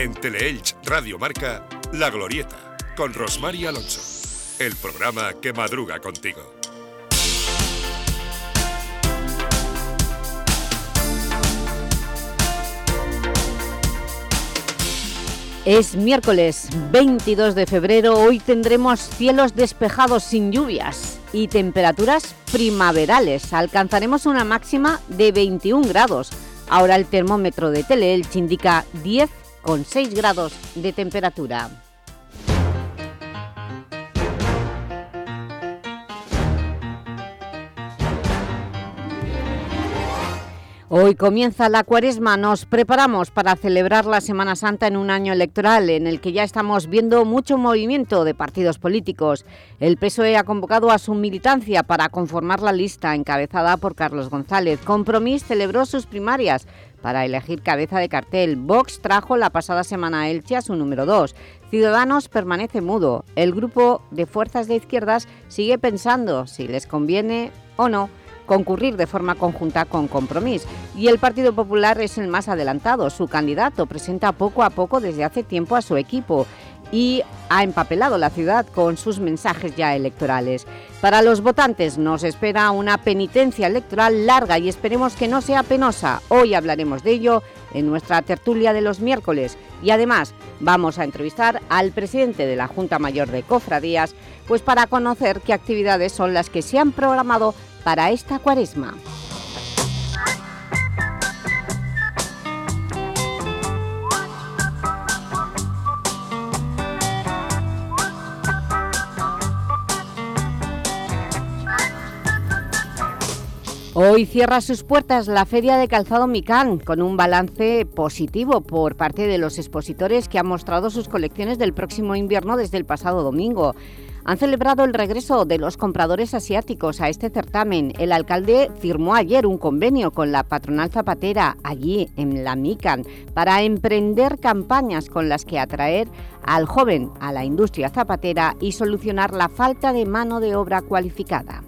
En Teleelch Radio Marca, La Glorieta, con Rosmar Alonso. El programa que madruga contigo. Es miércoles 22 de febrero, hoy tendremos cielos despejados sin lluvias y temperaturas primaverales. Alcanzaremos una máxima de 21 grados. Ahora el termómetro de Teleelch indica 10,6 grados de temperatura. Hoy comienza la cuaresma, nos preparamos para celebrar la Semana Santa en un año electoral en el que ya estamos viendo mucho movimiento de partidos políticos. El PSOE ha convocado a su militancia para conformar la lista encabezada por Carlos González. Compromís celebró sus primarias para elegir cabeza de cartel. Vox trajo la pasada semana a Elche a su número 2. Ciudadanos permanece mudo. El grupo de fuerzas de izquierdas sigue pensando si les conviene o no concurrir de forma conjunta con Compromís. Y el Partido Popular es el más adelantado. Su candidato presenta poco a poco desde hace tiempo a su equipo y ha empapelado la ciudad con sus mensajes ya electorales. Para los votantes nos espera una penitencia electoral larga y esperemos que no sea penosa. Hoy hablaremos de ello en nuestra tertulia de los miércoles y además vamos a entrevistar al presidente de la Junta Mayor de Cofradías pues para conocer qué actividades son las que se han programado para esta cuaresma. Hoy cierra sus puertas la Feria de Calzado Micán con un balance positivo por parte de los expositores que han mostrado sus colecciones del próximo invierno desde el pasado domingo han celebrado el regreso de los compradores asiáticos a este certamen. El alcalde firmó ayer un convenio con la patronal zapatera allí en la MICAN para emprender campañas con las que atraer al joven a la industria zapatera y solucionar la falta de mano de obra cualificada.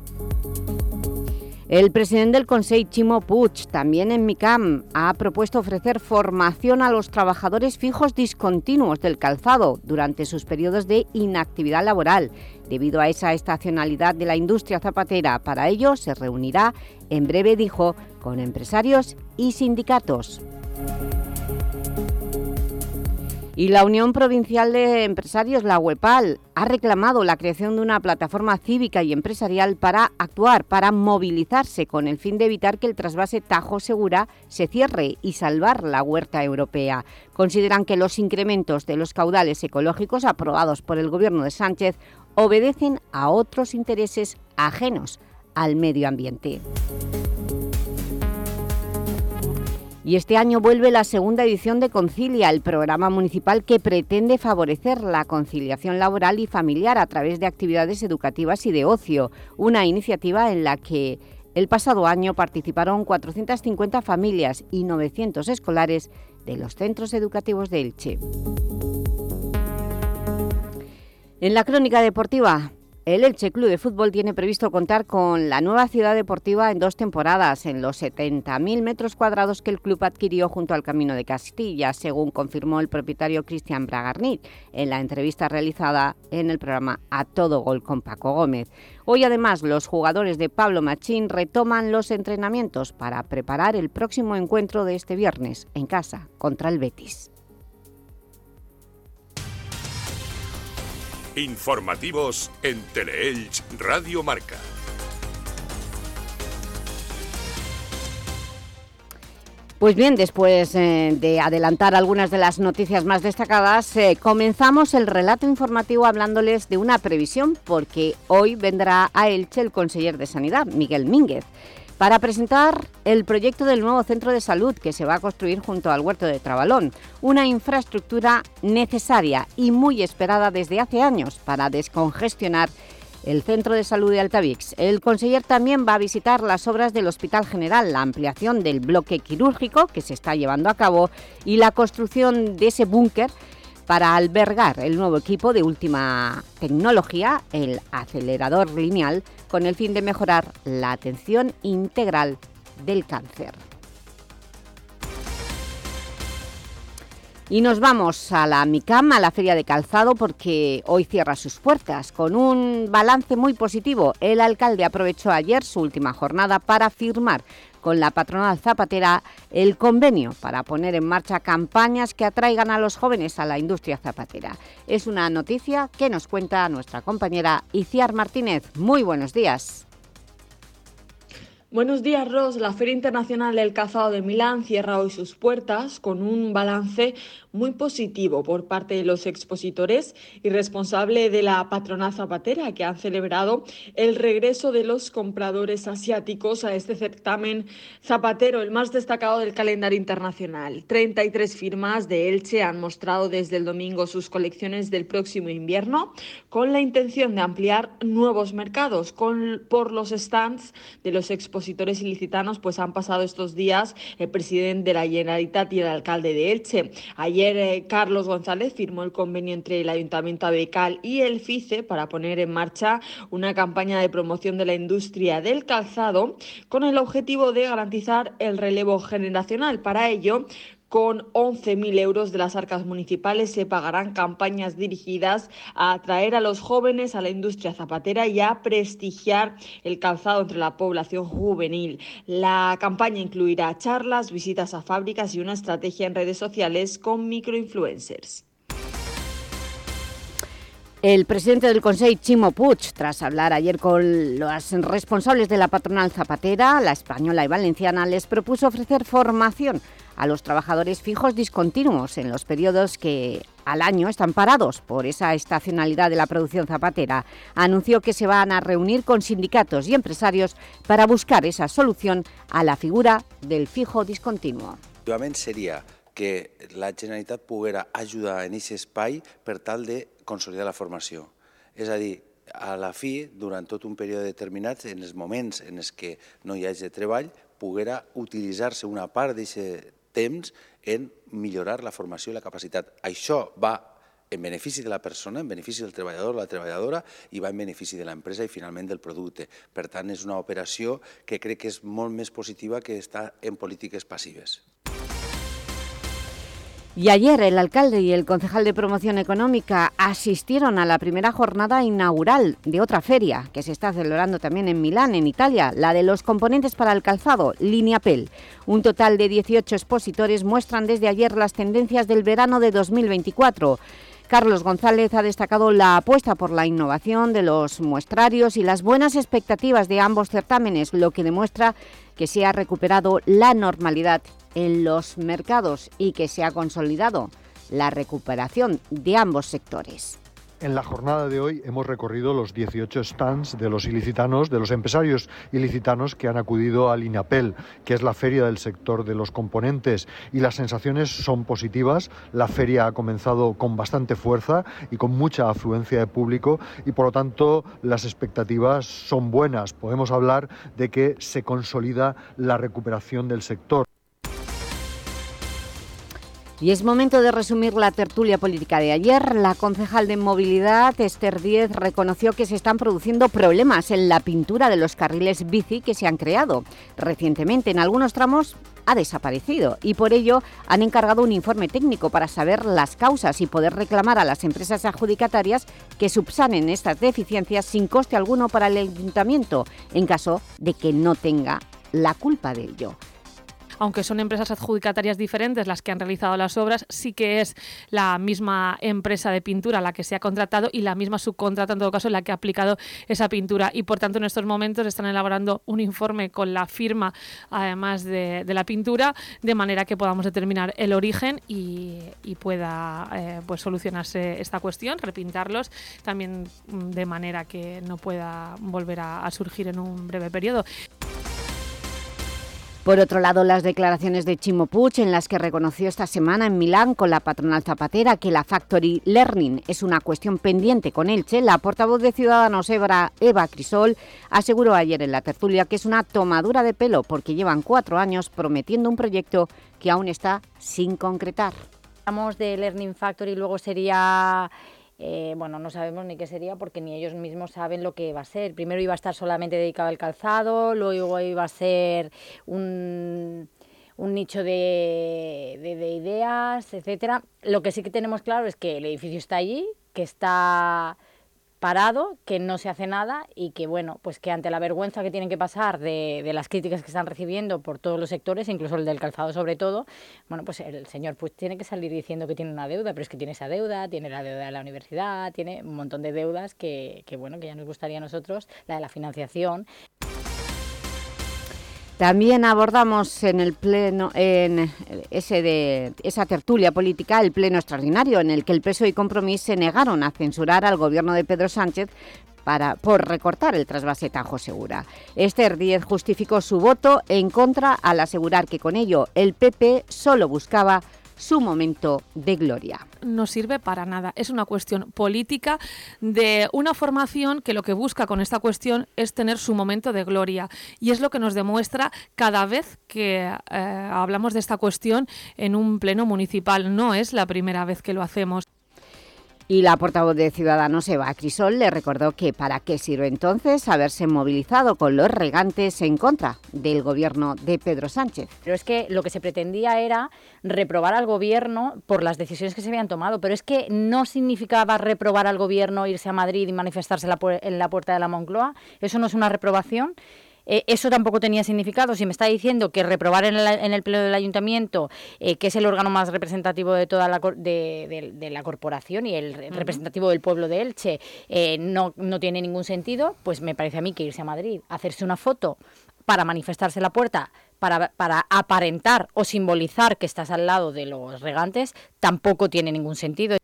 El presidente del Consejo, Chimo Puig, también en MICAM, ha propuesto ofrecer formación a los trabajadores fijos discontinuos del calzado durante sus periodos de inactividad laboral, debido a esa estacionalidad de la industria zapatera. Para ello se reunirá, en breve dijo, con empresarios y sindicatos. Y la Unión Provincial de Empresarios, la UEPAL, ha reclamado la creación de una plataforma cívica y empresarial para actuar, para movilizarse con el fin de evitar que el trasvase Tajo Segura se cierre y salvar la huerta europea. Consideran que los incrementos de los caudales ecológicos aprobados por el Gobierno de Sánchez obedecen a otros intereses ajenos al medio ambiente. Y este año vuelve la segunda edición de Concilia, el programa municipal que pretende favorecer la conciliación laboral y familiar a través de actividades educativas y de ocio, una iniciativa en la que el pasado año participaron 450 familias y 900 escolares de los centros educativos de Elche. En la crónica deportiva, el Elche Club de Fútbol tiene previsto contar con la nueva ciudad deportiva en dos temporadas, en los 70.000 metros cuadrados que el club adquirió junto al Camino de Castilla, según confirmó el propietario Cristian Bragarnit en la entrevista realizada en el programa A Todo Gol con Paco Gómez. Hoy además los jugadores de Pablo Machín retoman los entrenamientos para preparar el próximo encuentro de este viernes en casa contra el Betis. Informativos en Teleelch Radio Marca. Pues bien, después eh, de adelantar algunas de las noticias más destacadas, eh, comenzamos el relato informativo hablándoles de una previsión, porque hoy vendrá a Elche el conseller de Sanidad, Miguel Mínguez para presentar el proyecto del nuevo centro de salud que se va a construir junto al Huerto de Trabalón, una infraestructura necesaria y muy esperada desde hace años para descongestionar el Centro de Salud de Altavix. El conseller también va a visitar las obras del Hospital General, la ampliación del bloque quirúrgico que se está llevando a cabo y la construcción de ese búnker para albergar el nuevo equipo de última tecnología, el acelerador lineal, con el fin de mejorar la atención integral del cáncer. Y nos vamos a la MICAM, a la Feria de Calzado, porque hoy cierra sus puertas. Con un balance muy positivo, el alcalde aprovechó ayer su última jornada para firmar con la patronal zapatera el convenio para poner en marcha campañas que atraigan a los jóvenes a la industria zapatera. Es una noticia que nos cuenta nuestra compañera Iciar Martínez. Muy buenos días. Buenos días, Ros. La Feria Internacional del Calzado de Milán cierra hoy sus puertas con un balance muy positivo por parte de los expositores y responsable de la patronal zapatera que han celebrado el regreso de los compradores asiáticos a este certamen zapatero, el más destacado del calendario internacional. 33 firmas de Elche han mostrado desde el domingo sus colecciones del próximo invierno con la intención de ampliar nuevos mercados por los stands de los expositores expositores ilicitanos pues han pasado estos días el presidente de la Generalitat y el alcalde de Elche. Ayer eh, Carlos González firmó el convenio entre el Ayuntamiento Abecal y el FICE para poner en marcha una campaña de promoción de la industria del calzado con el objetivo de garantizar el relevo generacional. Para ello, con 11.000 euros de las arcas municipales se pagarán campañas dirigidas a atraer a los jóvenes a la industria zapatera y a prestigiar el calzado entre la población juvenil. La campaña incluirá charlas, visitas a fábricas y una estrategia en redes sociales con microinfluencers. El presidente del Consejo, Chimo Puig, tras hablar ayer con los responsables de la patronal zapatera, la española y valenciana, les propuso ofrecer formación a los trabajadores fijos discontinuos en los periodos que al año están parados por esa estacionalidad de la producción zapatera. Anunció que se van a reunir con sindicatos y empresarios para buscar esa solución a la figura del fijo discontinuo. sería que la Generalitat poguera ajudar en aquest espai per tal de consolidar la formació. És a dir, a la fi, durant tot un període determinat, en els moments en els que no hi hagi treball, poguera utilitzar-se una part d'aquest temps en millorar la formació i la capacitat. Això va en benefici de la persona, en benefici del treballador la treballadora i va en benefici de l'empresa i finalment del producte. Per tant, és una operació que crec que és molt més positiva que estar en polítiques passives. Y ayer el alcalde y el concejal de promoción económica asistieron a la primera jornada inaugural de otra feria que se está celebrando también en Milán, en Italia, la de los componentes para el calzado, Línea Pel. Un total de 18 expositores muestran desde ayer las tendencias del verano de 2024. Carlos González ha destacado la apuesta por la innovación de los muestrarios y las buenas expectativas de ambos certámenes, lo que demuestra que se ha recuperado la normalidad en los mercados y que se ha consolidado la recuperación de ambos sectores. En la jornada de hoy hemos recorrido los 18 stands de los ilicitanos, de los empresarios ilicitanos que han acudido al INAPEL, que es la feria del sector de los componentes, y las sensaciones son positivas. La feria ha comenzado con bastante fuerza y con mucha afluencia de público y por lo tanto las expectativas son buenas. Podemos hablar de que se consolida la recuperación del sector. Y es momento de resumir la tertulia política de ayer. La concejal de Movilidad, Esther Díez, reconoció que se están produciendo problemas en la pintura de los carriles bici que se han creado. Recientemente, en algunos tramos, ha desaparecido y por ello han encargado un informe técnico para saber las causas y poder reclamar a las empresas adjudicatarias que subsanen estas deficiencias sin coste alguno para el Ayuntamiento en caso de que no tenga la culpa de ello aunque son empresas adjudicatarias diferentes las que han realizado las obras, sí que es la misma empresa de pintura la que se ha contratado y la misma subcontrata, en todo caso, la que ha aplicado esa pintura. Y, por tanto, en estos momentos están elaborando un informe con la firma, además de, la pintura, de manera que podamos determinar el origen y, pueda eh, pues solucionarse esta cuestión, repintarlos, también de manera que no pueda volver a surgir en un breve periodo. Por otro lado, las declaraciones de Chimo Puig, en las que reconoció esta semana en Milán con la patronal zapatera que la Factory Learning es una cuestión pendiente con Elche, la portavoz de Ciudadanos Eva, Eva Crisol aseguró ayer en la tertulia que es una tomadura de pelo porque llevan cuatro años prometiendo un proyecto que aún está sin concretar. Hablamos de Learning Factory, luego sería eh, bueno, no sabemos ni qué sería porque ni ellos mismos saben lo que va a ser. Primero iba a estar solamente dedicado al calzado, luego iba a ser un, un nicho de, de, ideas, etcétera. Lo que sí que tenemos claro es que el edificio está allí, que está parado, que no se hace nada y que, bueno, pues que ante la vergüenza que tienen que pasar de, de, las críticas que están recibiendo por todos los sectores, incluso el del calzado sobre todo, bueno, pues el señor pues tiene que salir diciendo que tiene una deuda, pero es que tiene esa deuda, tiene la deuda de la universidad, tiene un montón de deudas que, que bueno, que ya nos gustaría a nosotros, la de la financiación. También abordamos en el pleno, en ese de, esa tertulia política el pleno extraordinario en el que el PSOE y Compromís se negaron a censurar al gobierno de Pedro Sánchez para, por recortar el trasvase Tajo Segura. Esther Díez justificó su voto en contra al asegurar que con ello el PP solo buscaba su momento de gloria. No sirve para nada, es una cuestión política de una formación que lo que busca con esta cuestión es tener su momento de gloria y es lo que nos demuestra cada vez que eh, hablamos de esta cuestión en un pleno municipal. No es la primera vez que lo hacemos. Y la portavoz de Ciudadanos, Eva Crisol, le recordó que para qué sirve entonces haberse movilizado con los regantes en contra del gobierno de Pedro Sánchez. Pero es que lo que se pretendía era reprobar al gobierno por las decisiones que se habían tomado, pero es que no significaba reprobar al gobierno, irse a Madrid y manifestarse en la puerta de la Moncloa. Eso no es una reprobación. Eh, eso tampoco tenía significado. Si me está diciendo que reprobar en el, pleno del ayuntamiento, eh, que es el órgano más representativo de toda la, de, la corporación y el representativo del pueblo de Elche, eh, no, no tiene ningún sentido, pues me parece a mí que irse a Madrid, hacerse una foto para manifestarse en la puerta, para, para, aparentar o simbolizar que estás al lado de los regantes, tampoco tiene ningún sentido.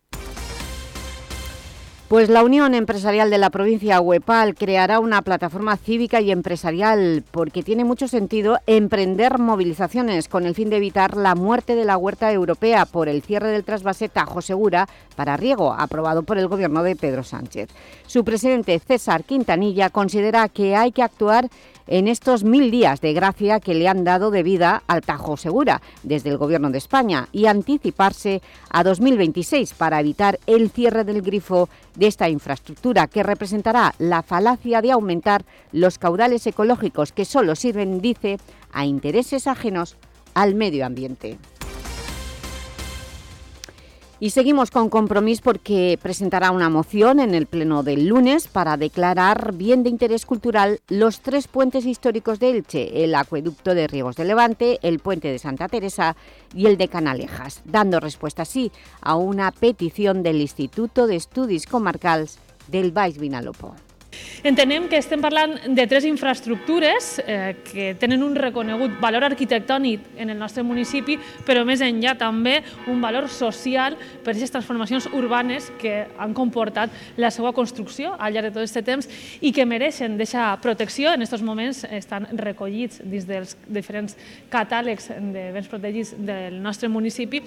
Pues la Unión Empresarial de la provincia Huepal creará una plataforma cívica y empresarial porque tiene mucho sentido emprender movilizaciones con el fin de evitar la muerte de la huerta europea por el cierre del trasvase Tajo Segura para riego, aprobado por el gobierno de Pedro Sánchez. Su presidente César Quintanilla considera que hay que actuar en estos mil días de gracia que le han dado de vida al Tajo Segura desde el Gobierno de España y anticiparse a 2026 para evitar el cierre del grifo de esta infraestructura que representará la falacia de aumentar los caudales ecológicos que solo sirven, dice, a intereses ajenos al medio ambiente. Y seguimos con compromiso porque presentará una moción en el pleno del lunes para declarar bien de interés cultural los tres puentes históricos de Elche, el acueducto de Riegos de Levante, el puente de Santa Teresa y el de Canalejas, dando respuesta así a una petición del Instituto de Estudios Comarcals del Baix Vinalopó. Entenem que estem parlant de tres infraestructures eh, que tenen un reconegut valor arquitectònic en el nostre municipi, però més enllà també un valor social per aquestes transformacions urbanes que han comportat la seva construcció al llarg de tot aquest temps i que mereixen deixar protecció. En aquests moments estan recollits dins dels diferents catàlegs de béns protegits del nostre municipi.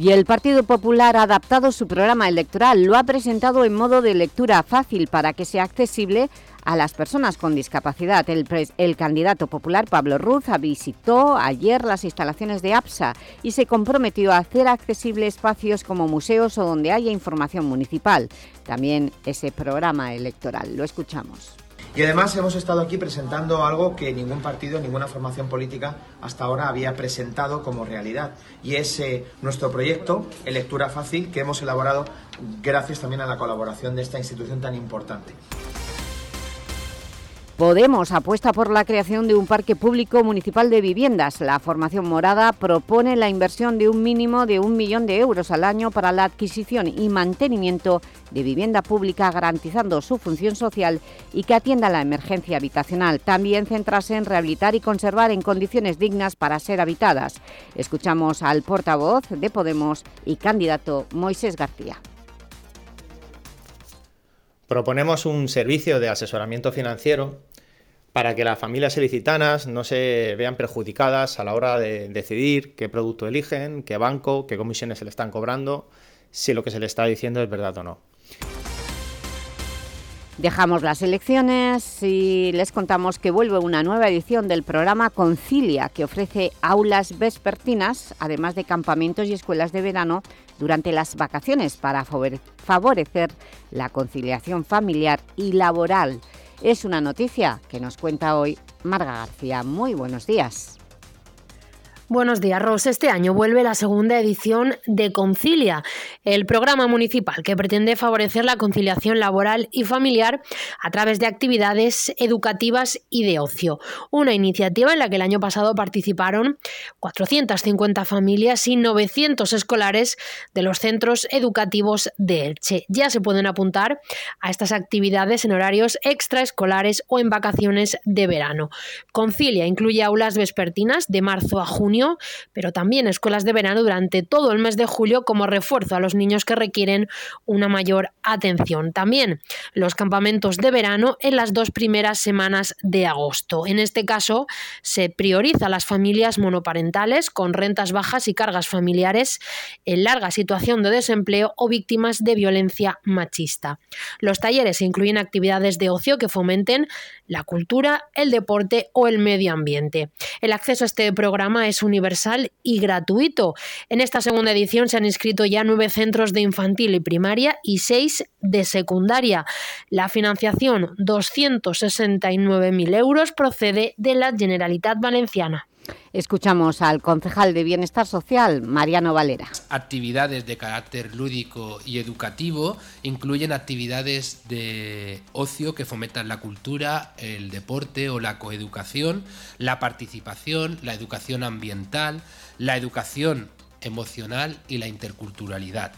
Y el Partido Popular ha adaptado su programa electoral, lo ha presentado en modo de lectura fácil para que sea accesible a las personas con discapacidad. El, candidato popular Pablo Ruz visitó ayer las instalaciones de APSA y se comprometió a hacer accesible espacios como museos o donde haya información municipal. También ese programa electoral. Lo escuchamos. Y además hemos estado aquí presentando algo que ningún partido, ninguna formación política hasta ahora había presentado como realidad. Y es eh, nuestro proyecto, Electura Fácil, que hemos elaborado gracias también a la colaboración de esta institución tan importante. Podemos apuesta por la creación de un parque público municipal de viviendas. La formación morada propone la inversión de un mínimo de un millón de euros al año para la adquisición y mantenimiento de vivienda pública, garantizando su función social y que atienda la emergencia habitacional. También centrarse en rehabilitar y conservar en condiciones dignas para ser habitadas. Escuchamos al portavoz de Podemos y candidato Moisés García. Proponemos un servicio de asesoramiento financiero para que las familias ilicitanas no se vean perjudicadas a la hora de decidir qué producto eligen, qué banco, qué comisiones se le están cobrando, si lo que se le está diciendo es verdad o no. Dejamos las elecciones y les contamos que vuelve una nueva edición del programa Concilia, que ofrece aulas vespertinas, además de campamentos y escuelas de verano durante las vacaciones para favorecer la conciliación familiar y laboral. Es una noticia que nos cuenta hoy Marga García. Muy buenos días. Buenos días, Ros. Este año vuelve la segunda edición de Concilia, el programa municipal que pretende favorecer la conciliación laboral y familiar a través de actividades educativas y de ocio. Una iniciativa en la que el año pasado participaron 450 familias y 900 escolares de los centros educativos de Elche. Ya se pueden apuntar a estas actividades en horarios extraescolares o en vacaciones de verano. Concilia incluye aulas vespertinas de marzo a junio pero también escuelas de verano durante todo el mes de julio como refuerzo a los niños que requieren una mayor atención. También los campamentos de verano en las dos primeras semanas de agosto. En este caso, se prioriza a las familias monoparentales con rentas bajas y cargas familiares en larga situación de desempleo o víctimas de violencia machista. Los talleres incluyen actividades de ocio que fomenten la cultura, el deporte o el medio ambiente. El acceso a este programa es universal y gratuito. En esta segunda edición se han inscrito ya nueve centros de infantil y primaria y seis de secundaria. La financiación, 269.000 euros, procede de la Generalitat Valenciana. Escuchamos al concejal de Bienestar Social, Mariano Valera. Actividades de carácter lúdico y educativo incluyen actividades de ocio que fomentan la cultura, el deporte o la coeducación, la participación, la educación ambiental, la educación emocional y la interculturalidad.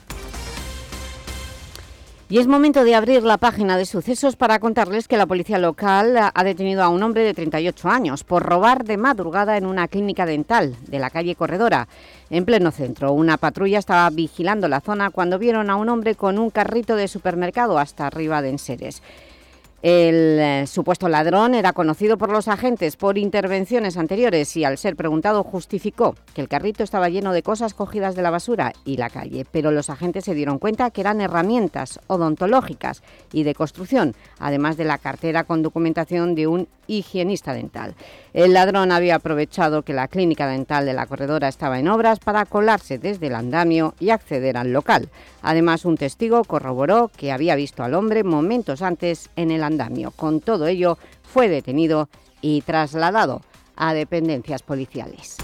Y es momento de abrir la página de sucesos para contarles que la policía local ha detenido a un hombre de 38 años por robar de madrugada en una clínica dental de la calle Corredora, en pleno centro. Una patrulla estaba vigilando la zona cuando vieron a un hombre con un carrito de supermercado hasta arriba de enseres. El eh, supuesto ladrón era conocido por los agentes por intervenciones anteriores y al ser preguntado justificó que el carrito estaba lleno de cosas cogidas de la basura y la calle, pero los agentes se dieron cuenta que eran herramientas odontológicas y de construcción, además de la cartera con documentación de un higienista dental. El ladrón había aprovechado que la clínica dental de la corredora estaba en obras para colarse desde el andamio y acceder al local. Además, un testigo corroboró que había visto al hombre momentos antes en el andamio. Con todo ello, fue detenido y trasladado a dependencias policiales.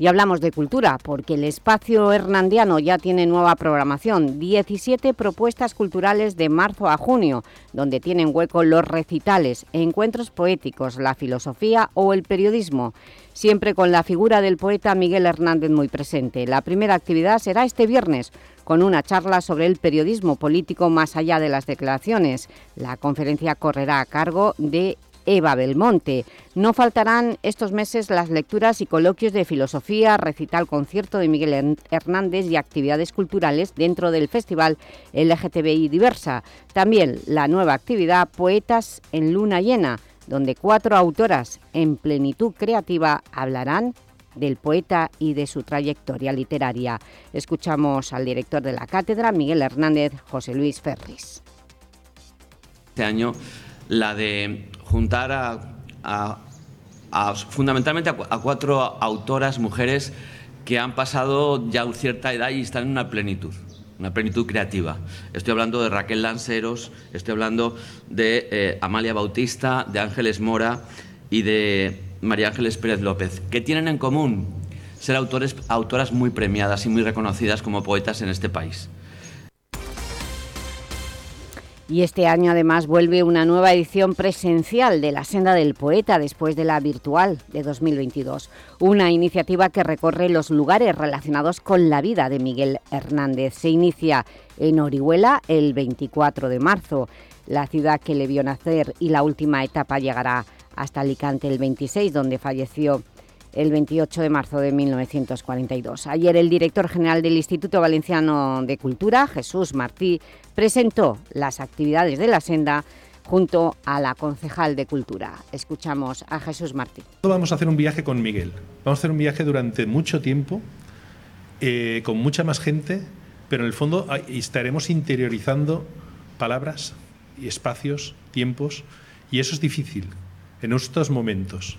Y hablamos de cultura, porque el Espacio Hernandiano ya tiene nueva programación, 17 propuestas culturales de marzo a junio, donde tienen hueco los recitales, encuentros poéticos, la filosofía o el periodismo, siempre con la figura del poeta Miguel Hernández muy presente. La primera actividad será este viernes, con una charla sobre el periodismo político más allá de las declaraciones. La conferencia correrá a cargo de Eva Belmonte. No faltarán estos meses las lecturas y coloquios de filosofía, recital concierto de Miguel Hernández y actividades culturales dentro del Festival LGTBI Diversa. También la nueva actividad Poetas en Luna Llena, donde cuatro autoras en plenitud creativa hablarán del poeta y de su trayectoria literaria. Escuchamos al director de la cátedra, Miguel Hernández, José Luis Ferris. Este año la de juntar a, fundamentalmente a, cuatro autoras, mujeres, que han pasado ya cierta edad y están en una plenitud, una plenitud creativa. Estoy hablando de Raquel Lanceros, estoy hablando de eh, Amalia Bautista, de Ángeles Mora y de María Ángeles Pérez López, que tienen en común ser autoras muy premiadas y muy reconocidas como poetas en este país. Y este año además vuelve una nueva edición presencial de La Senda del Poeta después de la virtual de 2022. Una iniciativa que recorre los lugares relacionados con la vida de Miguel Hernández. Se inicia en Orihuela el 24 de marzo, la ciudad que le vio nacer y la última etapa llegará hasta Alicante el 26, donde falleció el 28 de marzo de 1942. Ayer el director general del Instituto Valenciano de Cultura, Jesús Martí, presentó las actividades de la senda junto a la concejal de Cultura. Escuchamos a Jesús Martí. Vamos a hacer un viaje con Miguel. Vamos a hacer un viaje durante mucho tiempo, eh, con mucha más gente, pero en el fondo estaremos interiorizando palabras espacios, tiempos, y eso es difícil en estos momentos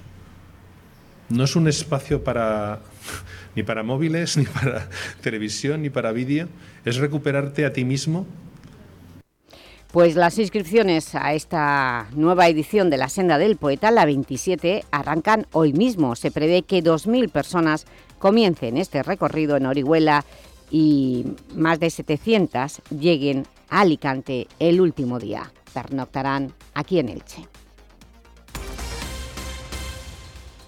no es un espacio para ni para móviles, ni para televisión, ni para vídeo, es recuperarte a ti mismo Pues las inscripciones a esta nueva edición de la Senda del Poeta, la 27, arrancan hoy mismo. Se prevé que 2.000 personas comiencen este recorrido en Orihuela y más de 700 lleguen a Alicante el último día. Pernoctarán aquí en Elche.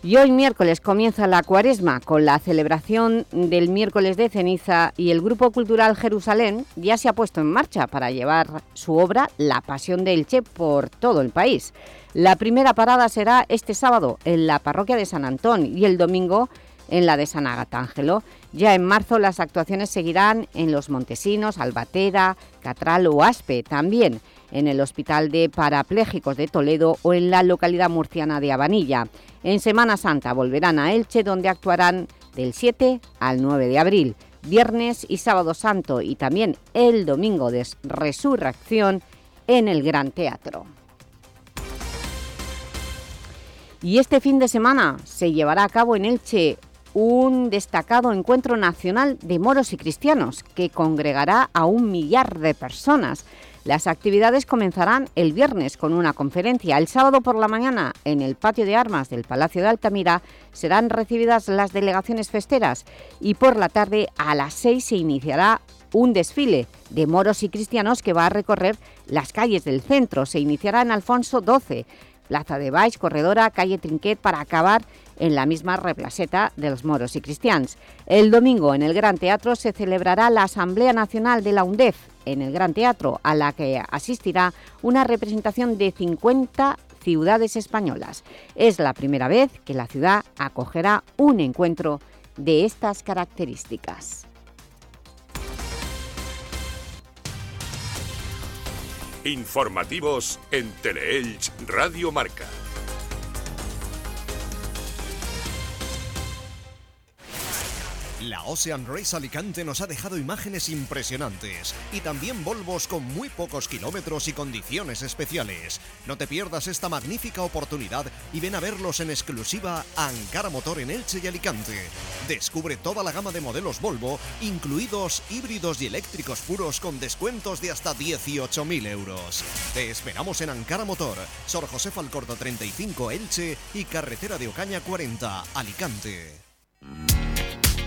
Y hoy miércoles comienza la cuaresma con la celebración del miércoles de ceniza y el Grupo Cultural Jerusalén ya se ha puesto en marcha para llevar su obra La Pasión del Che por todo el país. La primera parada será este sábado en la parroquia de San Antón y el domingo en la de San Agatángelo. Ya en marzo las actuaciones seguirán en Los Montesinos, Albatera, Catral o Aspe, también en el Hospital de Parapléjicos de Toledo o en la localidad murciana de Abanilla. En Semana Santa volverán a Elche, donde actuarán del 7 al 9 de abril, viernes y sábado santo y también el domingo de resurrección en el Gran Teatro. Y este fin de semana se llevará a cabo en Elche un destacado encuentro nacional de moros y cristianos que congregará a un millar de personas. Las actividades comenzarán el viernes con una conferencia. El sábado por la mañana, en el patio de armas del Palacio de Altamira, serán recibidas las delegaciones festeras y por la tarde a las seis se iniciará un desfile de moros y cristianos que va a recorrer las calles del centro. Se iniciará en Alfonso XII, Plaza de Baix, Corredora, Calle Trinquet, para acabar en la misma replaceta de los moros y cristians. El domingo en el Gran Teatro se celebrará la Asamblea Nacional de la UNDEF en el Gran Teatro, a la que asistirá una representación de 50 ciudades españolas. Es la primera vez que la ciudad acogerá un encuentro de estas características. Informativos en Teleelch Radio Marca. La Ocean Race Alicante nos ha dejado imágenes impresionantes y también Volvos con muy pocos kilómetros y condiciones especiales. No te pierdas esta magnífica oportunidad y ven a verlos en exclusiva a Ankara Motor en Elche y Alicante. Descubre toda la gama de modelos Volvo, incluidos híbridos y eléctricos puros con descuentos de hasta 18.000 euros. Te esperamos en Ankara Motor, Sor José Falcorta 35 Elche y Carretera de Ocaña 40 Alicante.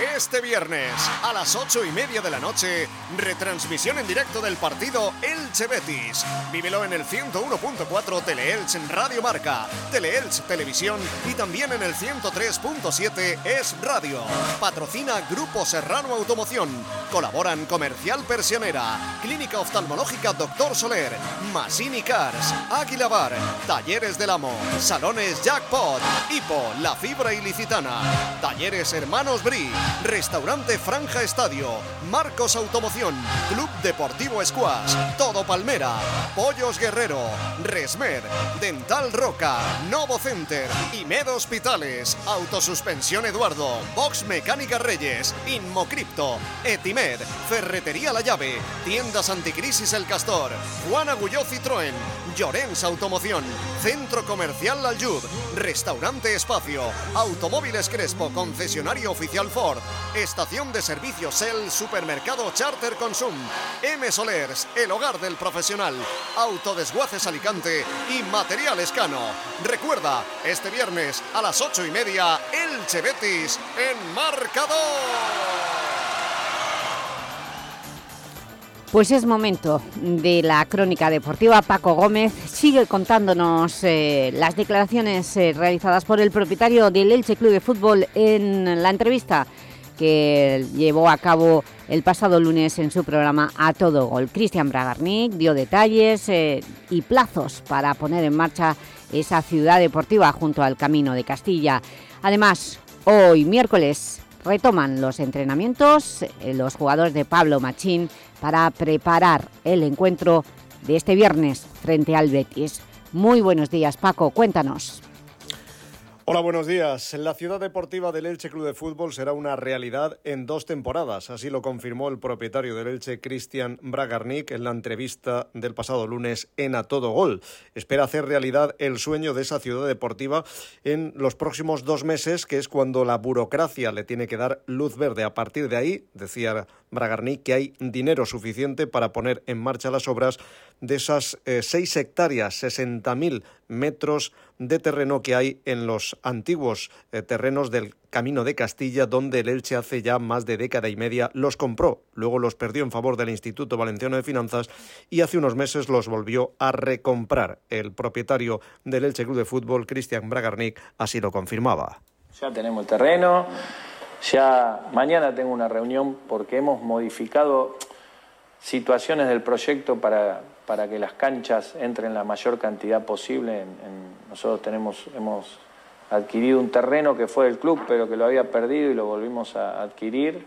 Este viernes a las ocho y media de la noche, retransmisión en directo del partido Elche Betis. Vívelo en el 101.4 Teleelch en Radio Marca, Teleelch Televisión y también en el 103.7 Es Radio. Patrocina Grupo Serrano Automoción. Colaboran Comercial Persianera, Clínica Oftalmológica Doctor Soler, Masini Cars, Águila Bar, Talleres del Amo, Salones Jackpot, Hipo, La Fibra Ilicitana, Talleres Hermanos Bri, Restaurante Franja Estadio, Marcos Automoción, Club Deportivo Squash, Todo Palmera, Pollos Guerrero, Resmer, Dental Roca, Novo Center, Imed Hospitales, Autosuspensión Eduardo, Box Mecánica Reyes, Inmocripto, Etimed, Ferretería La Llave, Tiendas Anticrisis El Castor, Juan Agulló Citroën, Llorens Automoción, Centro Comercial La Yud, Restaurante Espacio, Automóviles Crespo, concesionario oficial Ford, Estación de Servicios El Supermercado Charter Consum, M Solers, el hogar del profesional, Autodesguaces Alicante y Material Escano. Recuerda, este viernes a las ocho y media, El Chevetis en marcador. Pues es momento de la crónica deportiva. Paco Gómez sigue contándonos eh, las declaraciones eh, realizadas por el propietario del Elche Club de Fútbol en la entrevista que llevó a cabo el pasado lunes en su programa A Todo Gol. Cristian Bragarnik dio detalles eh, y plazos para poner en marcha esa ciudad deportiva junto al Camino de Castilla. Además, hoy miércoles retoman los entrenamientos los jugadores de Pablo Machín para preparar el encuentro de este viernes frente al Betis. Muy buenos días, Paco, cuéntanos. Hola, buenos días. La ciudad deportiva del Elche Club de Fútbol será una realidad en dos temporadas. Así lo confirmó el propietario del Elche, Cristian Bragarnik, en la entrevista del pasado lunes en A Todo Gol. Espera hacer realidad el sueño de esa ciudad deportiva en los próximos dos meses, que es cuando la burocracia le tiene que dar luz verde. A partir de ahí, decía Bragarnik, que hay dinero suficiente para poner en marcha las obras de esas eh, seis hectáreas, 60.000 metros de terreno que hay en los antiguos eh, terrenos del Camino de Castilla, donde el Elche hace ya más de década y media los compró, luego los perdió en favor del Instituto Valenciano de Finanzas y hace unos meses los volvió a recomprar. El propietario del Elche Club de Fútbol, Cristian Bragarnik, así lo confirmaba. Ya tenemos el terreno, ya mañana tengo una reunión porque hemos modificado situaciones del proyecto para, para que las canchas entren la mayor cantidad posible. nosotros tenemos, hemos adquirido un terreno que fue del club, pero que lo había perdido y lo volvimos a adquirir,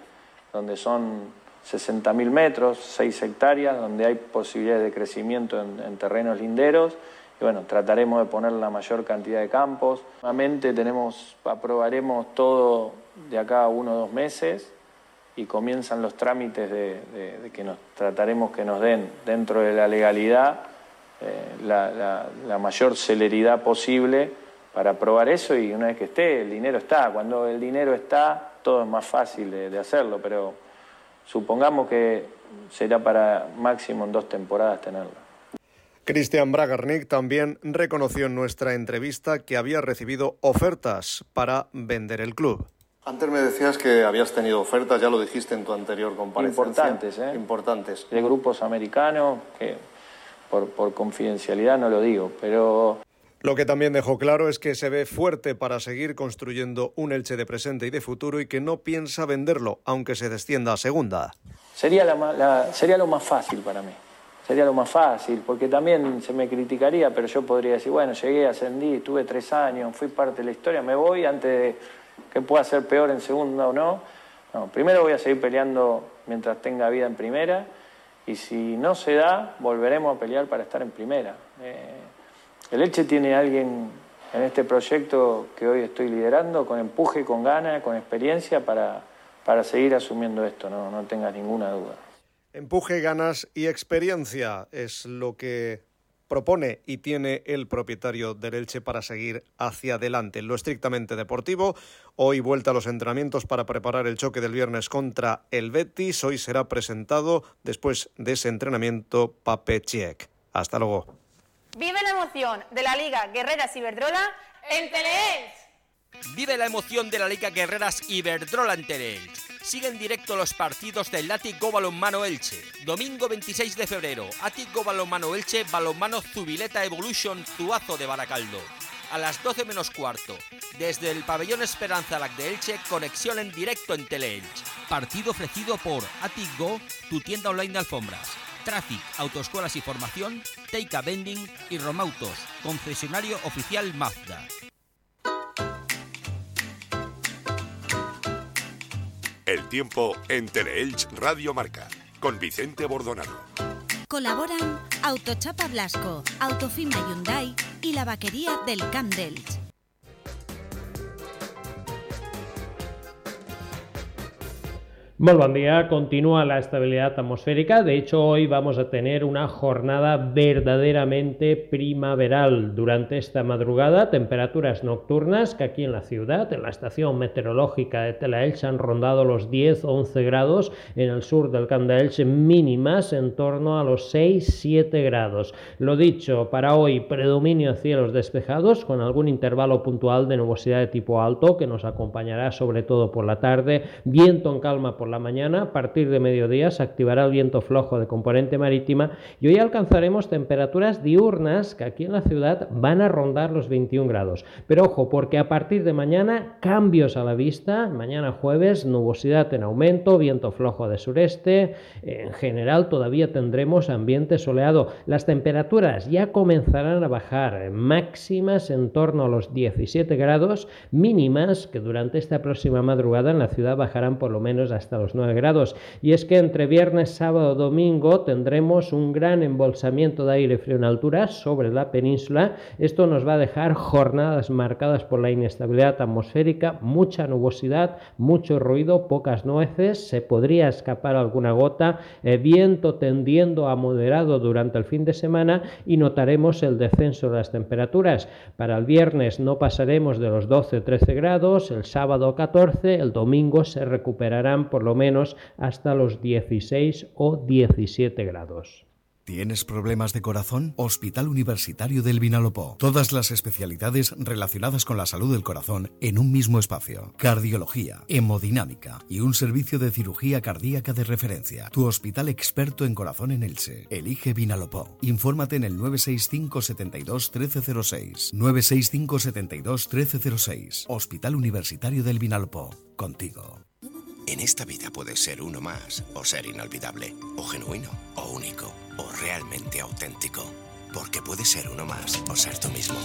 donde son 60.000 metros, 6 hectáreas, donde hay posibilidades de crecimiento en, terrenos linderos. Y bueno, trataremos de poner la mayor cantidad de campos. Nuevamente tenemos, aprobaremos todo de acá a uno o dos meses y comienzan los trámites de, que nos trataremos que nos den dentro de la legalidad eh, la, mayor celeridad posible para aprobar eso y una vez que esté, el dinero está. Cuando el dinero está, todo es más fácil de, hacerlo, pero supongamos que será para máximo en dos temporadas tenerlo. Cristian Bragarnik también reconoció en nuestra entrevista que había recibido ofertas para vender el club. Antes me decías que habías tenido ofertas, ya lo dijiste en tu anterior comparecencia. Importantes, ¿eh? Importantes. De grupos americanos, que por, por confidencialidad no lo digo, pero... Lo que también dejó claro es que se ve fuerte para seguir construyendo un Elche de presente y de futuro y que no piensa venderlo, aunque se descienda a segunda. Sería, la, sería lo más fácil para mí. Sería lo más fácil, porque también se me criticaría, pero yo podría decir, bueno, llegué, ascendí, tuve tres años, fui parte de la historia, me voy antes de que pueda ser peor en segunda o no. No, primero voy a seguir peleando mientras tenga vida en primera y si no se da, volveremos a pelear para estar en primera. Eh, el Elche tiene a alguien en este proyecto que hoy estoy liderando con empuje, con ganas, con experiencia para, para seguir asumiendo esto, no, no tengas ninguna duda. Empuje, ganas y experiencia es lo que propone y tiene el propietario del Elche para seguir hacia adelante. lo estrictamente deportivo, hoy vuelta a los entrenamientos para preparar el choque del viernes contra el Betis. Hoy será presentado después de ese entrenamiento Pape Chiek. Hasta luego. Vive la emoción de la Liga Guerreras Iberdrola en Teleelch. Vive la emoción de la Liga Guerreras Iberdrola en Teleelch. Sigue en directo los partidos del Go Balonmano Elche. Domingo 26 de febrero, Go Balonmano Elche, Balonmano Zubileta Evolution Zuazo de Baracaldo. A las 12 menos cuarto, desde el pabellón Esperanza Lac de Elche, conexión en directo en Teleelch. Partido ofrecido por Go, tu tienda online de alfombras. Traffic, Autoescuelas y Formación, Teika Bending y Romautos, concesionario oficial Mazda. El tiempo en Teleelch Radio Marca con Vicente Bordonado. Colaboran Autochapa Blasco, Autofima Hyundai y la vaquería del Camp Muy buen día, continúa la estabilidad atmosférica, de hecho hoy vamos a tener una jornada verdaderamente primaveral durante esta madrugada, temperaturas nocturnas que aquí en la ciudad, en la estación meteorológica de Telaelche han rondado los 10-11 grados, en el sur del Candaelche mínimas en torno a los 6-7 grados. Lo dicho, para hoy predominio cielos despejados con algún intervalo puntual de nubosidad de tipo alto que nos acompañará sobre todo por la tarde, viento en calma por la mañana, a partir de mediodía se activará el viento flojo de componente marítima y hoy alcanzaremos temperaturas diurnas que aquí en la ciudad van a rondar los 21 grados. Pero ojo, porque a partir de mañana cambios a la vista, mañana jueves nubosidad en aumento, viento flojo de sureste, en general todavía tendremos ambiente soleado. Las temperaturas ya comenzarán a bajar, máximas en torno a los 17 grados, mínimas que durante esta próxima madrugada en la ciudad bajarán por lo menos hasta los 9 grados. Y es que entre viernes, sábado, domingo tendremos un gran embolsamiento de aire frío en altura sobre la península. Esto nos va a dejar jornadas marcadas por la inestabilidad atmosférica, mucha nubosidad, mucho ruido, pocas nueces, se podría escapar alguna gota, eh, viento tendiendo a moderado durante el fin de semana y notaremos el descenso de las temperaturas. Para el viernes no pasaremos de los 12-13 grados, el sábado 14, el domingo se recuperarán por lo menos hasta los 16 o 17 grados. ¿Tienes problemas de corazón? Hospital Universitario del Vinalopó. Todas las especialidades relacionadas con la salud del corazón en un mismo espacio. Cardiología, hemodinámica y un servicio de cirugía cardíaca de referencia. Tu hospital experto en corazón en Elche. Elige Vinalopó. Infórmate en el 965 72 1306. 965 72 1306. Hospital Universitario del Vinalopó. Contigo. En esta vida puedes ser uno más, o ser inolvidable, o genuino, o único, o realmente auténtico. Porque puedes ser uno más o ser tú mismo.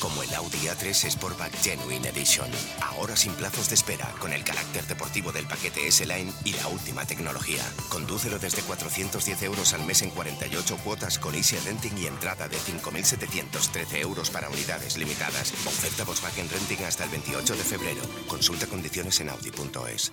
Como el Audi A3 Sportback Genuine Edition. Ahora sin plazos de espera, con el carácter deportivo del paquete S-Line y la última tecnología. Condúcelo desde 410 euros al mes en 48 cuotas con Easy Renting y entrada de 5.713 euros para unidades limitadas. Oferta Volkswagen Renting hasta el 28 de febrero. Consulta condiciones en Audi.es.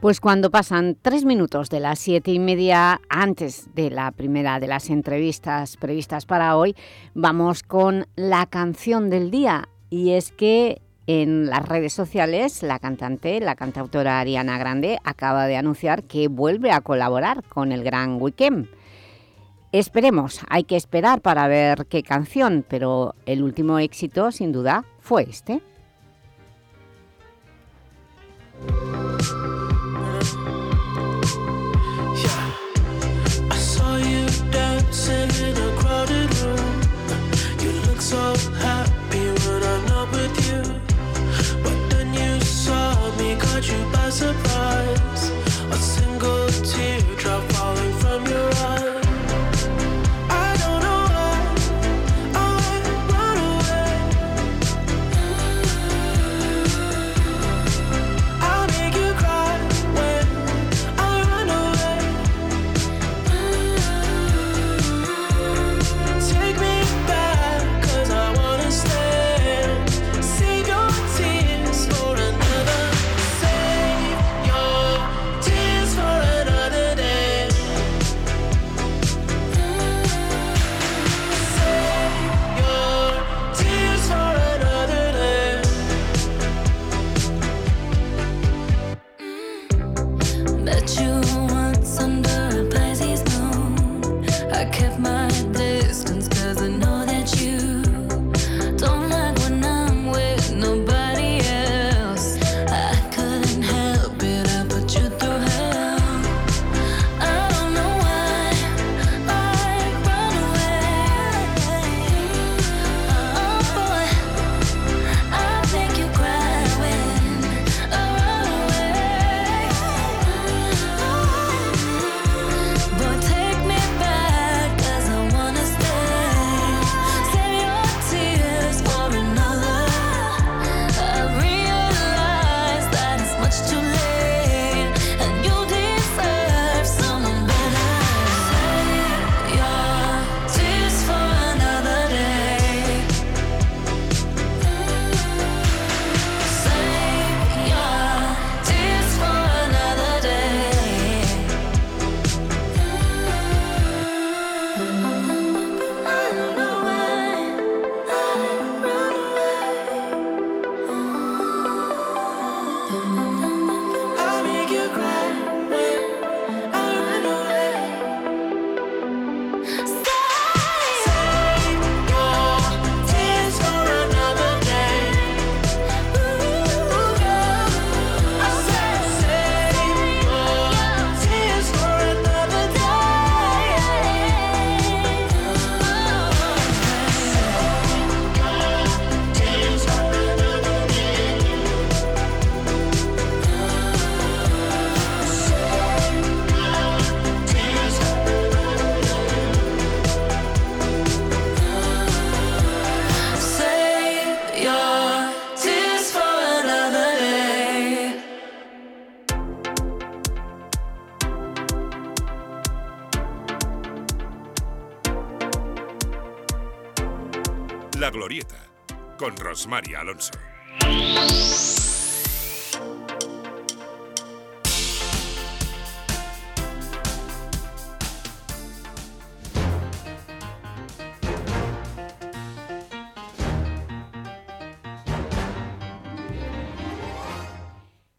Pues cuando pasan tres minutos de las siete y media antes de la primera de las entrevistas previstas para hoy, vamos con la canción del día. Y es que en las redes sociales la cantante, la cantautora Ariana Grande, acaba de anunciar que vuelve a colaborar con el Gran Weekend. Esperemos, hay que esperar para ver qué canción, pero el último éxito, sin duda, fue este. Surprise. Rosmar Alonso.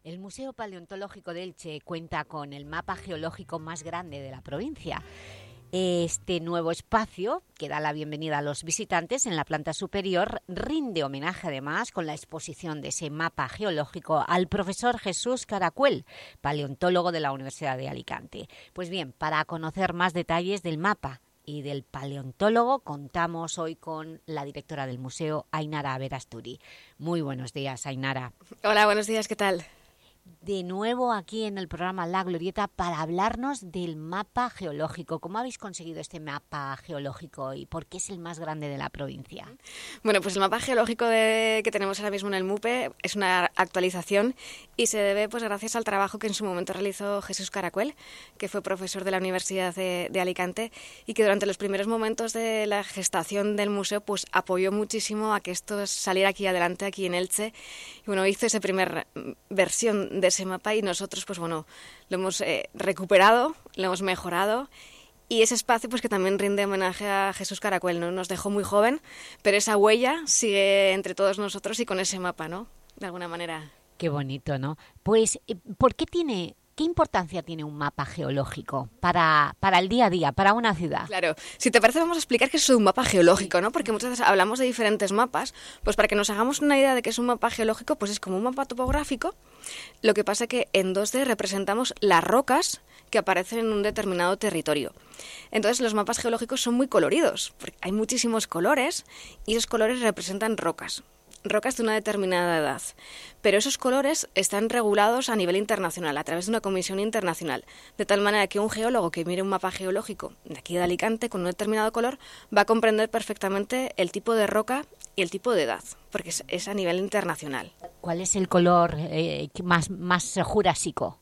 El Museo Paleontológico de Elche cuenta con el mapa geológico más grande de la provincia. Este nuevo espacio, que da la bienvenida a los visitantes en la planta superior, rinde homenaje además con la exposición de ese mapa geológico al profesor Jesús Caracuel, paleontólogo de la Universidad de Alicante. Pues bien, para conocer más detalles del mapa y del paleontólogo, contamos hoy con la directora del museo, Ainara Verasturi. Muy buenos días, Ainara. Hola, buenos días, ¿qué tal? De nuevo aquí en el programa La Glorieta para hablarnos del mapa geológico. ¿Cómo habéis conseguido este mapa geológico y por qué es el más grande de la provincia? Bueno, pues el mapa geológico que tenemos ahora mismo en el MUPE es una actualización y se debe pues gracias al trabajo que en su momento realizó Jesús Caracuel, que fue profesor de la Universidad de, Alicante y que durante los primeros momentos de la gestación del museo pues apoyó muchísimo a que esto saliera aquí adelante, aquí en Elche. Y bueno, hizo esa primera versión de mapa y nosotros, pues bueno, lo hemos eh, recuperado, lo hemos mejorado y ese espacio pues que también rinde homenaje a Jesús Caracuel, ¿no? Nos dejó muy joven, pero esa huella sigue entre todos nosotros y con ese mapa, ¿no? De alguna manera. Qué bonito, ¿no? Pues, eh, ¿por qué tiene ¿Qué importancia tiene un mapa geológico para, para, el día a día, para una ciudad? Claro, si te parece vamos a explicar qué es un mapa geológico, ¿no? Porque muchas veces hablamos de diferentes mapas, pues para que nos hagamos una idea de qué es un mapa geológico, pues es como un mapa topográfico, lo que pasa que en 2D representamos las rocas que aparecen en un determinado territorio. Entonces los mapas geológicos son muy coloridos, porque hay muchísimos colores y esos colores representan rocas rocas de una determinada edad. Pero esos colores están regulados a nivel internacional, a través de una comisión internacional, de tal manera que un geólogo que mire un mapa geológico de aquí de Alicante con un determinado color va a comprender perfectamente el tipo de roca y el tipo de edad, porque es, a nivel internacional. ¿Cuál es el color eh, más, más jurásico?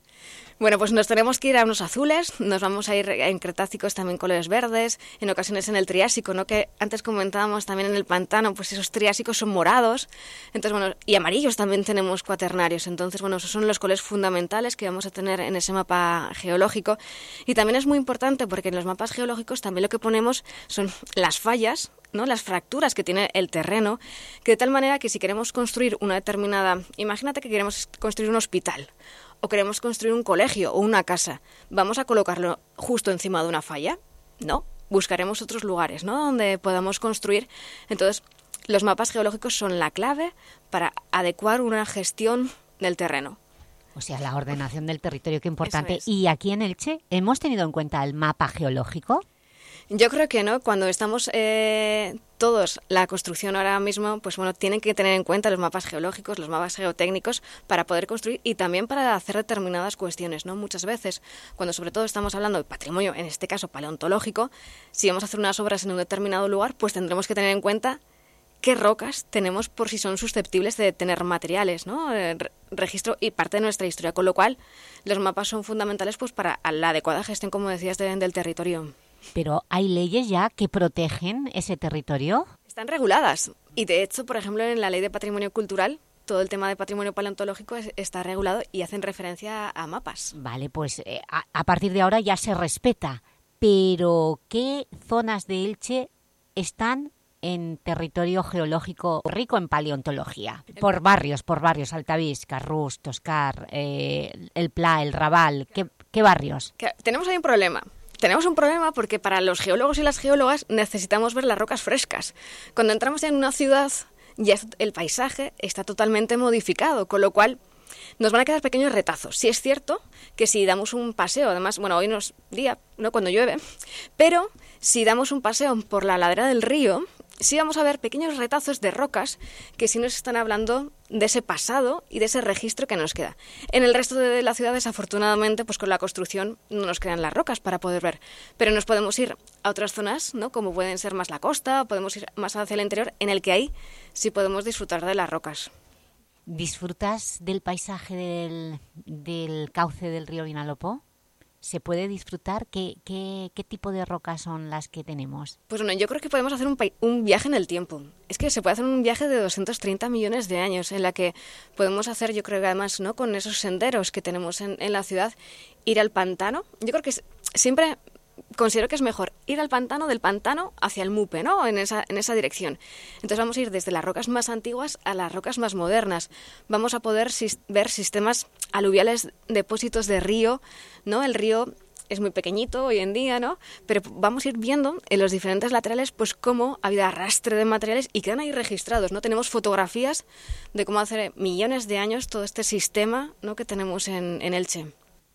Bueno, pues nos tenemos que ir a unos azules, nos vamos a ir en Cretácicos también colores verdes, en ocasiones en el Triásico, ¿no? Que antes comentábamos también en el pantano, pues esos Triásicos son morados, entonces bueno, y amarillos también tenemos cuaternarios, entonces bueno, esos son los colores fundamentales que vamos a tener en ese mapa geológico y también es muy importante porque en los mapas geológicos también lo que ponemos son las fallas ¿no? las fracturas que tiene el terreno, que de tal manera que si queremos construir una determinada, imagínate que queremos construir un hospital o queremos construir un colegio o una casa, ¿vamos a colocarlo justo encima de una falla? No, buscaremos otros lugares, ¿no? Donde podamos construir. Entonces, los mapas geológicos son la clave para adecuar una gestión del terreno. O sea, la ordenación del territorio, qué importante. ¿Y aquí en Elche hemos tenido en cuenta el mapa geológico? Yo creo que no. Cuando estamos eh, todos, la construcción ahora mismo, pues bueno, tienen que tener en cuenta los mapas geológicos, los mapas geotécnicos para poder construir y también para hacer determinadas cuestiones, ¿no? Muchas veces, cuando sobre todo estamos hablando de patrimonio, en este caso paleontológico, si vamos a hacer unas obras en un determinado lugar, pues tendremos que tener en cuenta qué rocas tenemos por si son susceptibles de tener materiales, ¿no? Eh, registro y parte de nuestra historia, con lo cual los mapas son fundamentales pues para la adecuada gestión, como decías, del territorio. Pero ¿hay leyes ya que protegen ese territorio? Están reguladas. Y de hecho, por ejemplo, en la Ley de Patrimonio Cultural, todo el tema de patrimonio paleontológico está regulado y hacen referencia a mapas. Vale, pues eh, a, partir de ahora ya se respeta. Pero, ¿qué zonas de Elche están en territorio geológico rico en paleontología? Por barrios, por barrios, Altavís, Carrús, Toscar, eh, El Pla, El Raval, ¿qué, qué barrios? tenemos ahí un problema tenemos un problema porque para los geólogos y las geólogas necesitamos ver las rocas frescas. Cuando entramos en una ciudad, ya el paisaje está totalmente modificado, con lo cual nos van a quedar pequeños retazos. Sí es cierto que si damos un paseo, además, bueno, hoy no es día, ¿no? Cuando llueve, pero si damos un paseo por la ladera del río, sí vamos a ver pequeños retazos de rocas que sí nos están hablando de ese pasado y de ese registro que nos queda. En el resto de la ciudad, desafortunadamente, pues con la construcción no nos quedan las rocas para poder ver, pero nos podemos ir a otras zonas, ¿no? Como pueden ser más la costa, podemos ir más hacia el interior, en el que ahí sí podemos disfrutar de las rocas. ¿Disfrutas del paisaje del, del cauce del río Vinalopó? ¿Se puede disfrutar? ¿Qué, qué, qué tipo de rocas son las que tenemos? Pues bueno, yo creo que podemos hacer un, un viaje en el tiempo. Es que se puede hacer un viaje de 230 millones de años en la que podemos hacer, yo creo que además, ¿no? Con esos senderos que tenemos en, en la ciudad, ir al pantano. Yo creo que siempre considero que es mejor ir al pantano del pantano hacia el Mupe, ¿no? En esa, en esa dirección. Entonces vamos a ir desde las rocas más antiguas a las rocas más modernas. Vamos a poder ver sistemas aluviales, depósitos de río, ¿no? El río es muy pequeñito hoy en día, ¿no? Pero vamos a ir viendo en los diferentes laterales, pues cómo ha habido arrastre de materiales y quedan ahí registrados, ¿no? Tenemos fotografías de cómo hace millones de años todo este sistema, ¿no? Que tenemos en, en Elche.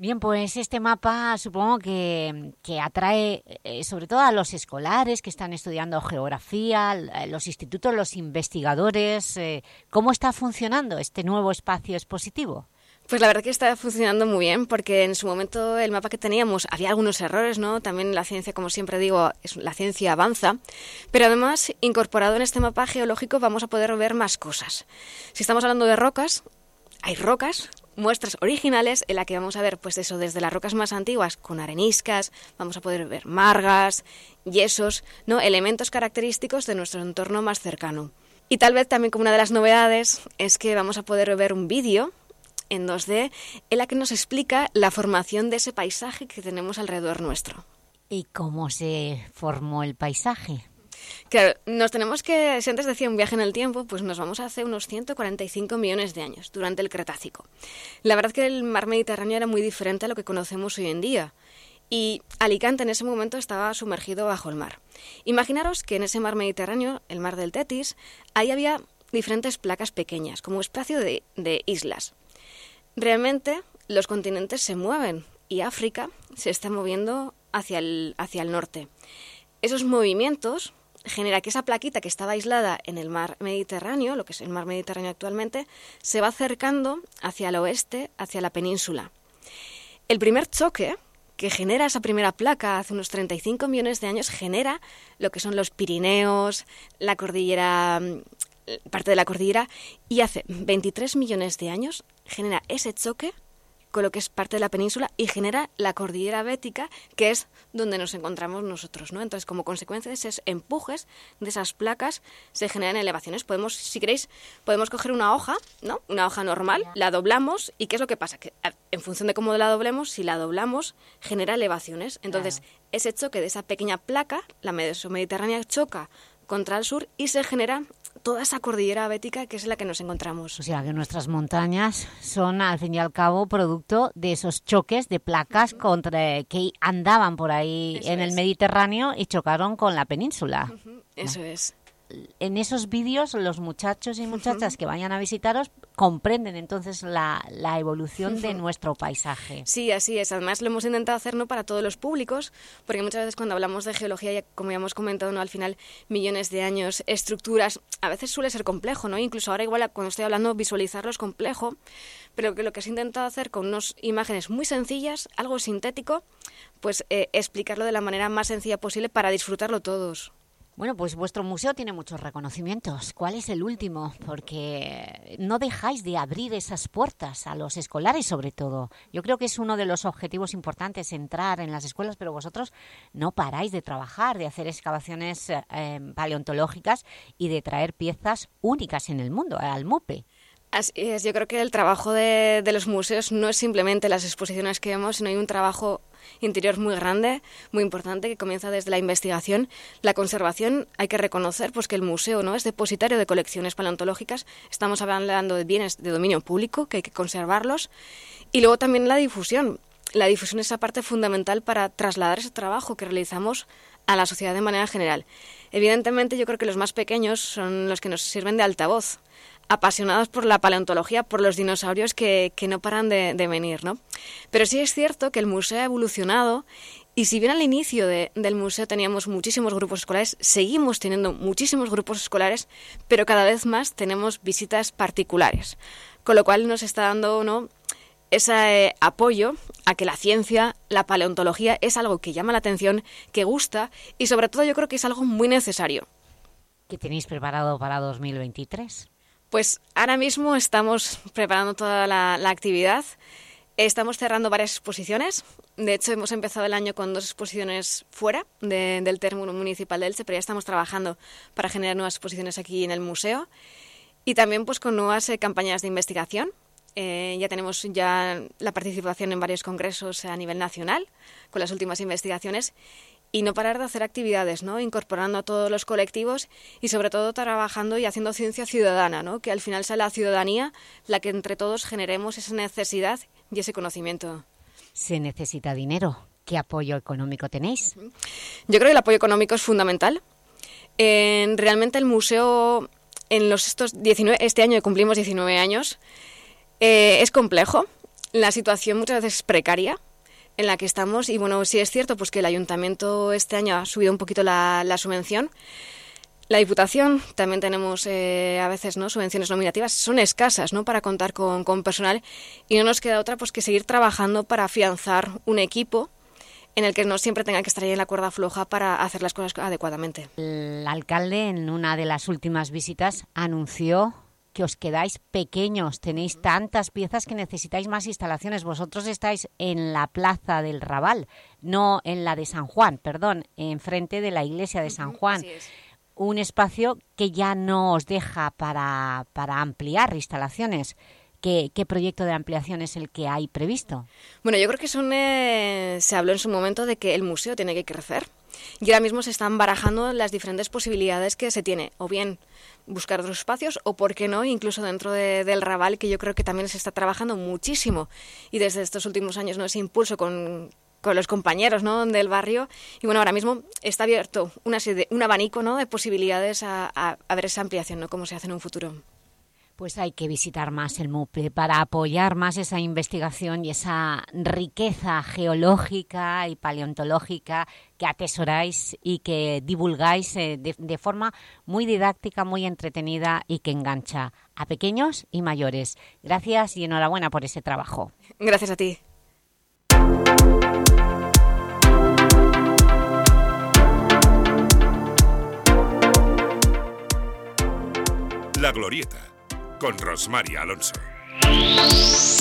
Bien, pues este mapa supongo que, que atrae eh, sobre todo a los escolares que están estudiando geografía, l- los institutos, los investigadores. eh, ¿Cómo está funcionando este nuevo espacio expositivo? Pues la verdad que está funcionando muy bien porque en su momento el mapa que teníamos había algunos errores, ¿no? También la ciencia, como siempre digo, es, la ciencia avanza, pero además incorporado en este mapa geológico vamos a poder ver más cosas. Si estamos hablando de rocas, hay rocas, muestras originales en la que vamos a ver pues eso desde las rocas más antiguas con areniscas, vamos a poder ver margas, yesos, ¿no? elementos característicos de nuestro entorno más cercano. Y tal vez también como una de las novedades es que vamos a poder ver un vídeo en 2D en la que nos explica la formación de ese paisaje que tenemos alrededor nuestro. ¿Y cómo se formó el paisaje? Claro, nos tenemos que, si antes decía un viaje en el tiempo, pues nos vamos hace unos 145 millones de años, durante el Cretácico. La verdad que el mar Mediterráneo era muy diferente a lo que conocemos hoy en día. Y Alicante en ese momento estaba sumergido bajo el mar. Imaginaros que en ese mar Mediterráneo, el mar del Tetis, ahí había diferentes placas pequeñas, como espacio de, islas. Realmente los continentes se mueven y África se está moviendo hacia el norte. Esos movimientos genera que esa plaquita que estaba aislada en el mar Mediterráneo, lo que es el mar Mediterráneo actualmente, se va acercando hacia el oeste, hacia la península. El primer choque que genera esa primera placa hace unos 35 millones de años genera lo que son los Pirineos, la cordillera, mm, parte de la cordillera, y hace 23 millones de años genera ese choque con lo que es parte de la península y genera la cordillera bética, que es donde nos encontramos nosotros, ¿no? Entonces, como consecuencia de esos empujes de esas placas, se generan elevaciones. Podemos, si queréis, podemos coger una hoja, ¿no? Una hoja normal, la doblamos y ¿qué es lo que pasa? Que en función de cómo la doblemos, si la doblamos, genera elevaciones. Entonces, ese choque de esa pequeña placa, la mediterránea choca contra el sur y se genera toda esa cordillera bética que es la que nos encontramos. O sea que nuestras montañas son al fin y al cabo producto de esos choques de placas contra que andaban por ahí Eso en el. Mediterráneo y chocaron con la península. Eso es. En esos vídeos los muchachos y muchachas que vayan a visitaros comprenden entonces la, la evolución de nuestro paisaje. Sí, así es. Además lo hemos intentado hacer no para todos los públicos, porque muchas veces cuando hablamos de geología, ya, como ya hemos comentado, no al final millones de años, estructuras, a veces suele ser complejo, ¿no? Incluso ahora igual cuando estoy hablando visualizarlo es complejo, pero que lo que se ha intentado hacer con unas imágenes muy sencillas, algo sintético, pues eh, explicarlo de la manera más sencilla posible para disfrutarlo todos. Bueno, pues vuestro museo tiene muchos reconocimientos. ¿Cuál es el último? Porque no dejáis de abrir esas puertas a los escolares, sobre todo. Yo creo que es uno de los objetivos importantes entrar en las escuelas, pero vosotros no paráis de trabajar, de hacer excavaciones eh, paleontológicas y de traer piezas únicas en el mundo, al MUPE. Así es, yo creo que el trabajo de, de los museos no es simplemente las exposiciones que vemos, sino hay un trabajo interior muy grande, muy importante, que comienza desde la investigación. La conservación, hay que reconocer pues, que el museo no es depositario de colecciones paleontológicas, estamos hablando de bienes de dominio público, que hay que conservarlos, y luego también la difusión. La difusión es esa parte fundamental para trasladar ese trabajo que realizamos a la sociedad de manera general. Evidentemente, yo creo que los más pequeños son los que nos sirven de altavoz apasionados por la paleontología, por los dinosaurios que, que no paran de, de, venir, ¿no? Pero sí es cierto que el museo ha evolucionado y si bien al inicio de, del museo teníamos muchísimos grupos escolares, seguimos teniendo muchísimos grupos escolares, pero cada vez más tenemos visitas particulares, con lo cual nos está dando ¿no? ese eh, apoyo a que la ciencia, la paleontología es algo que llama la atención, que gusta y sobre todo yo creo que es algo muy necesario. ¿Qué tenéis preparado para 2023? Pues ahora mismo estamos preparando toda la, actividad. Estamos cerrando varias exposiciones. De hecho, hemos empezado el año con dos exposiciones fuera de- del término municipal de Elche, pero ya estamos trabajando para generar nuevas exposiciones aquí en el museo. Y también pues con nuevas eh, campañas de investigación. Eh, ya tenemos ya la participación en varios congresos a nivel nacional con las últimas investigaciones y no parar de hacer actividades, ¿no? incorporando a todos los colectivos y sobre todo trabajando y haciendo ciencia ciudadana, ¿no? que al final sea la ciudadanía la que entre todos generemos esa necesidad y ese conocimiento. Se necesita dinero. ¿Qué apoyo económico tenéis? Yo creo que el apoyo económico es fundamental. En- realmente el museo, en los estos 19, este año cumplimos 19 años, eh, es complejo. La situación muchas veces es precaria en la que estamos y bueno, sí es cierto pues que el ayuntamiento este año ha subido un poquito la, la subvención. La Diputación también tenemos eh, a veces no subvenciones nominativas, son escasas ¿no? para contar con, con personal y no nos queda otra pues que seguir trabajando para afianzar un equipo en el que no siempre tenga que estar ahí en la cuerda floja para hacer las cosas adecuadamente. El alcalde en una de las últimas visitas anunció que os quedáis pequeños, tenéis tantas piezas que necesitáis más instalaciones. Vosotros estáis en la plaza del Raval, no en la de San Juan, perdón, enfrente de la iglesia de San Juan. Un espacio que ya no os deja para, para ampliar instalaciones. ¿Qué, ¿Qué proyecto de ampliación es el que hay previsto? Bueno, yo creo que son, eh, se habló en su momento de que el museo tiene que crecer y ahora mismo se están barajando las diferentes posibilidades que se tiene, o bien buscar otros espacios o, por qué no, incluso dentro de- del Raval, que yo creo que también se está trabajando muchísimo y desde estos últimos años no ese impulso con, con los compañeros ¿no? del barrio y bueno, ahora mismo está abierto una serie un abanico ¿no? de posibilidades a, a- a ver esa ampliación, ¿no? cómo se hace en un futuro. Pues hay que visitar más el MUPE para apoyar más esa investigación y esa riqueza geológica y paleontológica que atesoráis y que divulgáis eh, de, de forma muy didáctica, muy entretenida y que engancha a pequeños y mayores. Gracias y enhorabuena por ese trabajo. Gracias a ti. La Glorieta, con Rosmary Alonso.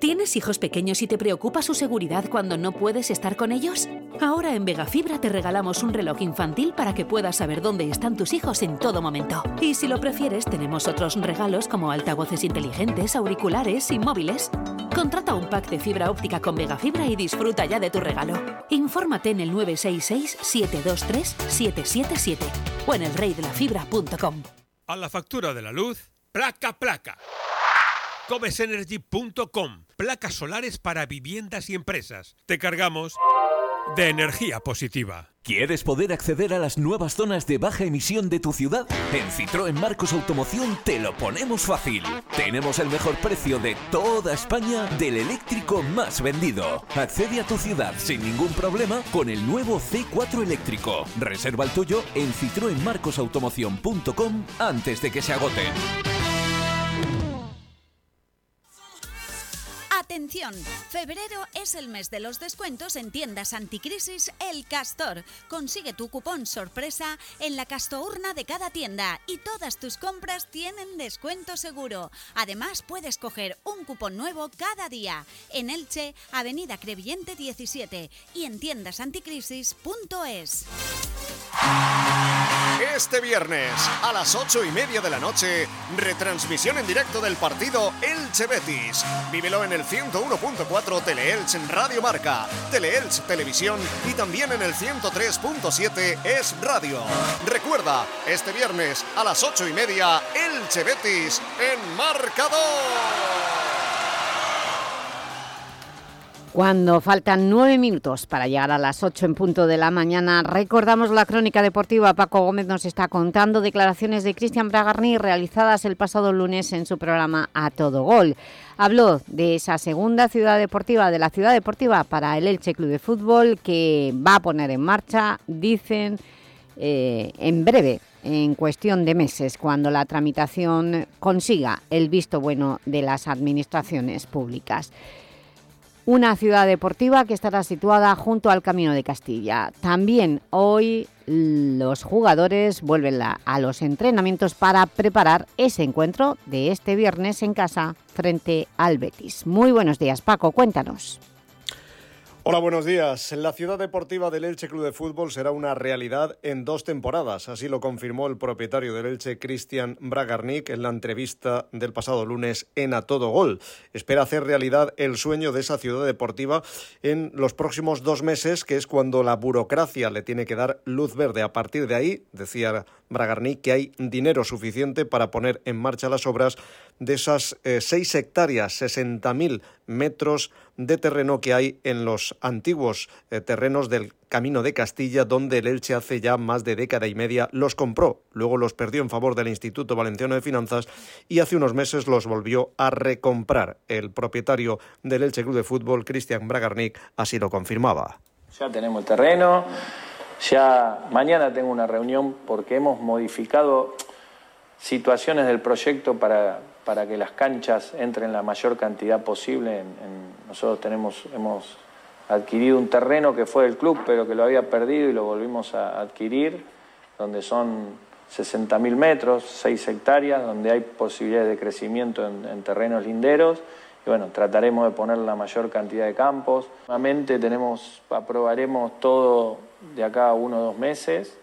¿Tienes hijos pequeños y te preocupa su seguridad cuando no puedes estar con ellos? Ahora en Vegafibra te regalamos un reloj infantil para que puedas saber dónde están tus hijos en todo momento. Y si lo prefieres, tenemos otros regalos como altavoces inteligentes, auriculares y móviles. Contrata un pack de fibra óptica con Vegafibra y disfruta ya de tu regalo. Infórmate en el 966-723-777 o en elreydelafibra.com. A la factura de la luz, placa placa. Comesenergy.com. Placas solares para viviendas y empresas. Te cargamos de energía positiva. ¿Quieres poder acceder a las nuevas zonas de baja emisión de tu ciudad? En Citroën Marcos Automoción te lo ponemos fácil. Tenemos el mejor precio de toda España del eléctrico más vendido. Accede a tu ciudad sin ningún problema con el nuevo C4 eléctrico. Reserva el tuyo en citroenmarcosautomoción.com antes de que se agoten. Atención, febrero es el mes de los descuentos en tiendas anticrisis El Castor. Consigue tu cupón sorpresa en la castourna de cada tienda y todas tus compras tienen descuento seguro. Además, puedes coger un cupón nuevo cada día en Elche, Avenida Crevillente 17 y en tiendasanticrisis.es. Este viernes a las ocho y media de la noche, retransmisión en directo del partido Elche Betis. Vívelo en el 101.4 Teleelch Radio Marca, Teleelch Televisión y también en el 103.7 Es Radio. Recuerda, este viernes a las ocho y media, Elche Betis en marcador. Cuando faltan nueve minutos para llegar a las ocho en punto de la mañana, recordamos la crónica deportiva. Paco Gómez nos está contando declaraciones de Cristian Bragarni realizadas el pasado lunes en su programa A Todo Gol. Habló de esa segunda ciudad deportiva, de la ciudad deportiva para el Elche Club de Fútbol, que va a poner en marcha, dicen, eh, en breve, en cuestión de meses, cuando la tramitación consiga el visto bueno de las administraciones públicas una ciudad deportiva que estará situada junto al Camino de Castilla. También hoy los jugadores vuelven a los entrenamientos para preparar ese encuentro de este viernes en casa frente al Betis. Muy buenos días, Paco, cuéntanos. Hola, buenos días. La ciudad deportiva del Elche Club de Fútbol será una realidad en dos temporadas. Así lo confirmó el propietario del Elche, Cristian Bragarnik, en la entrevista del pasado lunes en A Todo Gol. Espera hacer realidad el sueño de esa ciudad deportiva en los próximos dos meses, que es cuando la burocracia le tiene que dar luz verde. A partir de ahí, decía Bragarnik, que hay dinero suficiente para poner en marcha las obras de esas eh, seis hectáreas, 60.000 metros de terreno que hay en los antiguos eh, terrenos del Camino de Castilla, donde el Elche hace ya más de década y media los compró, luego los perdió en favor del Instituto Valenciano de Finanzas y hace unos meses los volvió a recomprar. El propietario del Elche Club de Fútbol, Cristian Bragarnik, así lo confirmaba. Ya tenemos el terreno, ya mañana tengo una reunión porque hemos modificado situaciones del proyecto para, para que las canchas entren la mayor cantidad posible. nosotros tenemos, hemos adquirido un terreno que fue del club, pero que lo había perdido y lo volvimos a adquirir, donde son 60.000 metros, 6 hectáreas, donde hay posibilidades de crecimiento en, terrenos linderos. Y bueno, trataremos de poner la mayor cantidad de campos. Nuevamente tenemos, aprobaremos todo de acá a uno o dos meses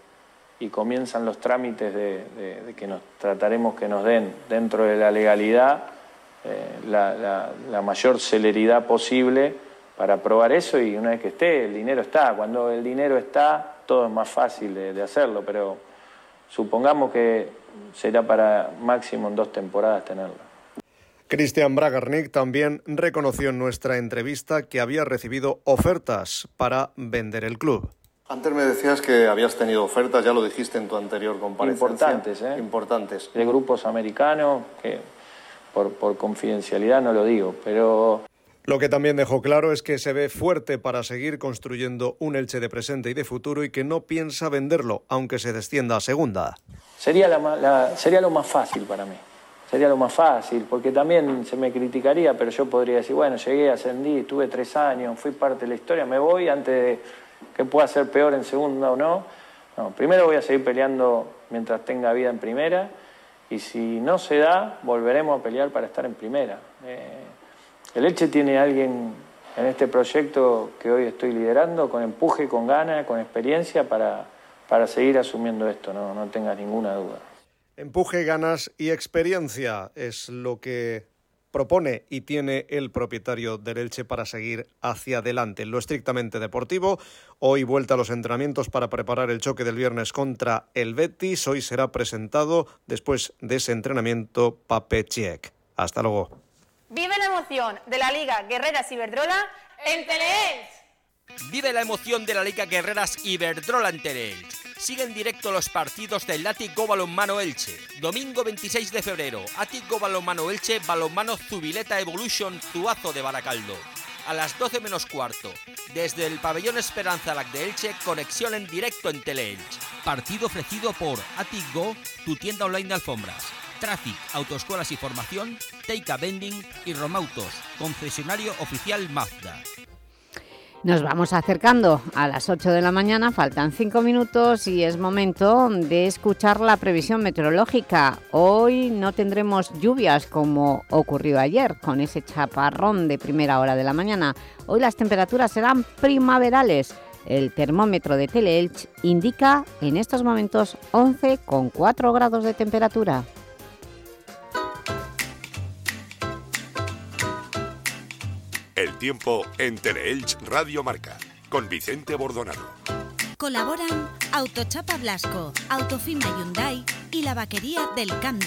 y comienzan los trámites de, que nos trataremos que nos den dentro de la legalidad eh, la, mayor celeridad posible para aprobar eso y una vez que esté, el dinero está. Cuando el dinero está, todo es más fácil de, hacerlo, pero supongamos que será para máximo en dos temporadas tenerlo. Cristian Bragarnik también reconoció en nuestra entrevista que había recibido ofertas para vender el club. Antes me decías que habías tenido ofertas, ya lo dijiste en tu anterior comparecencia. Importantes, ¿eh? Importantes. De grupos americanos, que por, por confidencialidad no lo digo, pero... Lo que también dejó claro es que se ve fuerte para seguir construyendo un Elche de presente y de futuro y que no piensa venderlo, aunque se descienda a segunda. Sería, la, sería lo más fácil para mí. Sería lo más fácil, porque también se me criticaría, pero yo podría decir, bueno, llegué, ascendí, tuve tres años, fui parte de la historia, me voy antes de que pueda ser peor en segunda o no. No, primero voy a seguir peleando mientras tenga vida en primera y si no se da, volveremos a pelear para estar en primera. Eh, el Elche tiene a alguien en este proyecto que hoy estoy liderando con empuje, con ganas, con experiencia para, para seguir asumiendo esto, no, no tengas ninguna duda. Empuje, ganas y experiencia es lo que propone y tiene el propietario del Elche para seguir hacia adelante. Lo estrictamente deportivo, hoy vuelta a los entrenamientos para preparar el choque del viernes contra el Betis. Hoy será presentado después de ese entrenamiento Pape Chiek. Hasta luego. Vive la emoción de la Liga Guerreras Iberdrola en Teleelch. Vive la emoción de la Liga Guerreras Iberdrola en Teleelch. Sigue en directo los partidos del Látigo Balonmano Elche. Domingo 26 de febrero, Ático Balonmano Elche, Balonmano Zubileta Evolution Zuazo de Baracaldo. A las 12 menos cuarto, desde el pabellón Esperanza Lac de Elche, conexión en directo en Teleelch. Partido ofrecido por Atigo, tu tienda online de alfombras. Traffic, Autoescuelas y Formación, Teika Bending y Romautos, concesionario oficial Mazda. Nos vamos acercando a las 8 de la mañana, faltan 5 minutos y es momento de escuchar la previsión meteorológica. Hoy no tendremos lluvias como ocurrió ayer con ese chaparrón de primera hora de la mañana. Hoy las temperaturas serán primaverales. El termómetro de Teleelch indica en estos momentos 11,4 grados de temperatura. El tiempo en Teleelch Radio Marca, con Vicente Bordonado. Colaboran Autochapa Blasco, Autofima Hyundai y la vaquería del Camp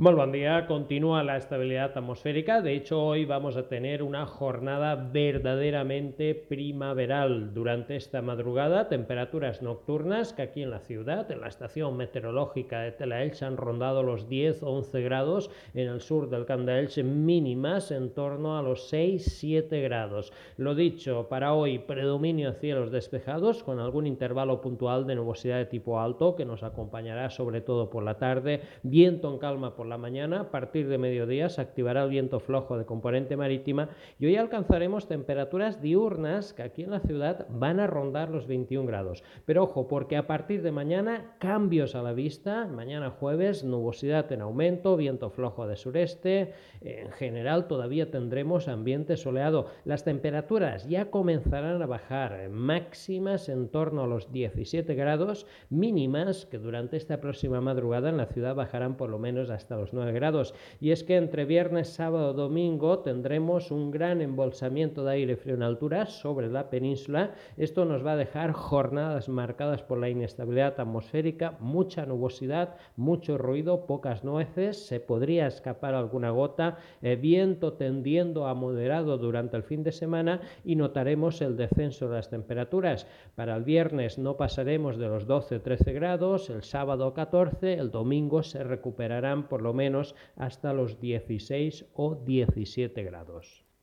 Muy buen día, continúa la estabilidad atmosférica, de hecho hoy vamos a tener una jornada verdaderamente primaveral durante esta madrugada, temperaturas nocturnas que aquí en la ciudad, en la estación meteorológica de Telaelch han rondado los 10 o 11 grados, en el sur del Camp mínimas en torno a los 6-7 grados. Lo dicho, para hoy predominio de cielos despejados con algún intervalo puntual de nubosidad de tipo alto que nos acompañará sobre todo por la tarde, viento en calma por la mañana, a partir de mediodía se activará el viento flojo de componente marítima y hoy alcanzaremos temperaturas diurnas que aquí en la ciudad van a rondar los 21 grados. Pero ojo, porque a partir de mañana cambios a la vista, mañana jueves nubosidad en aumento, viento flojo de sureste, en general todavía tendremos ambiente soleado. Las temperaturas ya comenzarán a bajar, máximas en torno a los 17 grados, mínimas que durante esta próxima madrugada en la ciudad bajarán por lo menos hasta los 9 grados. Y es que entre viernes, sábado, domingo tendremos un gran embolsamiento de aire frío en altura sobre la península. Esto nos va a dejar jornadas marcadas por la inestabilidad atmosférica, mucha nubosidad, mucho ruido, pocas nueces, se podría escapar alguna gota, eh, viento tendiendo a moderado durante el fin de semana y notaremos el descenso de las temperaturas. Para el viernes no pasaremos de los 12-13 grados, el sábado 14, el domingo se recuperarán por lo menos hasta los 16 o 17 grados.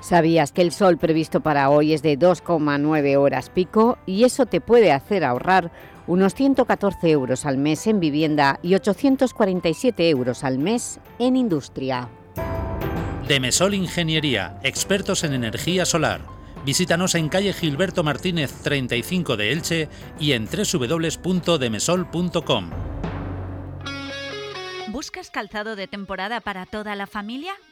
¿Sabías que el sol previsto para hoy es de 2,9 horas pico y eso te puede hacer ahorrar unos 114 euros al mes en vivienda y 847 euros al mes en industria? Demesol Ingeniería, expertos en energía solar. Visítanos en calle Gilberto Martínez 35 de Elche y en www.demesol.com. ¿Buscas calzado de temporada para toda la familia?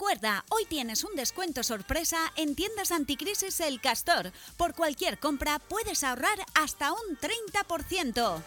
Recuerda, hoy tienes un descuento sorpresa en tiendas anticrisis El Castor. Por cualquier compra puedes ahorrar hasta un 30%.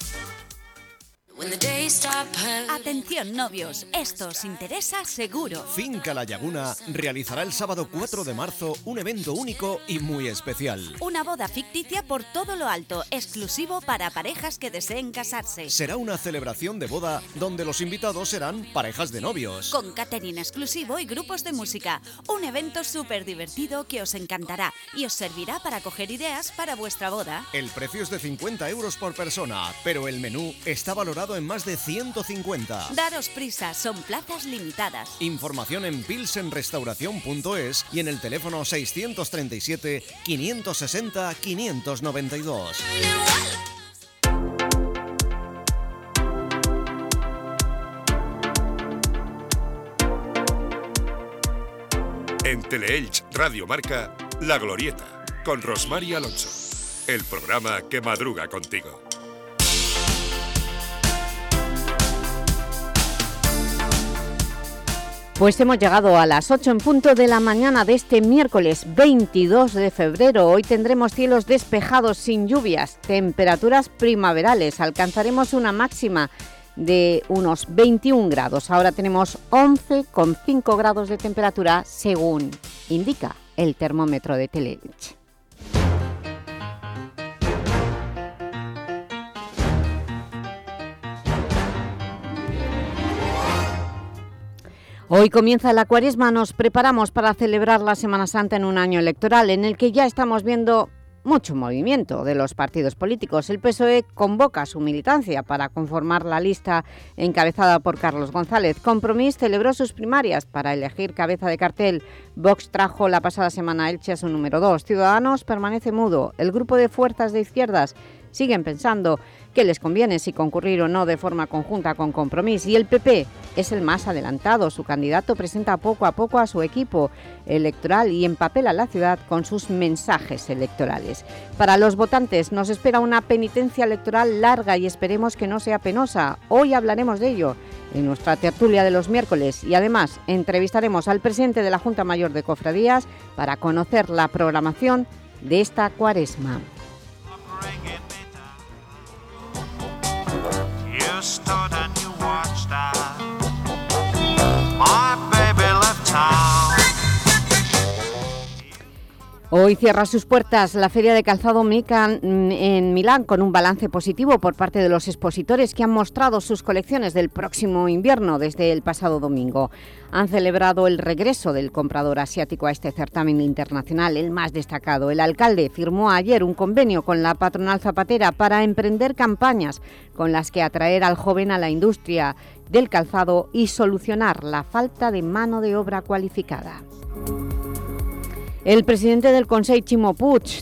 Atención novios, esto os interesa seguro. Finca La Laguna realizará el sábado 4 de marzo un evento único y muy especial. Una boda ficticia por todo lo alto, exclusivo para parejas que deseen casarse. Será una celebración de boda donde los invitados serán parejas de novios. Con catering exclusivo y grupos de música. Un evento súper divertido que os encantará y os servirá para coger ideas para vuestra boda. El precio es de 50 euros por persona, pero el menú está valorado en más de 150. Daros prisa, son plazas limitadas. Información en pilsenrestauración.es y en el teléfono 637 560 592. En Teleelch Radio Marca, La Glorieta, con Rosmar Alonso. El programa que madruga contigo. Pues hemos llegado a las 8 en punto de la mañana de este miércoles 22 de febrero. Hoy tendremos cielos despejados sin lluvias, temperaturas primaverales. Alcanzaremos una máxima de unos 21 grados. Ahora tenemos 11,5 grados de temperatura según indica el termómetro de Teleelch. Hoy comienza la cuaresma, nos preparamos para celebrar la Semana Santa en un año electoral en el que ya estamos viendo mucho movimiento de los partidos políticos. El PSOE convoca su militancia para conformar la lista encabezada por Carlos González. Compromís celebró sus primarias para elegir cabeza de cartel. Vox trajo la pasada semana a Elche a su número 2. Ciudadanos permanece mudo. El grupo de fuerzas de izquierdas siguen pensando que les conviene si concurrir o no de forma conjunta con Compromís. Y el PP es el más adelantado. Su candidato presenta poco a poco a su equipo electoral y empapela la ciudad con sus mensajes electorales. Para los votantes nos espera una penitencia electoral larga y esperemos que no sea penosa. Hoy hablaremos de ello en nuestra tertulia de los miércoles y además entrevistaremos al presidente de la Junta Mayor de Cofradías para conocer la programación de esta cuaresma. stood and you watched as my baby left town. Hoy cierra sus puertas la Feria de Calzado Mica en Milán con un balance positivo por parte de los expositores que han mostrado sus colecciones del próximo invierno desde el pasado domingo. Han celebrado el regreso del comprador asiático a este certamen internacional, el más destacado. El alcalde firmó ayer un convenio con la patronal zapatera para emprender campañas con las que atraer al joven a la industria del calzado y solucionar la falta de mano de obra cualificada. El presidente del Consejo, Chimo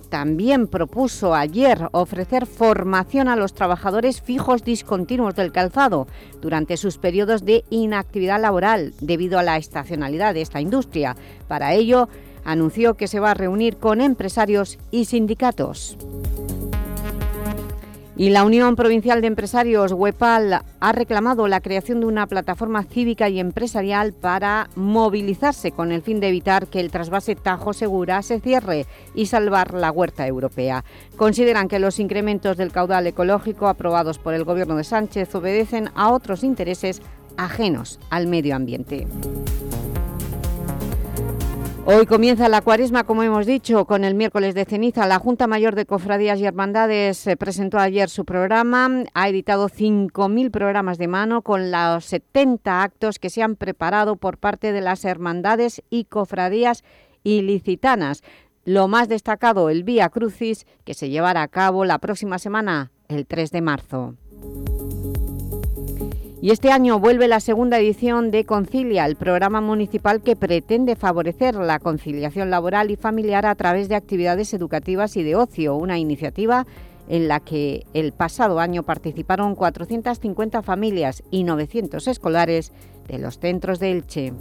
también propuso ayer ofrecer formación a los trabajadores fijos discontinuos del calzado durante sus periodos de inactividad laboral debido a la estacionalidad de esta industria. Para ello, anunció que se va a reunir con empresarios y sindicatos. Y la Unión Provincial de Empresarios, WEPAL, ha reclamado la creación de una plataforma cívica y empresarial para movilizarse con el fin de evitar que el trasvase Tajo Segura se cierre y salvar la huerta europea. Consideran que los incrementos del caudal ecológico aprobados por el Gobierno de Sánchez obedecen a otros intereses ajenos al medio ambiente. Hoy comienza la cuaresma, como hemos dicho, con el miércoles de ceniza. La Junta Mayor de Cofradías y Hermandades eh, presentó ayer su programa. Ha editado 5.000 programas de mano con los 70 actos que se han preparado por parte de las hermandades y cofradías ilicitanas. Lo más destacado, el Vía Crucis, que se llevará a cabo la próxima semana, el 3 de marzo. Y este año vuelve la segunda edición de Concilia, el programa municipal que pretende favorecer la conciliación laboral y familiar a través de actividades educativas y de ocio, una iniciativa en la que el pasado año participaron 450 familias y 900 escolares de los centros de Elche.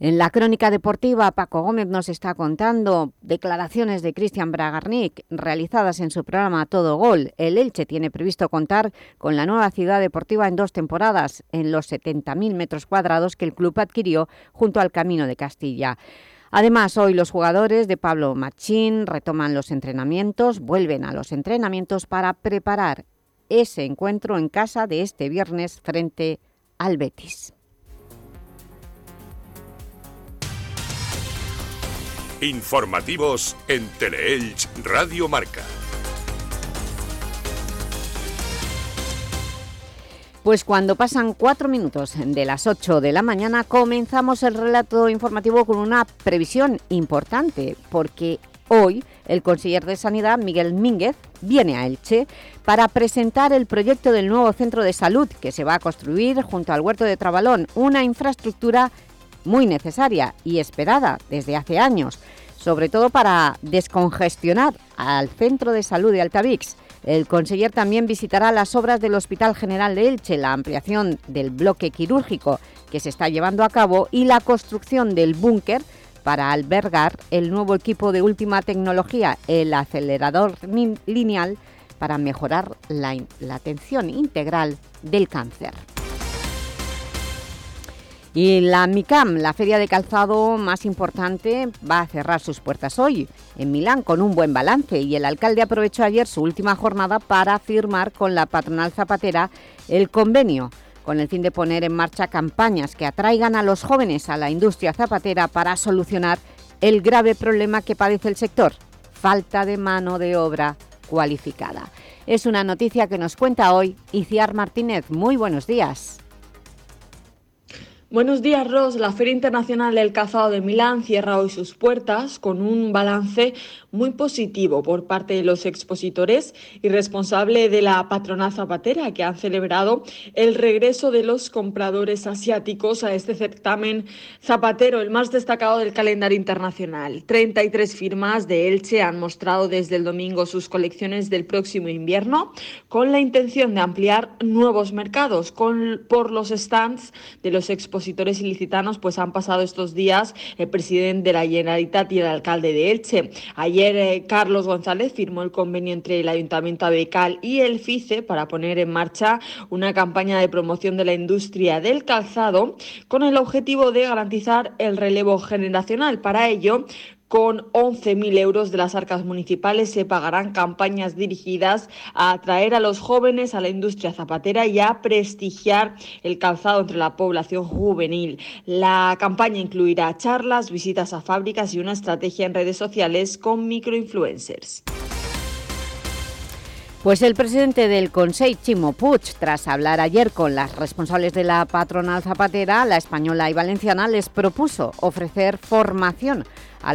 En la crónica deportiva, Paco Gómez nos está contando declaraciones de Cristian Bragarnik realizadas en su programa Todo Gol. El Elche tiene previsto contar con la nueva ciudad deportiva en dos temporadas, en los 70.000 metros cuadrados que el club adquirió junto al Camino de Castilla. Además, hoy los jugadores de Pablo Machín retoman los entrenamientos, vuelven a los entrenamientos para preparar ese encuentro en casa de este viernes frente al Betis. Informativos en Teleelch Radio Marca. Pues cuando pasan cuatro minutos de las 8 de la mañana comenzamos el relato informativo con una previsión importante porque hoy el consejero de Sanidad, Miguel Mínguez, viene a Elche para presentar el proyecto del nuevo centro de salud que se va a construir junto al Huerto de Trabalón, una infraestructura muy necesaria y esperada desde hace años, sobre todo para descongestionar al Centro de Salud de Altavix. El conseller también visitará las obras del Hospital General de Elche, la ampliación del bloque quirúrgico que se está llevando a cabo y la construcción del búnker para albergar el nuevo equipo de última tecnología, el acelerador lineal, para mejorar la, la atención integral del cáncer. Y la MICAM, la feria de calzado más importante, va a cerrar sus puertas hoy en Milán con un buen balance y el alcalde aprovechó ayer su última jornada para firmar con la patronal zapatera el convenio con el fin de poner en marcha campañas que atraigan a los jóvenes a la industria zapatera para solucionar el grave problema que padece el sector, falta de mano de obra cualificada. Es una noticia que nos cuenta hoy Iciar Martínez. Muy buenos días. Buenos días, Ros. La Feria Internacional del Calzado de Milán cierra hoy sus puertas con un balance muy positivo por parte de los expositores y responsable de la patronal zapatera que han celebrado el regreso de los compradores asiáticos a este certamen zapatero, el más destacado del calendario internacional. 33 firmas de Elche han mostrado desde el domingo sus colecciones del próximo invierno con la intención de ampliar nuevos mercados con, por los stands de los expositores ilicitanos pues han pasado estos días el presidente de la Generalitat y el alcalde de Elche. Ayer eh, Carlos González firmó el convenio entre el Ayuntamiento Abecal y el FICE para poner en marcha una campaña de promoción de la industria del calzado con el objetivo de garantizar el relevo generacional. Para ello, con 11.000 euros de las arcas municipales se pagarán campañas dirigidas a atraer a los jóvenes a la industria zapatera y a prestigiar el calzado entre la población juvenil. La campaña incluirá charlas, visitas a fábricas y una estrategia en redes sociales con microinfluencers. Pues el presidente del Consejo, Chimo Puig, tras hablar ayer con las responsables de la patronal zapatera, la española y valenciana, les propuso ofrecer formación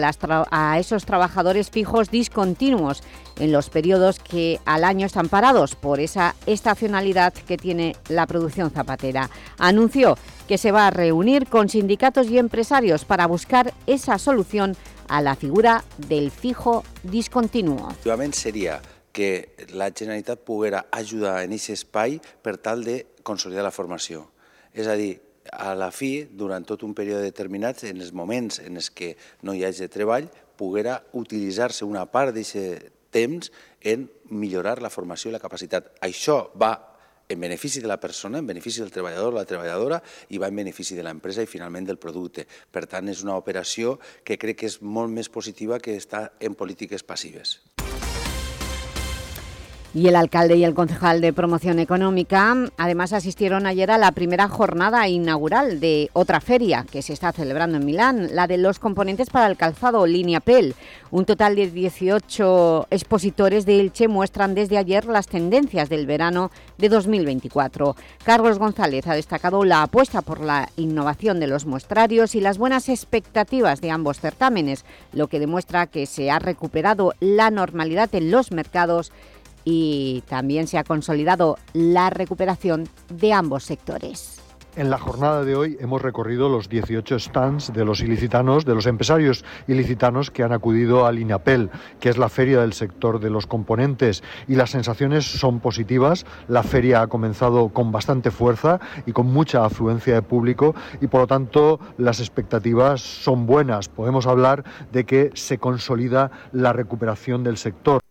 a, esos trabajadores fijos discontinuos en los periodos que al año están parados por esa estacionalidad que tiene la producción zapatera. Anunció que se va a reunir con sindicatos y empresarios para buscar esa solución a la figura del fijo discontinuo. sería que la Generalitat poguera ayudar en aquest espai per tal de consolidar la formació. És a a la fi, durant tot un període determinat, en els moments en els que no hi hagi treball, poguera utilitzar-se una part d'aquest temps en millorar la formació i la capacitat. Això va en benefici de la persona, en benefici del treballador o la treballadora i va en benefici de l'empresa i finalment del producte. Per tant, és una operació que crec que és molt més positiva que estar en polítiques passives. Y el alcalde y el concejal de Promoción Económica además asistieron ayer a la primera jornada inaugural de otra feria que se está celebrando en Milán, la de los componentes para el calzado Línea PEL. Un total de 18 expositores de Elche muestran desde ayer las tendencias del verano de 2024. Carlos González ha destacado la apuesta por la innovación de los muestrarios y las buenas expectativas de ambos certámenes, lo que demuestra que se ha recuperado la normalidad en los mercados y también se ha consolidado la recuperación de ambos sectores. En la jornada de hoy hemos recorrido los 18 stands de los ilicitanos, de los empresarios ilicitanos que han acudido al INAPEL, que es la feria del sector de los componentes, y las sensaciones son positivas. La feria ha comenzado con bastante fuerza y con mucha afluencia de público y por lo tanto las expectativas son buenas. Podemos hablar de que se consolida la recuperación del sector.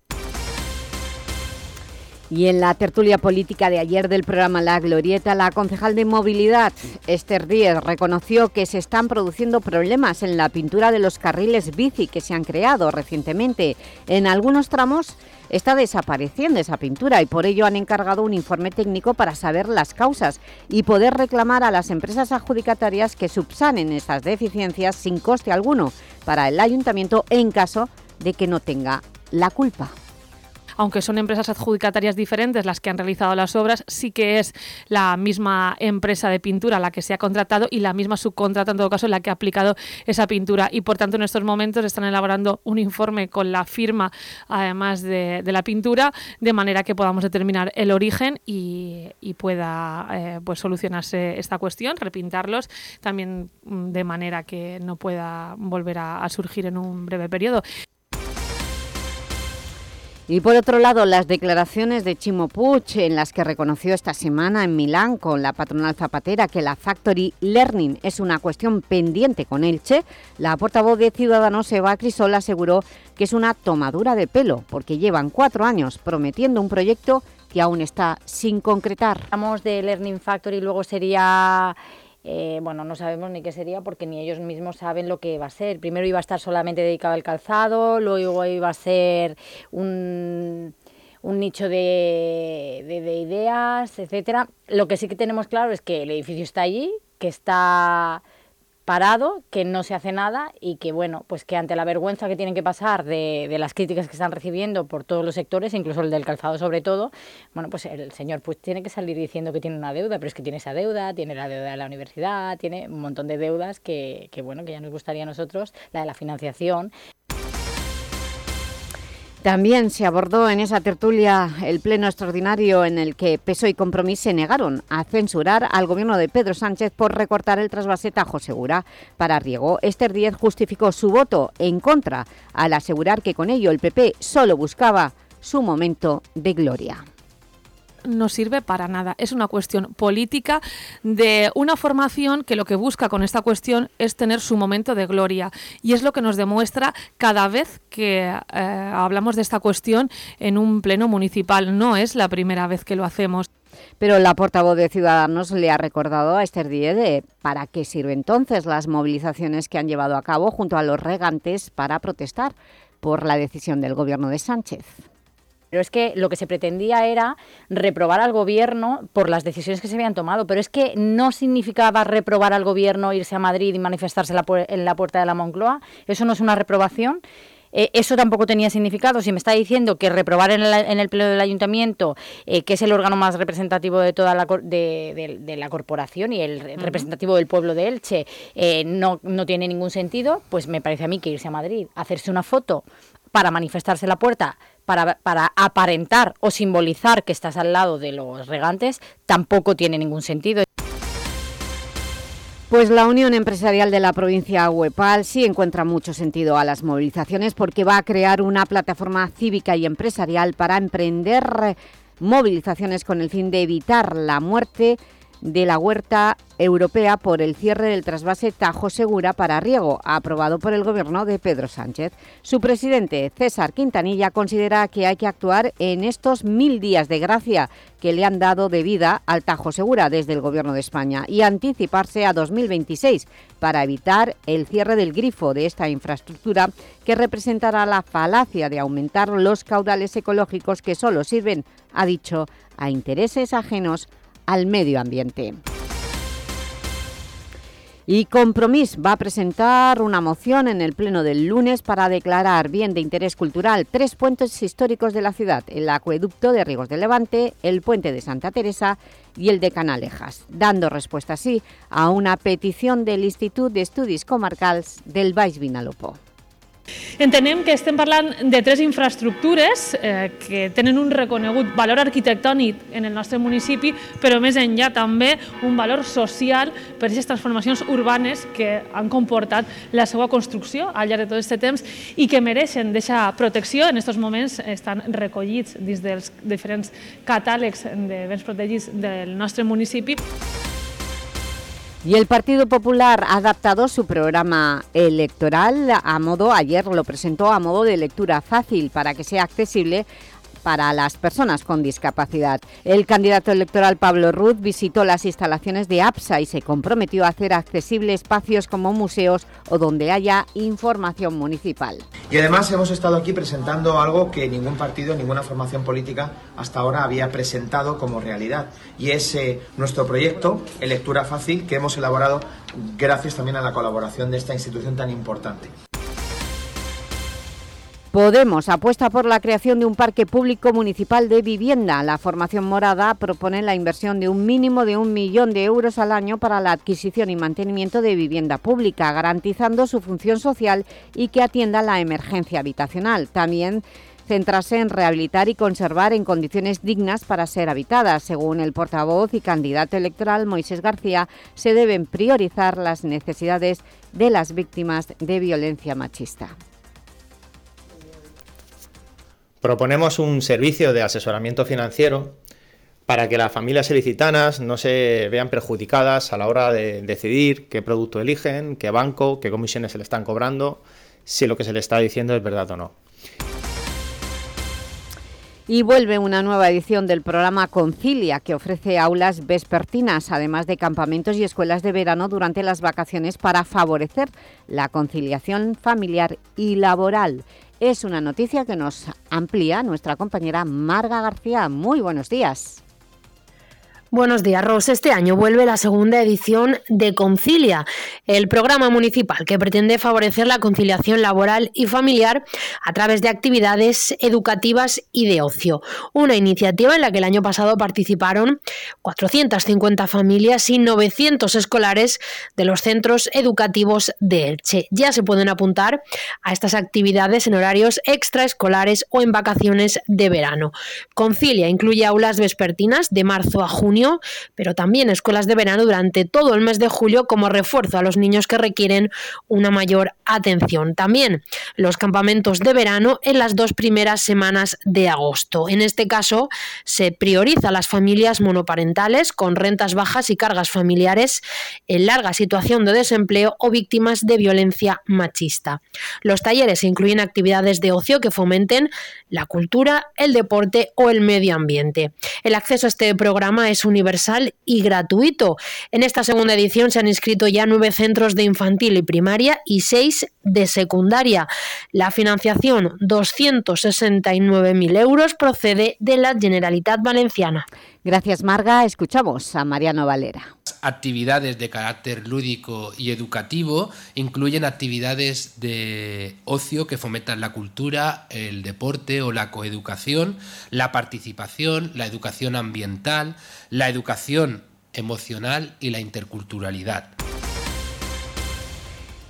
Y en la tertulia política de ayer del programa La Glorieta, la concejal de Movilidad, Esther Díez, reconoció que se están produciendo problemas en la pintura de los carriles bici que se han creado recientemente. En algunos tramos está desapareciendo esa pintura y por ello han encargado un informe técnico para saber las causas y poder reclamar a las empresas adjudicatarias que subsanen esas deficiencias sin coste alguno para el Ayuntamiento en caso de que no tenga la culpa aunque son empresas adjudicatarias diferentes las que han realizado las obras, sí que es la misma empresa de pintura la que se ha contratado y la misma subcontrata, en todo caso, la que ha aplicado esa pintura. Y, por tanto, en estos momentos están elaborando un informe con la firma, además de, la pintura, de manera que podamos determinar el origen y, pueda eh, pues solucionarse esta cuestión, repintarlos, también mm, de manera que no pueda volver a surgir en un breve periodo. Y por otro lado, las declaraciones de Chimo Puig, en las que reconoció esta semana en Milán con la patronal zapatera que la Factory Learning es una cuestión pendiente con Elche, la portavoz de Ciudadanos Eva Crisol aseguró que es una tomadura de pelo, porque llevan cuatro años prometiendo un proyecto que aún está sin concretar. Hablamos de Learning Factory, luego sería eh, bueno, no sabemos ni qué sería porque ni ellos mismos saben lo que va a ser. Primero iba a estar solamente dedicado al calzado, luego iba a ser un, un nicho de, de, ideas, etcétera. Lo que sí que tenemos claro es que el edificio está allí, que está parado, que no se hace nada y que, bueno, pues que ante la vergüenza que tienen que pasar de, de, las críticas que están recibiendo por todos los sectores, incluso el del calzado sobre todo, bueno, pues el señor pues tiene que salir diciendo que tiene una deuda, pero es que tiene esa deuda, tiene la deuda de la universidad, tiene un montón de deudas que, que bueno, que ya nos gustaría a nosotros, la de la financiación. También se abordó en esa tertulia el pleno extraordinario en el que PSOE y Compromís se negaron a censurar al gobierno de Pedro Sánchez por recortar el trasvase Tajo Segura para Riego. Esther Díez justificó su voto en contra al asegurar que con ello el PP solo buscaba su momento de gloria no sirve para nada. Es una cuestión política de una formación que lo que busca con esta cuestión es tener su momento de gloria. Y es lo que nos demuestra cada vez que eh, hablamos de esta cuestión en un pleno municipal. No es la primera vez que lo hacemos. Pero la portavoz de Ciudadanos le ha recordado a Esther Díez de para qué sirven entonces las movilizaciones que han llevado a cabo junto a los regantes para protestar por la decisión del gobierno de Sánchez. Pero es que lo que se pretendía era reprobar al gobierno por las decisiones que se habían tomado. Pero es que no significaba reprobar al gobierno, irse a Madrid y manifestarse en la puerta de la Moncloa. Eso no es una reprobación. Eh, eso tampoco tenía significado. Si me está diciendo que reprobar en el, pleno del ayuntamiento, eh, que es el órgano más representativo de toda la, de, la corporación y el representativo del pueblo de Elche, eh, no, no tiene ningún sentido, pues me parece a mí que irse a Madrid, hacerse una foto para manifestarse en la puerta para, para, aparentar o simbolizar que estás al lado de los regantes tampoco tiene ningún sentido. Pues la Unión Empresarial de la provincia Huepal sí encuentra mucho sentido a las movilizaciones porque va a crear una plataforma cívica y empresarial para emprender movilizaciones con el fin de evitar la muerte de la huerta europea por el cierre del trasvase Tajo Segura para riego, aprobado por el gobierno de Pedro Sánchez. Su presidente, César Quintanilla, considera que hay que actuar en estos mil días de gracia que le han dado de vida al Tajo Segura desde el gobierno de España y anticiparse a 2026 para evitar el cierre del grifo de esta infraestructura que representará la falacia de aumentar los caudales ecológicos que solo sirven, ha dicho, a intereses ajenos al medio ambiente. Y Compromís va a presentar una moción en el pleno del lunes para declarar bien de interés cultural tres puentes históricos de la ciudad, el acueducto de Rigos de Levante, el puente de Santa Teresa y el de Canalejas, dando respuesta así a una petición del Instituto de Estudios Comarcals del Baix Vinalopó. Entenem que estem parlant de tres infraestructures eh, que tenen un reconegut valor arquitectònic en el nostre municipi, però més enllà també un valor social per aquestes transformacions urbanes que han comportat la seva construcció al llarg de tot aquest temps i que mereixen deixar protecció. En aquests moments estan recollits dins dels diferents catàlegs de béns protegits del nostre municipi. Y el Partido Popular ha adaptado su programa electoral a modo, ayer lo presentó a modo de lectura fácil para que sea accesible para las personas con discapacidad. El candidato electoral Pablo Ruz visitó las instalaciones de APSA y se comprometió a hacer accesible espacios como museos o donde haya información municipal. Y además hemos estado aquí presentando algo que ningún partido, ninguna formación política hasta ahora había presentado como realidad y es eh, nuestro proyecto Electura Fácil que hemos elaborado gracias también a la colaboración de esta institución tan importante. Podemos apuesta por la creación de un parque público municipal de vivienda. La formación morada propone la inversión de un mínimo de un millón de euros al año para la adquisición y mantenimiento de vivienda pública, garantizando su función social y que atienda la emergencia habitacional. También centrarse en rehabilitar y conservar en condiciones dignas para ser habitadas. Según el portavoz y candidato electoral Moisés García, se deben priorizar las necesidades de las víctimas de violencia machista. Proponemos un servicio de asesoramiento financiero para que las familias ilicitanas no se vean perjudicadas a la hora de decidir qué producto eligen, qué banco, qué comisiones se le están cobrando, si lo que se le está diciendo es verdad o no. Y vuelve una nueva edición del programa Concilia, que ofrece aulas vespertinas, además de campamentos y escuelas de verano durante las vacaciones para favorecer la conciliación familiar y laboral. Es una noticia que nos amplía nuestra compañera Marga García. Muy buenos días. Buenos días, Ros. Este año vuelve la segunda edición de Concilia, el programa municipal que pretende favorecer la conciliación laboral y familiar a través de actividades educativas y de ocio. Una iniciativa en la que el año pasado participaron 450 familias y 900 escolares de los centros educativos de Elche. Ya se pueden apuntar a estas actividades en horarios extraescolares o en vacaciones de verano. Concilia incluye aulas vespertinas de marzo a junio pero también escuelas de verano durante todo el mes de julio como refuerzo a los niños que requieren una mayor atención. También los campamentos de verano en las dos primeras semanas de agosto. En este caso, se prioriza a las familias monoparentales con rentas bajas y cargas familiares en larga situación de desempleo o víctimas de violencia machista. Los talleres incluyen actividades de ocio que fomenten la cultura, el deporte o el medio ambiente. El acceso a este programa es universal y gratuito. En esta segunda edición se han inscrito ya nueve centros de infantil y primaria y seis de secundaria. La financiación, 269.000 euros, procede de la Generalitat Valenciana. Gracias, Marga. Escuchamos a Mariano Valera. Actividades de carácter lúdico y educativo incluyen actividades de ocio que fomentan la cultura, el deporte o la coeducación, la participación, la educación ambiental, la educación emocional y la interculturalidad.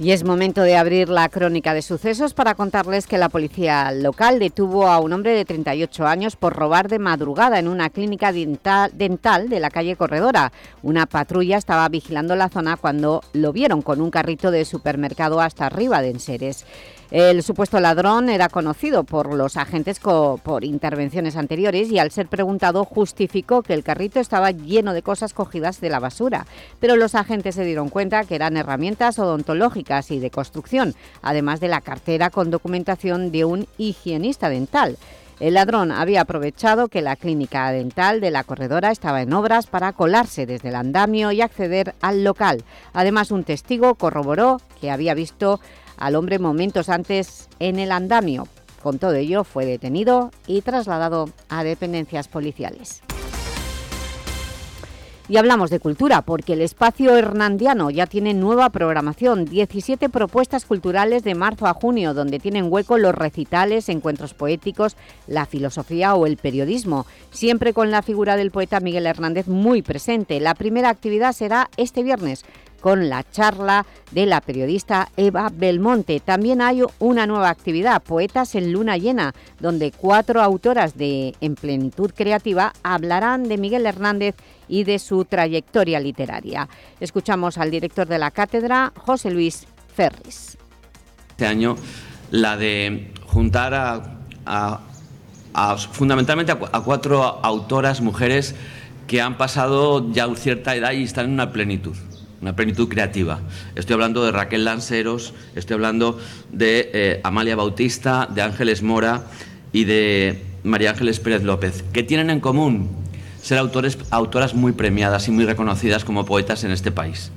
Y es momento de abrir la crónica de sucesos para contarles que la policía local detuvo a un hombre de 38 años por robar de madrugada en una clínica dental, de la calle Corredora. Una patrulla estaba vigilando la zona cuando lo vieron con un carrito de supermercado hasta arriba de Enseres. El supuesto ladrón era conocido por los agentes por intervenciones anteriores y al ser preguntado justificó que el carrito estaba lleno de cosas cogidas de la basura, pero los agentes se dieron cuenta que eran herramientas odontológicas y de construcción, además de la cartera con documentación de un higienista dental. El ladrón había aprovechado que la clínica dental de la corredora estaba en obras para colarse desde el andamio y acceder al local. Además, un testigo corroboró que había visto al hombre momentos antes en el andamio. Con todo ello fue detenido y trasladado a dependencias policiales. Y hablamos de cultura, porque el Espacio Hernandiano ya tiene nueva programación, 17 propuestas culturales de marzo a junio, donde tienen hueco los recitales, encuentros poéticos, la filosofía o el periodismo, siempre con la figura del poeta Miguel Hernández muy presente. La primera actividad será este viernes, con la charla de la periodista Eva Belmonte. También hay una nueva actividad, Poetas en Luna Llena, donde cuatro autoras de En Plenitud Creativa hablarán de Miguel Hernández y de su trayectoria literaria. Escuchamos al director de la cátedra, José Luis Ferris. Este año la de juntar a, fundamentalmente a cuatro autoras, mujeres, que han pasado ya cierta edad y están en una plenitud una plenitud creativa. Estoy hablando de Raquel Lanceros, estoy hablando de eh, Amalia Bautista, de Ángeles Mora y de María Ángeles Pérez López, que tienen en común ser autores, autoras muy premiadas y muy reconocidas como poetas en este país.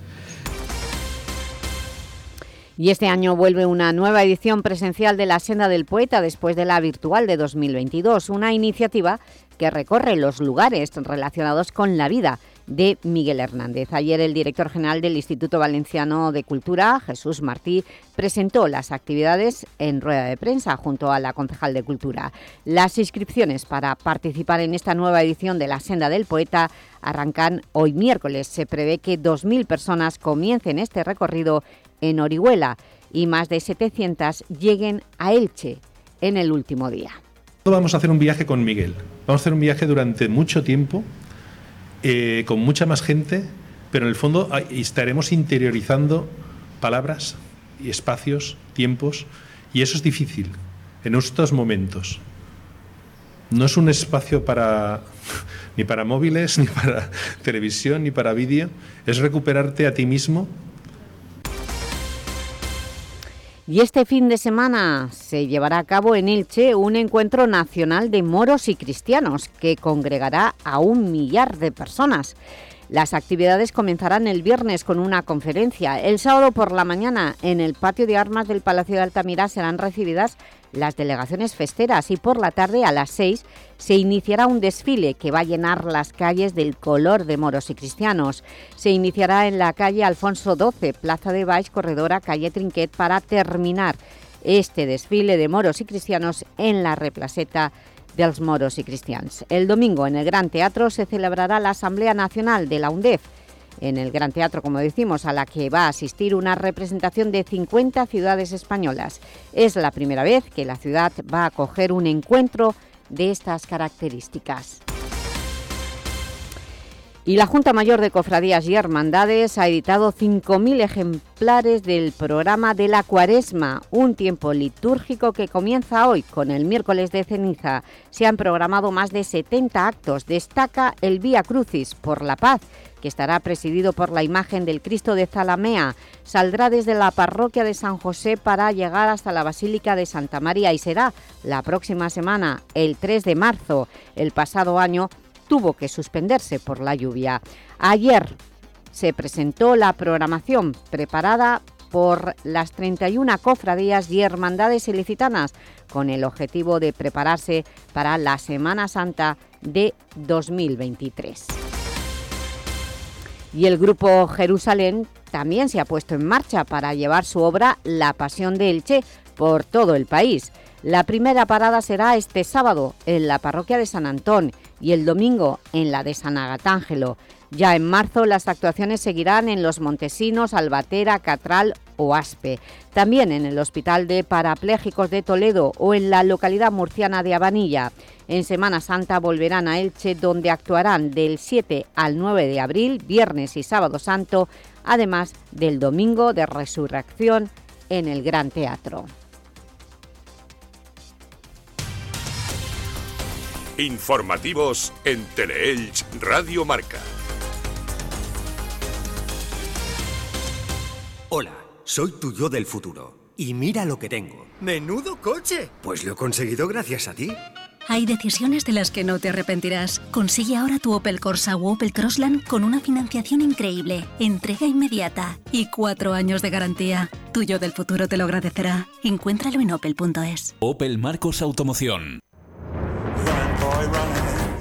Y este año vuelve una nueva edición presencial de la Senda del Poeta después de la virtual de 2022, una iniciativa que recorre los lugares relacionados con la vida de Miguel Hernández. Ayer el director general del Instituto Valenciano de Cultura, Jesús Martí, presentó las actividades en rueda de prensa junto a la concejal de Cultura. Las inscripciones para participar en esta nueva edición de la Senda del Poeta arrancan hoy miércoles. Se prevé que 2.000 personas comiencen este recorrido en Orihuela y más de 700 lleguen a Elche en el último día. Vamos a hacer un viaje con Miguel. Vamos a hacer un viaje durante mucho tiempo eh, con mucha más gente, pero en el fondo estaremos interiorizando palabras y espacios, tiempos, y eso es difícil en estos momentos. No es un espacio para ni para móviles, ni para televisión, ni para vídeo, es recuperarte a ti mismo y este fin de semana se llevará a cabo en Elche un encuentro nacional de moros y cristianos que congregará a un millar de personas. Las actividades comenzarán el viernes con una conferencia. El sábado por la mañana, en el patio de armas del Palacio de Altamira, serán recibidas las delegaciones festeras y por la tarde a las 6 se iniciará un desfile que va a llenar las calles del color de moros y cristianos. Se iniciará en la calle Alfonso XII, Plaza de Baix, Corredora, calle Trinquet, para terminar este desfile de moros y cristianos en la replaceta dels moros y cristians. El domingo en el Gran Teatro se celebrará la Asamblea Nacional de la UNDEF, en el Gran Teatro, como decimos, a la que va a asistir una representación de 50 ciudades españolas. Es la primera vez que la ciudad va a acoger un encuentro de estas características. Y la Junta Mayor de Cofradías y Hermandades ha editado 5.000 ejemplares del programa de la Cuaresma, un tiempo litúrgico que comienza hoy con el miércoles de ceniza. Se han programado más de 70 actos. Destaca el Vía Crucis por la Paz, que estará presidido por la imagen del Cristo de Zalamea. Saldrá desde la parroquia de San José para llegar hasta la Basílica de Santa María y será la próxima semana, el 3 de marzo. El pasado año tuvo que suspenderse por la lluvia. Ayer se presentó la programación preparada por las 31 cofradías y hermandades ilicitanas con el objetivo de prepararse para la Semana Santa de 2023. Y el Grupo Jerusalén también se ha puesto en marcha para llevar su obra La Pasión de Elche por todo el país. La primera parada será este sábado en la parroquia de San Antón y el domingo en la de San Agatángelo. Ya en marzo las actuaciones seguirán en Los Montesinos, Albatera, Catral o Aspe. También en el Hospital de Parapléjicos de Toledo o en la localidad murciana de Abanilla. En Semana Santa volverán a Elche donde actuarán del 7 al 9 de abril, viernes y sábado santo, además del domingo de resurrección en el Gran Teatro. Informativos en Teleelch Radio Marca. Hola, soy tu yo del futuro. Y mira lo que tengo. ¡Menudo coche! Pues lo he conseguido gracias a ti. Hay decisiones de las que no te arrepentirás. Consigue ahora tu Opel Corsa o Opel Crossland con una financiación increíble, entrega inmediata y cuatro años de garantía. Tuyo del futuro te lo agradecerá. Encuéntralo en opel.es. Opel Marcos Automoción.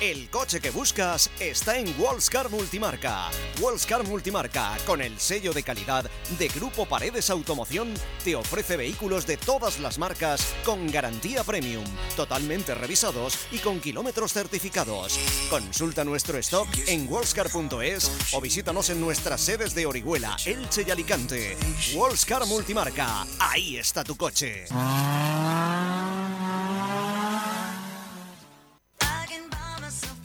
El coche que buscas está en Wallscar Multimarca. Wallscar Multimarca, con el sello de calidad de Grupo Paredes Automoción, te ofrece vehículos de todas las marcas con garantía premium, totalmente revisados y con kilómetros certificados. Consulta nuestro stock en wallscar.es o visítanos en nuestras sedes de Orihuela, Elche y Alicante. Wallscar Multimarca, ahí está tu coche.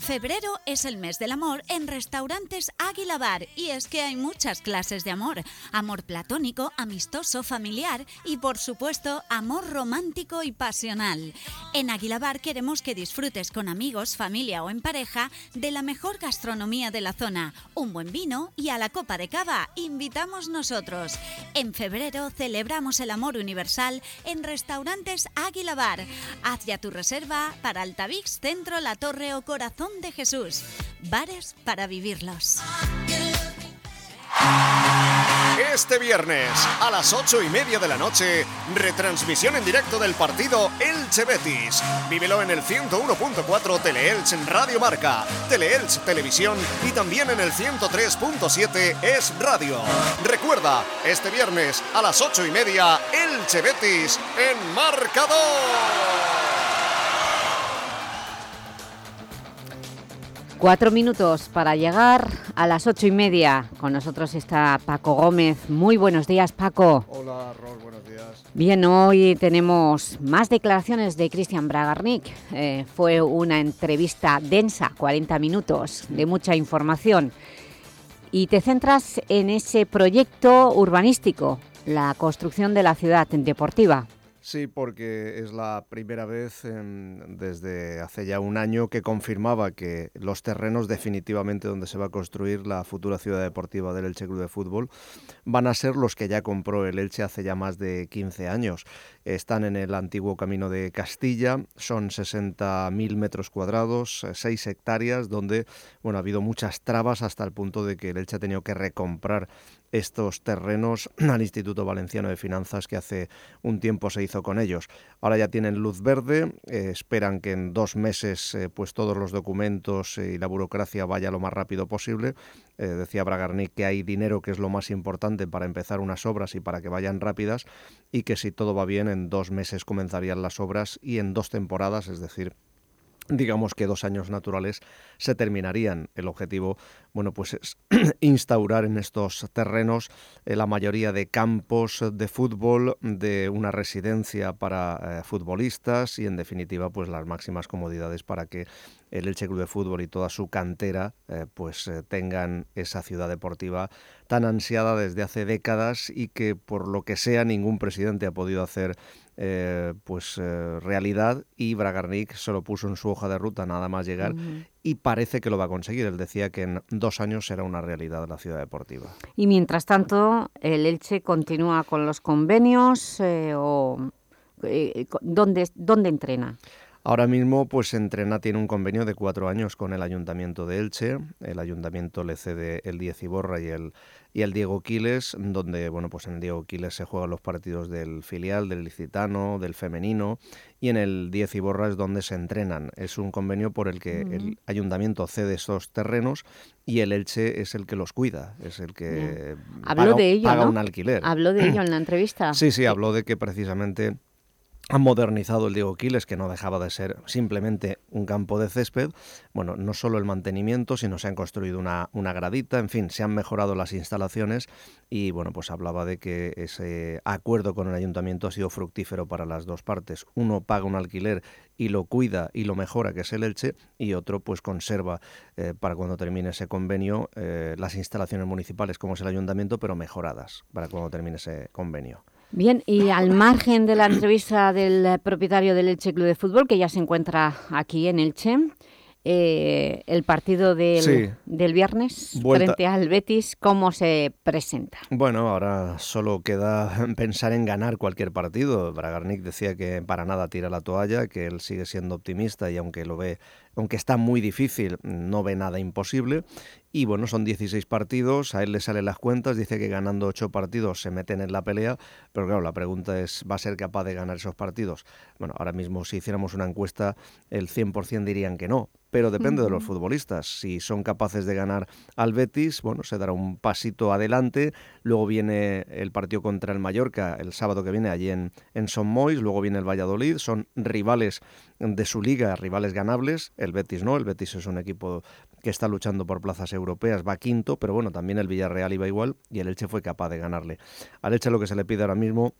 Febrero es el mes del amor en restaurantes Águila Bar y es que hay muchas clases de amor. Amor platónico, amistoso, familiar y por supuesto amor romántico y pasional. En Águila Bar queremos que disfrutes con amigos, familia o en pareja de la mejor gastronomía de la zona, un buen vino y a la copa de cava invitamos nosotros. En febrero celebramos el amor universal en restaurantes Águila Bar. Haz ya tu reserva para Altavix, Centro, La Torre o Corazón de Jesús. Bares para vivirlos. Este viernes a las ocho y media de la noche, retransmisión en directo del partido Elche Betis. Vívelo en el 101.4 Teleelch en Radio Marca, Teleelch Televisión y también en el 103.7 Es Radio. Recuerda, este viernes a las ocho y media, Elche Betis en marcador. Cuatro minutos para llegar a las ocho y media. Con nosotros está Paco Gómez. Muy buenos días, Paco. Hola, Rol, buenos días. Bien, hoy tenemos más declaraciones de Cristian Bragarnik. Eh, fue una entrevista densa, 40 minutos, de mucha información. Y te centras en ese proyecto urbanístico, la construcción de la ciudad deportiva. Sí, porque es la primera vez desde hace ya un año que confirmaba que los terrenos definitivamente donde se va a construir la futura ciudad deportiva del Elche Club de Fútbol van a ser los que ya compró el Elche hace ya más de 15 años. Están en el antiguo Camino de Castilla, son 60.000 metros cuadrados, 6 hectáreas, donde bueno, ha habido muchas trabas hasta el punto de que el Elche ha tenido que recomprar estos terrenos al Instituto Valenciano de Finanzas que hace un tiempo se hizo con ellos. Ahora ya tienen luz verde, eh, esperan que en dos meses eh, pues todos los documentos y la burocracia vaya lo más rápido posible. Eh, decía Bragarnik que hay dinero que es lo más importante para empezar unas obras y para que vayan rápidas y que si todo va bien en dos meses comenzarían las obras y en dos temporadas, es decir, digamos que dos años naturales se terminarían. El objetivo, bueno, pues es instaurar en estos terrenos eh, la mayoría de campos de fútbol, de una residencia para eh, futbolistas y, en definitiva, pues las máximas comodidades para que el Elche Club de Fútbol y toda su cantera eh, pues tengan esa ciudad deportiva tan ansiada desde hace décadas y que por lo que sea ningún presidente ha podido hacer eh, pues eh, realidad y Bragarnik se lo puso en su hoja de ruta nada más llegar y parece que lo va a conseguir. Él decía que en dos años será una realidad la ciudad deportiva. Y mientras tanto, el Elche continúa con los convenios eh, o ¿dónde, ¿dónde entrena? Ahora mismo, pues Entrena tiene un convenio de cuatro años con el Ayuntamiento de Elche. El Ayuntamiento le cede el 10 Iborra y el, y el Diego Quiles, donde, bueno, pues en el Diego Quiles se juegan los partidos del filial, del licitano, del femenino, y en el 10 Iborra es donde se entrenan. Es un convenio por el que el Ayuntamiento cede esos terrenos y el Elche es el que los cuida, es el que paga, de ello, un alquiler. Habló de ello en la entrevista. Sí, sí, habló de que precisamente han modernizado el Diego Quiles, que no dejaba de ser simplemente un campo de césped. Bueno, no solo el mantenimiento, sino se han construido una, una gradita, en fin, se han mejorado las instalaciones y bueno, pues hablaba de que ese acuerdo con el ayuntamiento ha sido fructífero para las dos partes. Uno paga un alquiler y lo cuida y lo mejora, que es el Elche, y otro pues conserva eh, para cuando termine ese convenio eh, las instalaciones municipales como es el ayuntamiento, pero mejoradas para cuando termine ese convenio. Bien, y al margen de la entrevista del propietario del Elche Club de Fútbol, que ya se encuentra aquí en Elche, eh, el partido del, del viernes frente al Betis, ¿cómo se presenta? Bueno, ahora solo queda pensar en ganar cualquier partido. Bragarnik decía que para nada tira la toalla, que él sigue siendo optimista y aunque lo ve aunque está muy difícil, no ve nada imposible. Y bueno, son 16 partidos, a él le salen las cuentas, dice que ganando 8 partidos se meten en la pelea, pero claro, la pregunta es, ¿va a ser capaz de ganar esos partidos? Bueno, ahora mismo si hiciéramos una encuesta, el 100% dirían que no, pero depende de los futbolistas. Si son capaces de ganar al Betis, bueno, se dará un pasito adelante. Luego viene el partido contra el Mallorca el sábado que viene allí en, en Son Mois. Luego viene el Valladolid. Son rivales de su liga, rivales ganables. El Betis no. El Betis es un equipo que está luchando por plazas europeas, va quinto, pero bueno, también el Villarreal iba igual y el Elche fue capaz de ganarle. Al Elche lo que se le pide ahora mismo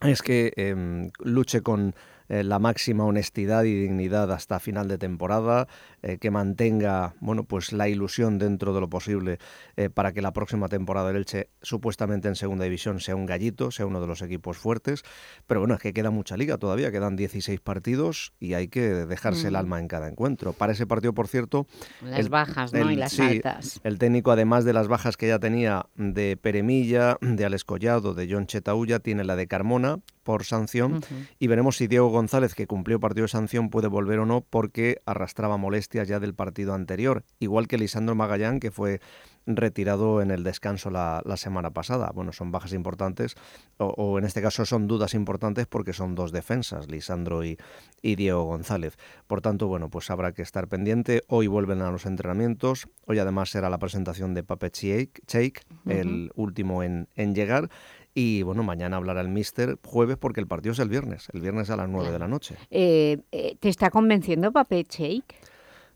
es que em, luche con eh, la máxima honestidad y dignidad hasta final de temporada, eh, que mantenga bueno, pues la ilusión dentro de lo posible eh, para que la próxima temporada del Elche, supuestamente en segunda división, sea un gallito, sea uno de los equipos fuertes. Pero bueno, es que queda mucha liga todavía, quedan 16 partidos y hay que dejarse el Mm. alma en cada encuentro. Para ese partido, por cierto, Las bajas, ¿no? y las sí, altas. el técnico, además de las bajas que ya tenía de Peremilla, de Alex Collado, de John Chetaulla, tiene la de Carmona por sanción y veremos si Diego González, que cumplió partido de sanción, puede volver o no porque arrastraba molestias ya del partido anterior, igual que Lisandro Magallán, que fue retirado en el descanso la, la semana pasada. Bueno, son bajas importantes, o, o en este caso son dudas importantes porque son dos defensas, Lisandro y, y Diego González. Por tanto, bueno, pues habrá que estar pendiente. Hoy vuelven a los entrenamientos. Hoy además será la presentación de Pape Cheik, Cheik, el último en, en llegar. Y bueno, mañana hablará el Mister jueves porque el partido es el viernes, el viernes a las 9 de la noche. Eh, eh, ¿Te está convenciendo Pape Cheik?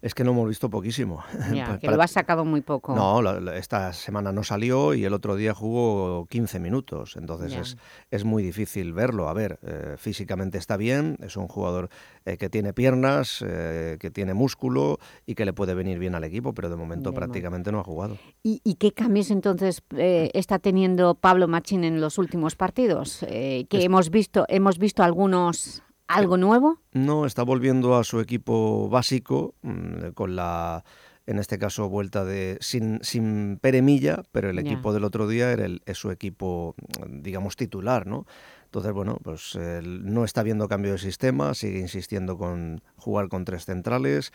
Es que lo hemos visto poquísimo. Ya, que lo has sacado muy poco. No, la- la- esta semana no salió y el otro día jugó 15 minutos, entonces es, es muy difícil verlo. A ver, eh, físicamente está bien, es un jugador eh, que tiene piernas, eh, que tiene músculo y que le puede venir bien al equipo, pero de momento De prácticamente no ha jugado. ¿Y, y qué cambios entonces está teniendo Pablo Machín en los últimos partidos? Que Es- hemos visto, hemos visto algunos algo nuevo. No, está volviendo a su equipo básico mm, con la, en este caso, vuelta de sin, sin Peremilla, pero el equipo del otro día era el, es su equipo, mm, digamos, titular, ¿no? Entonces, bueno, pues no está viendo cambio de sistema, sigue insistiendo con jugar con tres centrales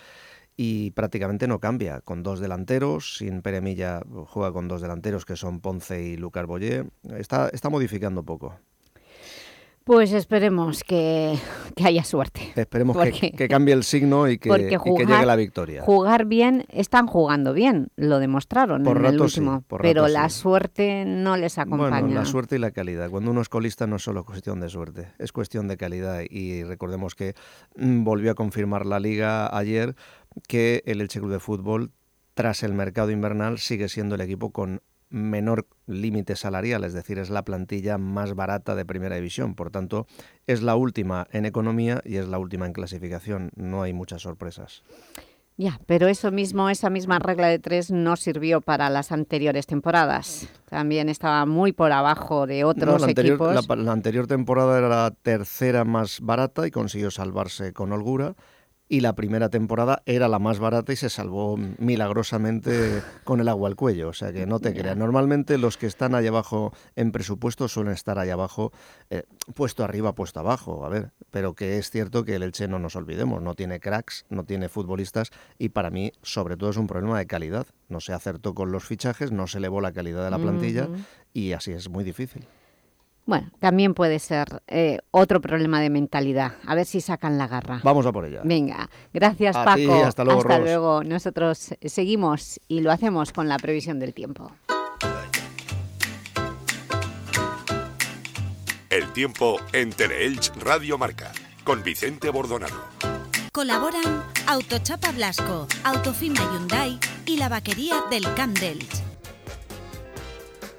y prácticamente no cambia, con dos delanteros, sin Peremilla juega con dos delanteros que son Ponce y Lucar Boyer, está, está modificando poco. Pues esperemos que, que haya suerte. Esperemos que, Porque- que cambie el signo y que, y llegue la victoria. Jugar bien, están jugando bien, lo demostraron Por en el sí, último, por pero la sí. suerte no les acompaña. Bueno, la suerte y la calidad. Cuando uno es colista no es solo cuestión de suerte, es cuestión de calidad. Y recordemos que mm, volvió a confirmar la liga ayer que el Elche Club de Fútbol, tras el mercado invernal, sigue siendo el equipo con menor límite salarial, es decir, es la plantilla más barata de primera división. Por tanto, es la última en economía y es la última en clasificación. No hay muchas sorpresas. Ya, pero eso mismo, esa misma regla de tres no sirvió para las anteriores temporadas. También estaba muy por abajo de No, otros la, anterior, equipos. la anterior temporada era la tercera más barata y consiguió salvarse con holgura. Y la primera temporada era la más barata y se salvó milagrosamente con el agua al cuello. O sea que no te creas. Normalmente los que están allá abajo en presupuesto suelen estar allá abajo, eh, puesto arriba, puesto abajo. A ver, pero que es cierto que el Elche no nos olvidemos, no tiene cracks, no tiene futbolistas y para mí, sobre todo, es un problema de calidad. No se acertó con los fichajes, no se elevó la calidad de la plantilla y así es muy difícil. Bueno, también puede ser eh, otro problema de mentalidad. A ver si sacan la garra. Vamos a por ella. Venga, gracias A Paco. ti, hasta luego, Ros. luego. Nosotros seguimos y lo hacemos con la previsión del tiempo. El tiempo en Teleelch Radio Marca con Vicente Bordonado. Colaboran Autochapa Blasco, Autofima Hyundai y la vaquería del Camp.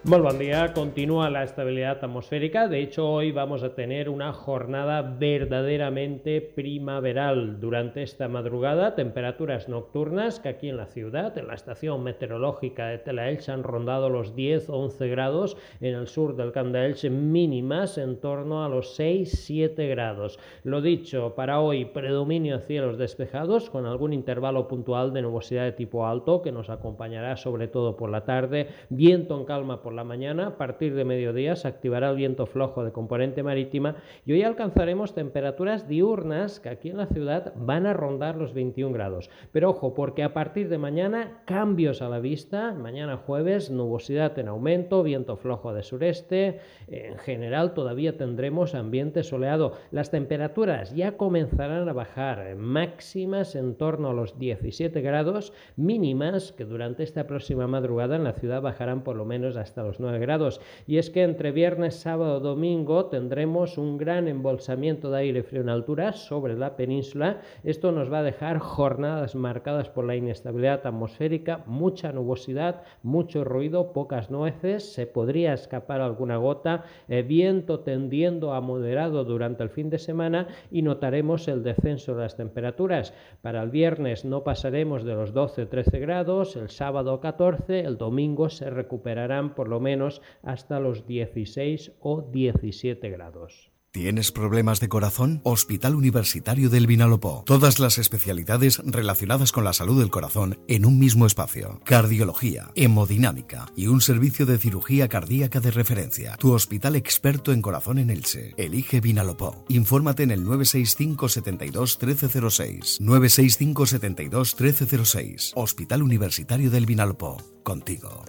Muy buen día, continúa la estabilidad atmosférica, de hecho hoy vamos a tener una jornada verdaderamente primaveral durante esta madrugada, temperaturas nocturnas que aquí en la ciudad, en la estación meteorológica de Telaelch han rondado los 10-11 grados, en el sur del Camp Elche mínimas en torno a los 6-7 grados. Lo dicho, para hoy predominio de cielos despejados con algún intervalo puntual de nubosidad de tipo alto que nos acompañará sobre todo por la tarde, viento en calma por la mañana, a partir de mediodía se activará el viento flojo de componente marítima y hoy alcanzaremos temperaturas diurnas que aquí en la ciudad van a rondar los 21 grados. Pero ojo, porque a partir de mañana cambios a la vista, mañana jueves nubosidad en aumento, viento flojo de sureste, en general todavía tendremos ambiente soleado. Las temperaturas ya comenzarán a bajar, máximas en torno a los 17 grados, mínimas que durante esta próxima madrugada en la ciudad bajarán por lo menos hasta hasta los 9 grados. Y es que entre viernes, sábado, domingo tendremos un gran embolsamiento de aire frío en altura sobre la península. Esto nos va a dejar jornadas marcadas por la inestabilidad atmosférica, mucha nubosidad, mucho ruido, pocas nueces, se podría escapar alguna gota, eh, viento tendiendo a moderado durante el fin de semana y notaremos el descenso de las temperaturas. Para el viernes no pasaremos de los 12-13 grados, el sábado 14, el domingo se recuperarán por lo menos hasta los 16 o 17 grados. ¿Tienes problemas de corazón? Hospital Universitario del Vinalopó. Todas las especialidades relacionadas con la salud del corazón en un mismo espacio. Cardiología, hemodinámica y un servicio de cirugía cardíaca de referencia. Tu hospital experto en corazón en Elche. Elige Vinalopó. Infórmate en el 965 72 1306. 965 72 1306. Hospital Universitario del Vinalopó. Contigo.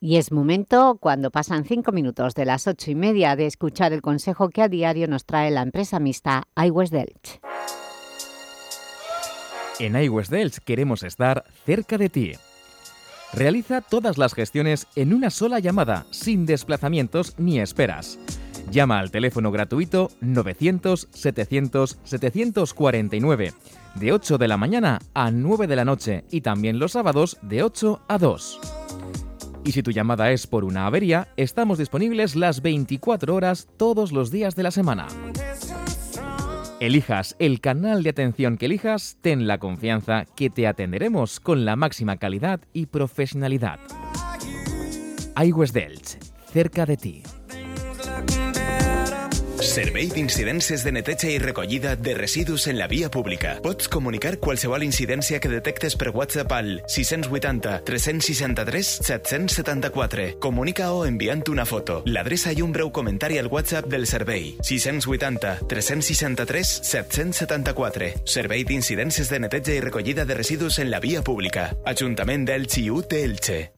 Y es momento, cuando pasan cinco minutos de las ocho y media, de escuchar el consejo que a diario nos trae la empresa mixta iWest Delch. En iWest Delch queremos estar cerca de ti. Realiza todas las gestiones en una sola llamada, sin desplazamientos ni esperas. Llama al teléfono gratuito 900-700-749, de 8 de la mañana a 9 de la noche y también los sábados de 8 a 2. Y si tu llamada es por una avería, estamos disponibles las 24 horas todos los días de la semana. Elijas el canal de atención que elijas, ten la confianza que te atenderemos con la máxima calidad y profesionalidad. iWest Delch, cerca de ti. Servei d'incidències de neteja i recollida de residus en la via pública. Pots comunicar qualsevol incidència que detectes per WhatsApp al 680 363 774. Comunica o enviant una foto, l'adreça i un breu comentari al WhatsApp del servei 680 363 774. Servei d'incidències de neteja i recollida de residus en la via pública. Ajuntament d'Elx i UT Elche.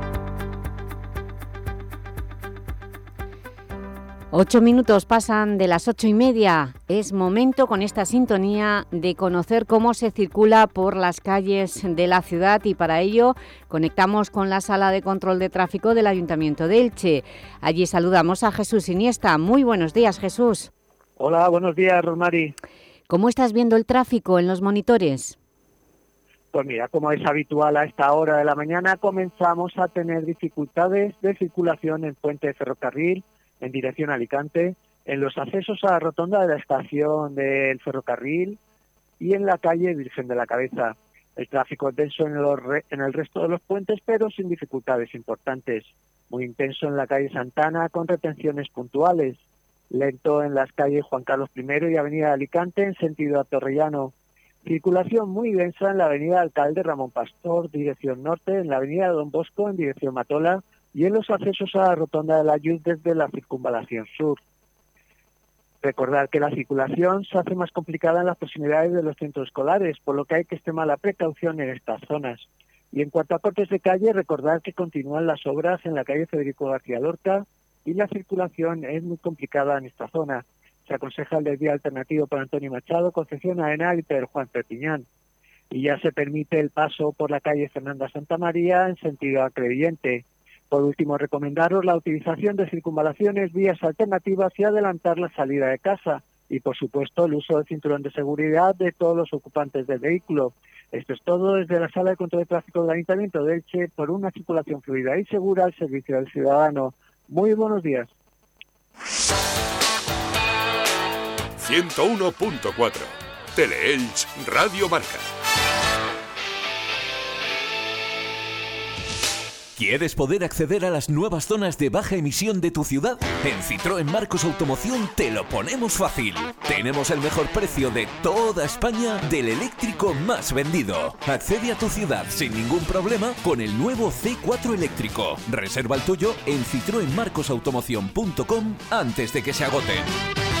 Ocho minutos pasan de las ocho y media. Es momento con esta sintonía de conocer cómo se circula por las calles de la ciudad y para ello conectamos con la Sala de Control de Tráfico del Ayuntamiento de Elche. Allí saludamos a Jesús Iniesta. Muy buenos días, Jesús. Hola, buenos días, Rosmari. ¿Cómo estás viendo el tráfico en los monitores? Pues mira, como es habitual a esta hora de la mañana, comenzamos a tener dificultades de circulación en Puente de Ferrocarril, en dirección a Alicante, en los accesos a la rotonda de la estación del ferrocarril y en la calle Virgen de la Cabeza. El tráfico es denso en, el resto de los puentes, pero sin dificultades importantes. Muy intenso en la calle Santana, con retenciones puntuales. Lento en las calles Juan Carlos I y Avenida Alicante, en sentido a Torrellano. Circulación muy densa en la Avenida Alcalde Ramón Pastor, dirección norte, en la Avenida Don Bosco, en dirección Matola, y en los accesos a la rotonda de la Yuz desde la circunvalación sur. Recordar que la circulación se hace más complicada en las proximidades de los centros escolares, por lo que hay que extremar la precaución en estas zonas. Y en cuanto a cortes de calle, recordar que continúan las obras en la calle Federico García Lorca y la circulación es muy complicada en esta zona. Se aconseja el desvío alternativo para Antonio Machado, Concepción Arenal y Pedro Juan Perpiñán. Y ya se permite el paso por la calle Fernanda Santa María en sentido acreyente Por último, recomendaros la utilización de circunvalaciones, vías alternativas y adelantar la salida de casa. Y, por supuesto, el uso del cinturón de seguridad de todos los ocupantes del vehículo. Esto es todo desde la Sala de Control de Tráfico del Ayuntamiento de Elche por una circulación fluida y segura al servicio del ciudadano. Muy buenos días. 101.4 Teleelch Radio Marca. ¿Quieres poder acceder a las nuevas zonas de baja emisión de tu ciudad? En Citroën Marcos Automoción te lo ponemos fácil. Tenemos el mejor precio de toda España del eléctrico más vendido. Accede a tu ciudad sin ningún problema con el nuevo C4 eléctrico. Reserva el tuyo en citroenmarcosautomoción.com antes de que se agoten.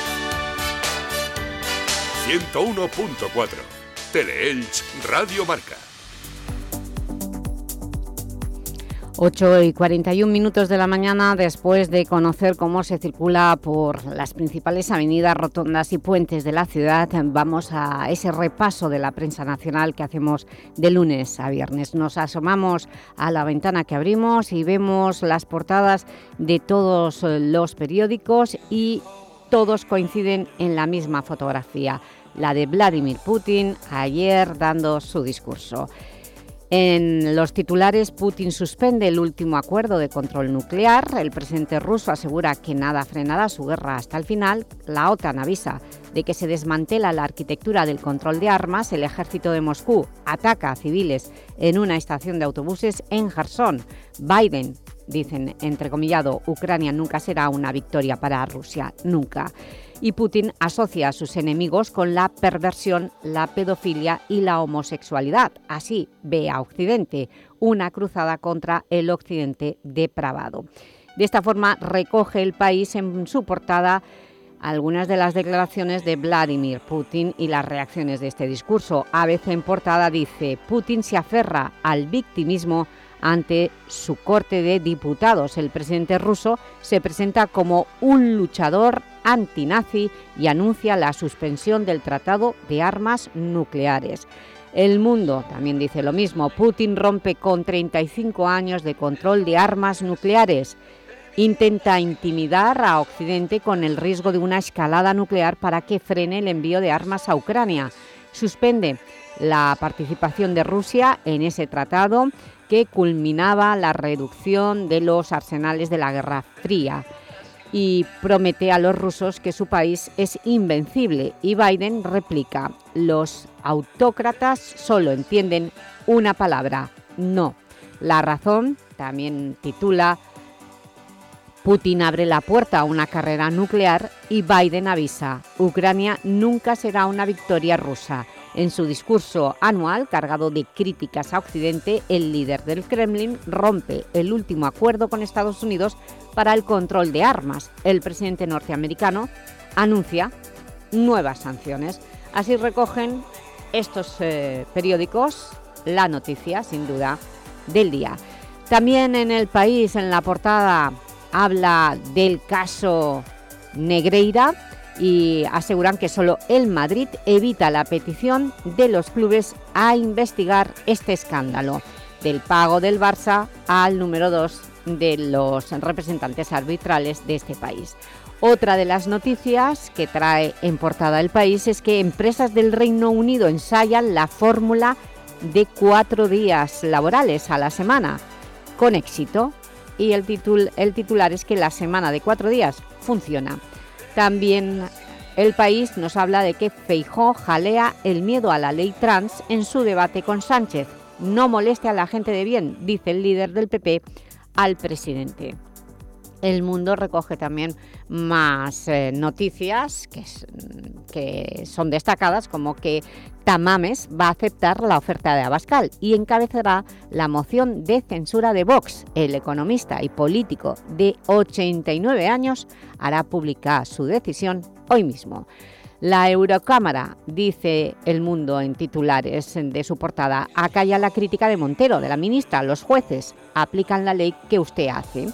101.4 Teleelch Radio Marca. 8 y 41 minutos de la mañana después de conocer cómo se circula por las principales avenidas, rotondas y puentes de la ciudad, vamos a ese repaso de la prensa nacional que hacemos de lunes a viernes. Nos asomamos a la ventana que abrimos y vemos las portadas de todos los periódicos y todos coinciden en la misma fotografía, la de Vladimir Putin ayer dando su discurso. En los titulares, Putin suspende el último acuerdo de control nuclear. El presidente ruso asegura que nada frenará su guerra hasta el final. La OTAN avisa de que se desmantela la arquitectura del control de armas. El ejército de Moscú ataca a civiles en una estación de autobuses en Kherson. Biden dicen, entrecomillado, Ucrania nunca será una victoria para Rusia, nunca. Y Putin asocia a sus enemigos con la perversión, la pedofilia y la homosexualidad. Así ve a Occidente, una cruzada contra el Occidente depravado. De esta forma recoge el país en su portada algunas de las declaraciones de Vladimir Putin y las reacciones de este discurso. A veces en portada dice, Putin se aferra al victimismo ante su corte de diputados. El presidente ruso se presenta como un luchador antinazi y anuncia la suspensión del Tratado de Armas Nucleares. El mundo también dice lo mismo. Putin rompe con 35 años de control de armas nucleares. Intenta intimidar a Occidente con el riesgo de una escalada nuclear para que frene el envío de armas a Ucrania. Suspende la participación de Rusia en ese tratado que culminaba la reducción de los arsenales de la Guerra Fría y promete a los rusos que su país es invencible y Biden replica, los autócratas solo entienden una palabra, no. La razón, también titula, Putin abre la puerta a una carrera nuclear y Biden avisa, Ucrania nunca será una victoria rusa. En su discurso anual, cargado de críticas a Occidente, el líder del Kremlin rompe el último acuerdo con Estados Unidos para el control de armas. El presidente norteamericano anuncia nuevas sanciones. Así recogen estos eh, periódicos la noticia, sin duda, del día. También en el país, en la portada, habla del caso Negreira, y aseguran que solo el Madrid evita la petición de los clubes a investigar este escándalo del pago del Barça al número 2 de los representantes arbitrales de este país. Otra de las noticias que trae en portada el país es que empresas del Reino Unido ensayan la fórmula de cuatro días laborales a la semana con éxito y el, el titular es que la semana de cuatro días funciona. También el país nos habla de que Feijó jalea el miedo a la ley trans en su debate con Sánchez. No moleste a la gente de bien, dice el líder del PP al presidente. El Mundo recoge también más eh, noticias que, son destacadas, como que Tamames va a aceptar la oferta de Abascal y encabezará la moción de censura de Vox. El economista y político de 89 años hará pública su decisión hoy mismo. La Eurocámara, dice El Mundo en titulares de su portada, acalla la crítica de Montero, de la ministra. Los jueces aplican la ley que usted hace.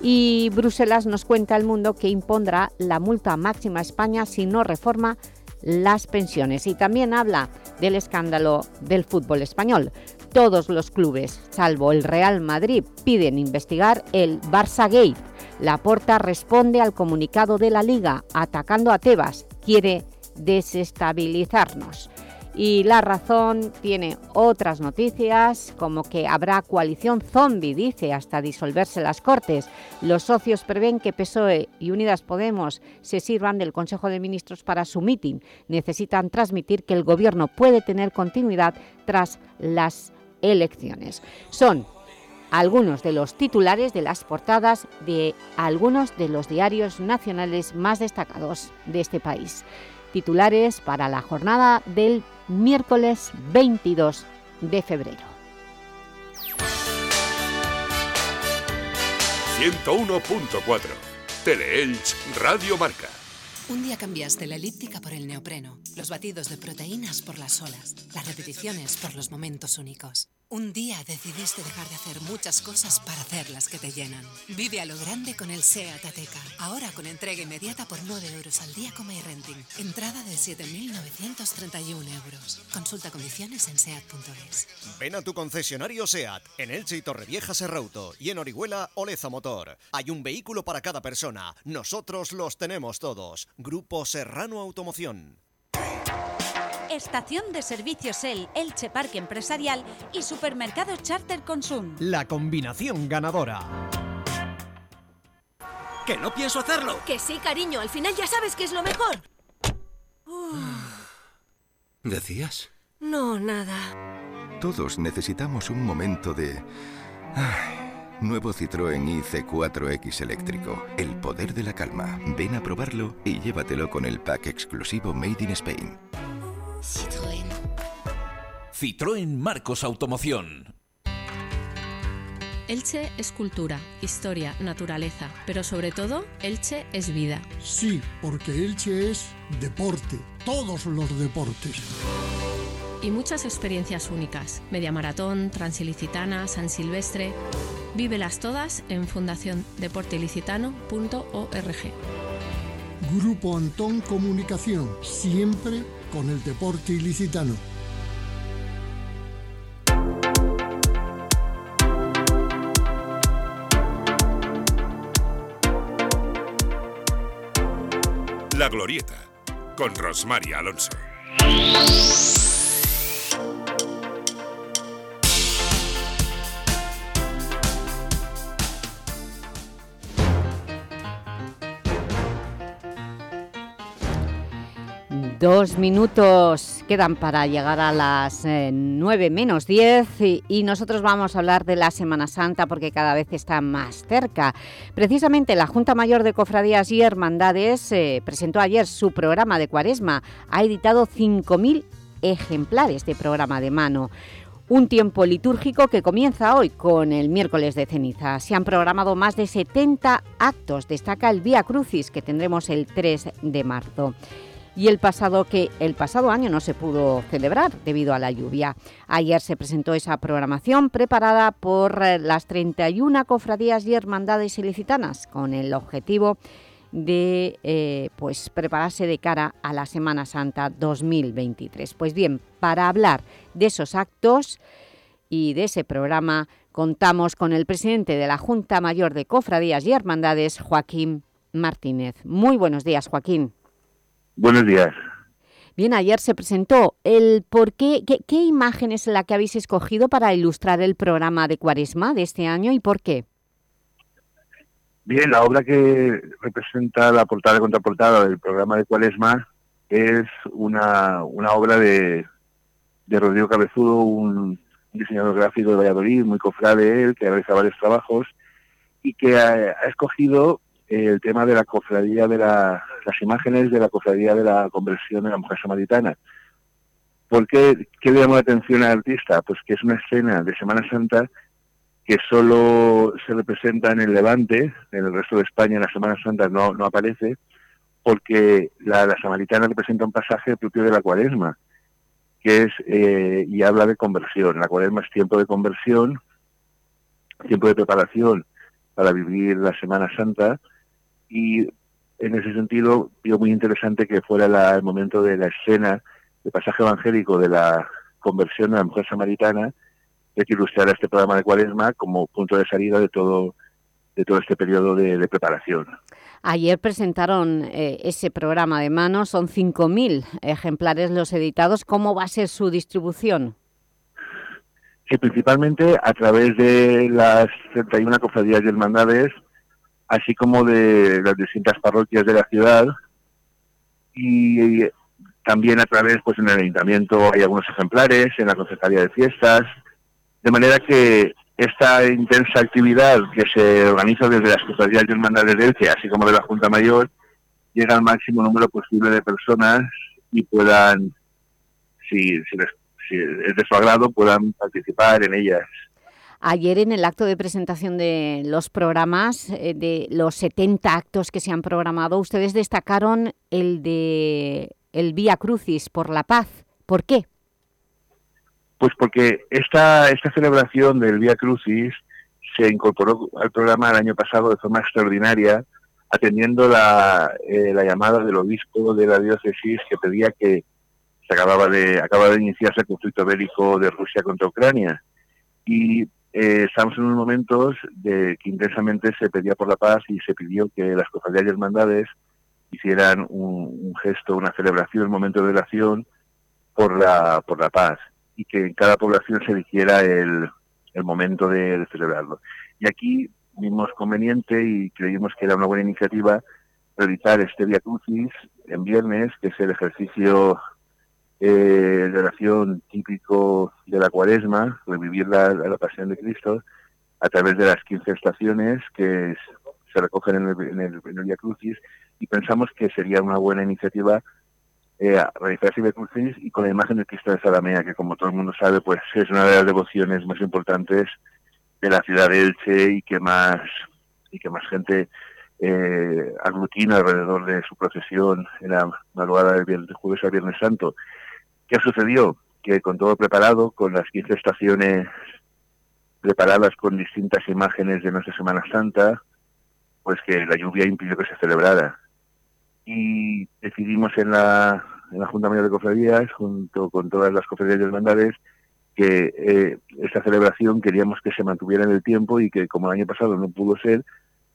Y Bruselas nos cuenta El Mundo que impondrá la multa máxima a España si no reforma las pensiones. Y también habla del escándalo del fútbol español. Todos los clubes, salvo el Real Madrid, piden investigar el Barça Gate. La Porta responde al comunicado de la Liga, atacando a Tebas. Quiere desestabilizarnos. Y La Razón tiene otras noticias, como que habrá coalición zombie, dice, hasta disolverse las Cortes. Los socios prevén que PSOE y Unidas Podemos se sirvan del Consejo de Ministros para su mitin. Necesitan transmitir que el Gobierno puede tener continuidad tras las elecciones. Son algunos de los titulares de las portadas de algunos de los diarios nacionales más destacados de este país. Titulares para la jornada del miércoles 22 de febrero. 101.4 Teleelch Radio Marca. Un día cambiaste la elíptica por el neopreno, los batidos de proteínas por las olas, las repeticiones por los momentos únicos. Un día decidiste dejar de hacer muchas cosas para hacer las que te llenan. Vive a lo grande con el SEAT Ateca. Ahora con entrega inmediata por 9 euros al día con renting. Entrada de 7.931 euros. Consulta condiciones en SEAT.es. Ven a tu concesionario SEAT, en Elche y Torrevieja Serrauto y en Orihuela Oleza Motor. Hay un vehículo para cada persona. Nosotros los tenemos todos. Grupo Serrano Automoción. Estación de servicios El, Elche Parque Empresarial y Supermercado Charter Consum. La combinación ganadora. ¡Que no pienso hacerlo! Que sí, cariño, al final ya sabes que es lo mejor. ¿Decías? No, nada. Todos necesitamos un momento de... Nuevo Citroën IC4X eléctrico. El poder de la calma. Ven a probarlo y llévatelo con el pack exclusivo Made in Spain. Citroën. Citroën Marcos Automoción. Elche es cultura, historia, naturaleza, pero sobre todo, Elche es vida. Sí, porque Elche es deporte, todos los deportes. Y muchas experiencias únicas, media maratón, transilicitana, San Silvestre. Vívelas todas en fundaciondeporteilicitano.org. Grupo Antón Comunicación, siempre con el deporte ilicitano. La Glorieta, con Rosmaria Alonso. Dos minutos quedan para llegar a las eh, nueve menos diez y, nosotros vamos a hablar de la Semana Santa porque cada vez está más cerca. Precisamente la Junta Mayor de Cofradías y Hermandades eh, presentó ayer su programa de Cuaresma. Ha editado 5.000 ejemplares de programa de mano. Un tiempo litúrgico que comienza hoy con el miércoles de ceniza. Se han programado más de 70 actos. Destaca el Vía Crucis que tendremos el 3 de marzo y el pasado, que el pasado año no se pudo celebrar debido a la lluvia. Ayer se presentó esa programación preparada por eh, las 31 cofradías y hermandades ilicitanas con el objetivo de eh, pues, prepararse de cara a la Semana Santa 2023. Pues bien, para hablar de esos actos y de ese programa contamos con el presidente de la Junta Mayor de Cofradías y Hermandades, Joaquín Martínez. Muy buenos días, Joaquín. Buenos días. Bien, ayer se presentó el por qué, qué, imagen es la que habéis escogido para ilustrar el programa de Cuaresma de este año y por qué. Bien, la obra que representa la portada y contraportada del programa de Cuaresma es una, una obra de, de Rodrigo Cabezudo, un diseñador gráfico de Valladolid, muy cofrade él, que realiza varios trabajos y que ha, escogido el tema de la cofradía de las imágenes de la cofradía de la conversión de la mujer samaritana. ¿Por qué, qué le llamó la atención al artista? Pues que es una escena de Semana Santa que solo se representa en el Levante, en el resto de España en la Semana Santa no, no aparece, porque la, la samaritana representa un pasaje propio de la cuaresma que es, eh, y habla de conversión. La cuaresma es tiempo de conversión, tiempo de preparación para vivir la Semana Santa y en ese sentido vio muy interesante que fuera el momento de la escena, el pasaje evangélico de la conversión de la mujer samaritana, de que ilustrara este programa de cuaresma como punto de salida de todo, de todo este periodo de preparación. Ayer presentaron eh, ese programa de mano, son 5.000 ejemplares los editados. ¿Cómo va a ser su distribución? Sí, principalmente a través de las 31 cofradías y hermandades, así como de las distintas parroquias de la ciudad y también a través, pues en el ayuntamiento hay algunos ejemplares, en la concejalía de fiestas, de manera que esta intensa actividad que se organiza desde las cofradías y hermandades de Elche, así como de la Junta Mayor, llega al máximo número posible de personas y puedan, si, es de su agrado, puedan participar en ellas. Ayer en el acto de presentación de los programas, eh, de los 70 actos que se han programado, ustedes destacaron el de el Vía Crucis por la Paz. ¿Por qué? Pues porque esta, esta celebración del Vía Crucis se incorporó al programa el año pasado de forma extraordinaria, atendiendo la, eh, la llamada del obispo de la diócesis que pedía que se acababa de, acaba de iniciarse el conflicto bélico de Rusia contra Ucrania. Y eh, estamos en unos momentos de que intensamente se pedía por la paz y se pidió que las cofradías y hermandades hicieran un, gesto, una celebración, un momento de oración por la, por la paz y que en cada población se eligiera el, el momento de, celebrarlo. Y aquí vimos conveniente y creímos que era una buena iniciativa realizar este Via Crucis en viernes, que es el ejercicio eh, de oración típico de la cuaresma, revivir la, pasión de Cristo, a través de las 15 estaciones que se recogen en el, en el, en el Via Crucis, y pensamos que sería una buena iniciativa eh, realizar Crucis y con la imagen de Cristo de Salamea, que como todo el mundo sabe, pues es una de las devociones más importantes de la ciudad de Elche y que más y que más gente eh, aglutina alrededor de su procesión en la madrugada del viernes, jueves al Viernes Santo. ¿Qué sucedió? Que con todo preparado, con las 15 estaciones preparadas con distintas imágenes de nuestra Semana Santa, pues que la lluvia impidió que se celebrara y decidimos en la, Junta Mayor de Cofradías, junto con todas las cofradías y hermandades, que eh, esta celebración queríamos que se mantuviera en el tiempo y que como el año pasado no pudo ser,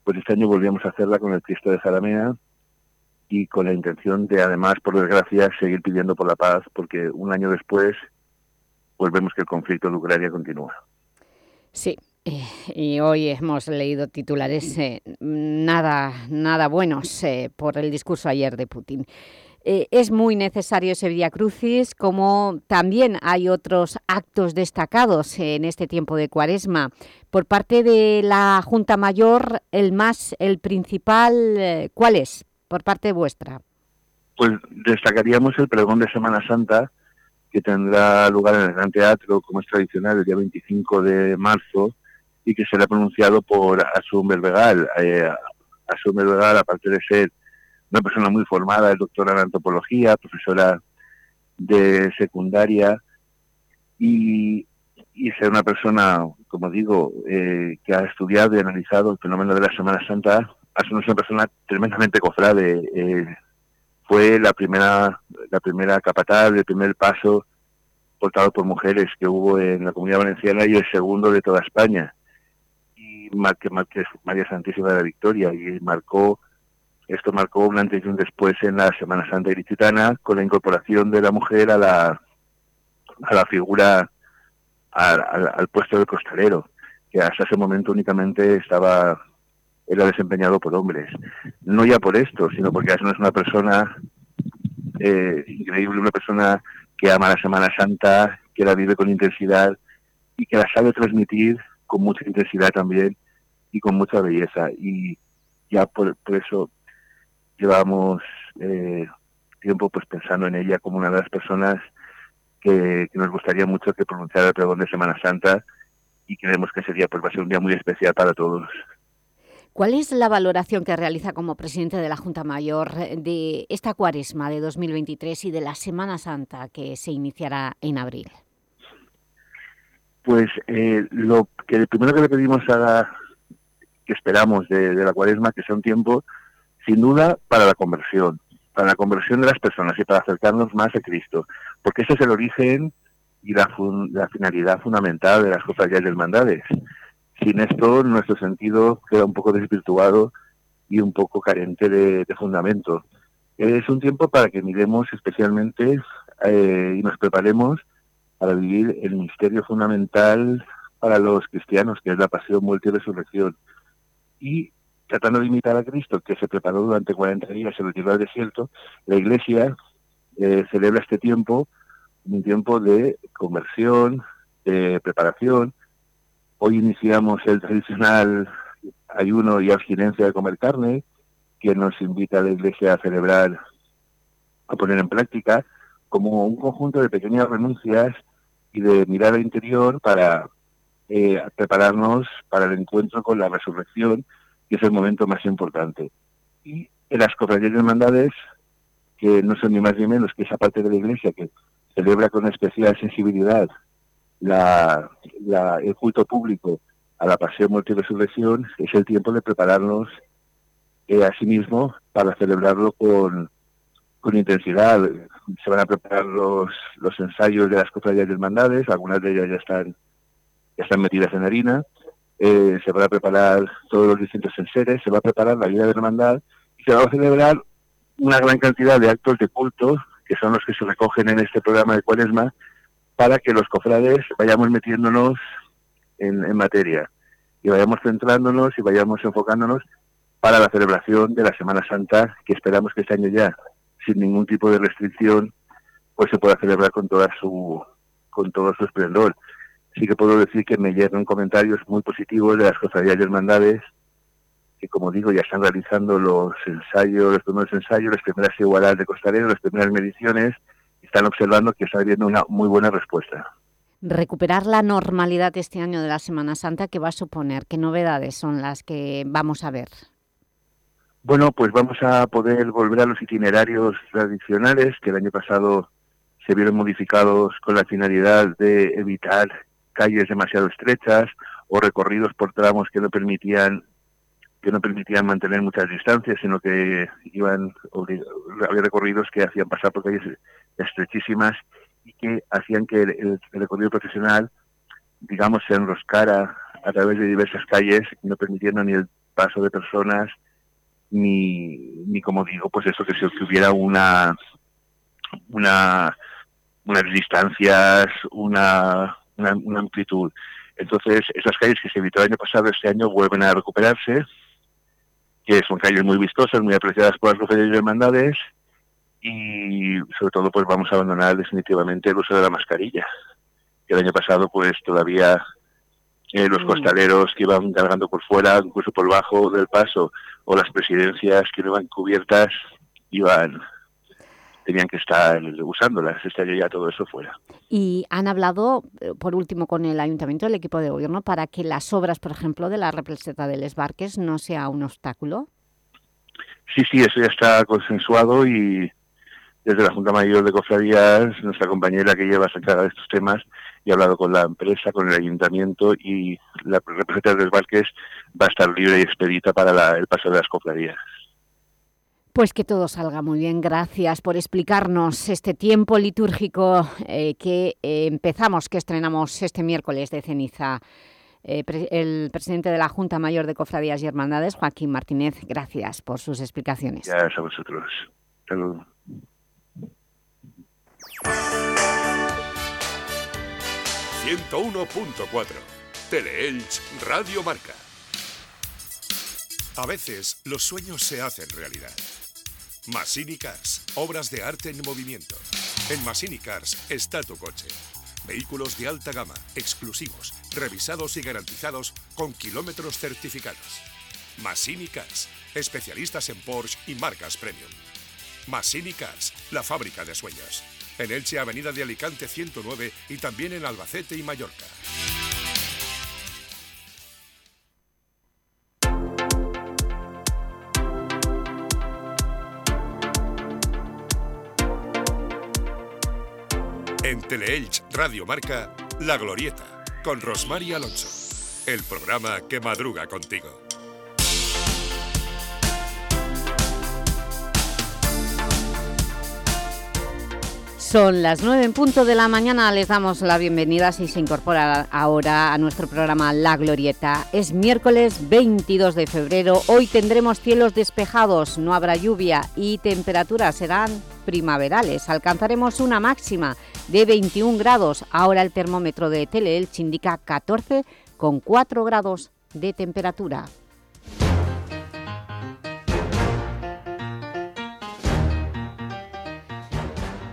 pues este año volvíamos a hacerla con el Cristo de Zaramea y con la intención de además, por desgracia, seguir pidiendo por la paz, porque un año después, pues vemos que el conflicto de Ucrania continúa. Sí, eh, y hoy hemos leído titulares eh, nada, nada buenos eh, por el discurso ayer de Putin. es muy necesario ese Via Crucis, como también hay otros actos destacados en este tiempo de Cuaresma. Por parte de la Junta Mayor, el más, el principal, ¿cuál es? Por parte vuestra. Pues destacaríamos el pregón de Semana Santa, que tendrá lugar en el Gran Teatro, como es tradicional, el día 25 de marzo, y que será pronunciado por Asun Belvegal. Eh, Asun Belvegal, aparte de ser una persona muy formada, es doctora en antropología, profesora de secundaria y, y ser una persona, como digo, eh, que ha estudiado y analizado el fenómeno de la Semana Santa, Asun es una persona tremendamente cofrade. Eh, fue la primera, la primera capataz, el primer paso portado por mujeres que hubo en la comunidad valenciana y el segundo de toda España. María Santísima de la Victoria y marcó esto marcó un antes y un después en la Semana Santa ilicitana con la incorporación de la mujer a la, a la figura, al, puesto de costalero, que hasta ese momento únicamente estaba era desempeñado por hombres. No ya por esto, sino porque es una persona eh, increíble, una persona que ama la Semana Santa, que la vive con intensidad y que la sabe transmitir con mucha intensidad también y con mucha belleza. Y ya por, eso llevamos eh, tiempo pues pensando en ella como una de las personas que, nos gustaría mucho que pronunciara el pregón de Semana Santa y creemos que ese día pues va a ser un día muy especial para todos. ¿Cuál es la valoración que realiza como presidente de la Junta Mayor de esta cuaresma de 2023 y de la Semana Santa que se iniciará en abril? Pues eh, lo que primero que le pedimos a la, que esperamos de, la cuaresma, que sea un tiempo, sin duda, para la conversión, para la conversión de las personas y para acercarnos más a Cristo, porque ese es el origen y la, la finalidad fundamental de las cofradías y hermandades. Sin esto, nuestro sentido queda un poco desvirtuado y un poco carente de, fundamento. Es un tiempo para que miremos especialmente eh, y nos preparemos para vivir el misterio fundamental para los cristianos, que es la pasión, muerte y resurrección y tratando de imitar a Cristo, que se preparó durante 40 días, se retiró al desierto, la Iglesia eh, celebra este tiempo, un tiempo de conversión, de preparación. Hoy iniciamos el tradicional ayuno y abstinencia de comer carne, que nos invita a la Iglesia a celebrar, a poner en práctica, como un conjunto de pequeñas renuncias y de mirar al interior para eh, prepararnos para el encuentro con la resurrección, que es el momento más importante. Y en las cofradías de hermandades, que no son ni más ni menos que esa parte de la Iglesia que celebra con especial sensibilidad la, el culto público a la pasión, muerte y resurrección, es el tiempo de prepararnos eh, a sí mismo para celebrarlo con, con intensidad. Se van a preparar los, los ensayos de las cofradías de hermandades, algunas de ellas ya están están metidas en harina, eh, se van a preparar todos los distintos enseres, se va a preparar la vida de hermandad y se va a celebrar una gran cantidad de actos de culto, que son los que se recogen en este programa de Cuaresma, para que los cofrades vayamos metiéndonos en, en materia y vayamos centrándonos y vayamos enfocándonos para la celebración de la Semana Santa, que esperamos que este año ya, sin ningún tipo de restricción, pues se pueda celebrar con toda su con todo su esplendor. Sí que puedo decir que me llegan comentarios muy positivos de las cofradías y hermandades, que como digo, ya están realizando los ensayos, los primeros ensayos, las primeras igualdades de costalero, las primeras mediciones, están observando que está habiendo una muy buena respuesta. Recuperar la normalidad este año de la Semana Santa, ¿qué va a suponer? ¿Qué novedades son las que vamos a ver? Bueno, pues vamos a poder volver a los itinerarios tradicionales que el año pasado se vieron modificados con la finalidad de evitar calles demasiado estrechas o recorridos por tramos que no permitían que no permitían mantener muchas distancias, sino que iban había recorridos que hacían pasar por calles estrechísimas y que hacían que el, recorrido profesional, digamos, se enroscara a través de diversas calles, no permitiendo ni el paso de personas, ni, ni como digo, pues eso, que, se, que hubiera una, una, unas distancias, una, una, amplitud. Entonces, esas calles que se evitó el año pasado, este año vuelven a recuperarse, que son calles muy vistosas, muy apreciadas por las mujeres y hermandades, y sobre todo pues vamos a abandonar definitivamente el uso de la mascarilla. El año pasado pues todavía eh, los mm. costaleros que iban cargando por fuera, incluso por bajo del paso, o las presidencias que no iban cubiertas, iban tenían que estar usándolas, estaría ya todo eso fuera. Y han hablado, eh, por último, con el Ayuntamiento, el equipo de gobierno, para que las obras, por ejemplo, de la representa de Les Barques no sea un obstáculo. Sí, sí, eso ya está consensuado y desde la Junta Mayor de Cofradías, nuestra compañera que lleva a de estos temas, y ha hablado con la empresa, con el ayuntamiento y la representación de Les Barques va a estar libre y expedita para el paso de las cofradías. Pues que todo salga muy bien. Gracias por explicarnos este tiempo litúrgico eh, que eh, empezamos, que estrenamos este miércoles de ceniza. eh, el presidente de la Junta Mayor de Cofradías y Hermandades, Joaquín Martínez. Gracias por sus explicaciones. Gracias a vosotros. Saludos. 101.4 Teleelch Radio Marca. A veces los sueños se hacen realidad. Massini Cars, obras de arte en movimiento. En Massini Cars está tu coche. Vehículos de alta gama, exclusivos, revisados y garantizados con kilómetros certificados. Massini Cars, especialistas en Porsche y marcas premium. Massini Cars, la fábrica de sueños. En Elche, Avenida de Alicante 109 y también en Albacete y Mallorca. En Teleelch Radio Marca, La Glorieta, con Rosmar Alonso. El programa que madruga contigo. Son las 9 en punto de la mañana, les damos la bienvenida si se incorpora ahora a nuestro programa La Glorieta. Es miércoles 22 de febrero, hoy tendremos cielos despejados, no habrá lluvia y temperaturas serán primaverales. Alcanzaremos una máxima de 21 grados, ahora el termómetro de Teleelch indica 14 con 4 grados de temperatura.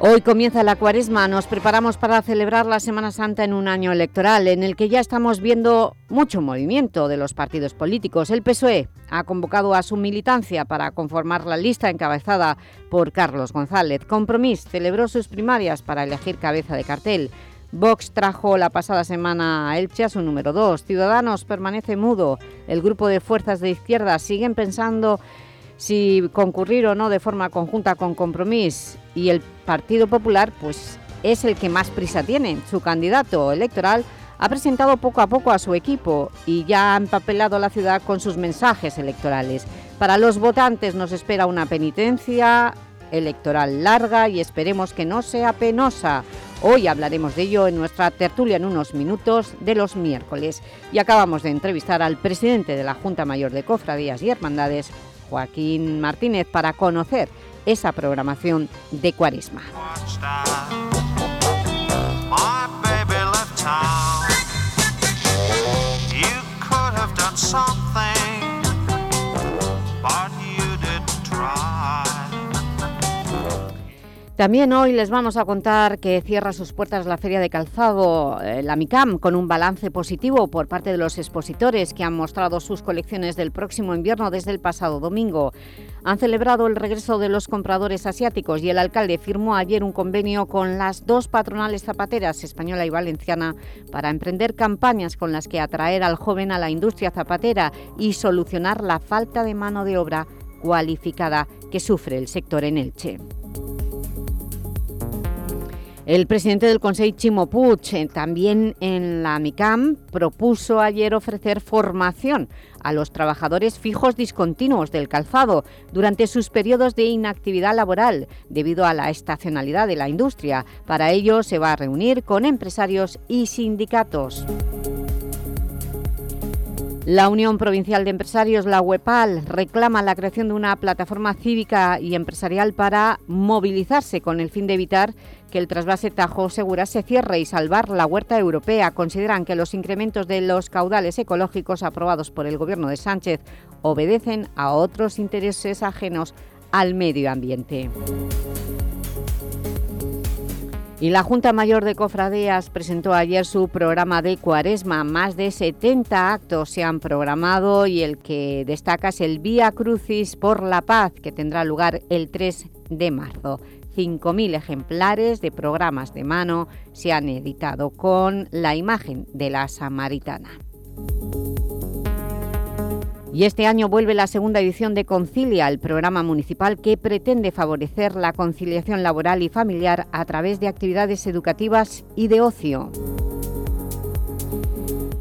Hoy comienza la cuaresma, nos preparamos para celebrar la Semana Santa en un año electoral en el que ya estamos viendo mucho movimiento de los partidos políticos. El PSOE ha convocado a su militancia para conformar la lista encabezada por Carlos González. Compromís celebró sus primarias para elegir cabeza de cartel. Vox trajo la pasada semana a Elche a su número 2. Ciudadanos permanece mudo. El grupo de fuerzas de izquierda siguen pensando si concurrir o no de forma conjunta con Compromís y el Partido Popular pues es el que más prisa tiene. Su candidato electoral ha presentado poco a poco a su equipo y ya ha empapelado la ciudad con sus mensajes electorales. Para los votantes nos espera una penitencia electoral larga y esperemos que no sea penosa. Hoy hablaremos de ello en nuestra tertulia en unos minutos de los miércoles. Y acabamos de entrevistar al presidente de la Junta Mayor de Cofradías y Hermandades, Joaquín Martínez para conocer esa programación de Cuaresma. También hoy les vamos a contar que cierra sus puertas la Feria de Calzado, eh, la MICAM, con un balance positivo por parte de los expositores que han mostrado sus colecciones del próximo invierno desde el pasado domingo. Han celebrado el regreso de los compradores asiáticos y el alcalde firmó ayer un convenio con las dos patronales zapateras, española y valenciana, para emprender campañas con las que atraer al joven a la industria zapatera y solucionar la falta de mano de obra cualificada que sufre el sector en Elche. El presidente del Consejo, Chimo eh, también en la MICAM, propuso ayer ofrecer formación a los trabajadores fijos discontinuos del calzado durante sus periodos de inactividad laboral debido a la estacionalidad de la industria. Para ello se va a reunir con empresarios y sindicatos. La Unión Provincial de Empresarios, la UEPAL, reclama la creación de una plataforma cívica y empresarial para movilizarse con el fin de evitar que el trasvase Tajo Segura se cierre y salvar la huerta europea. Consideran que los incrementos de los caudales ecológicos aprobados por el Gobierno de Sánchez obedecen a otros intereses ajenos al medio ambiente. Y la Junta Mayor de Cofradías presentó ayer su programa de Cuaresma. Más de 70 actos se han programado y el que destaca es el Vía Crucis por la Paz, que tendrá lugar el 3 de marzo. 5.000 ejemplares de programas de mano se han editado con la imagen de la Samaritana. Y este año vuelve la segunda edición de Concilia, el programa municipal que pretende favorecer la conciliación laboral y familiar a través de actividades educativas y de ocio.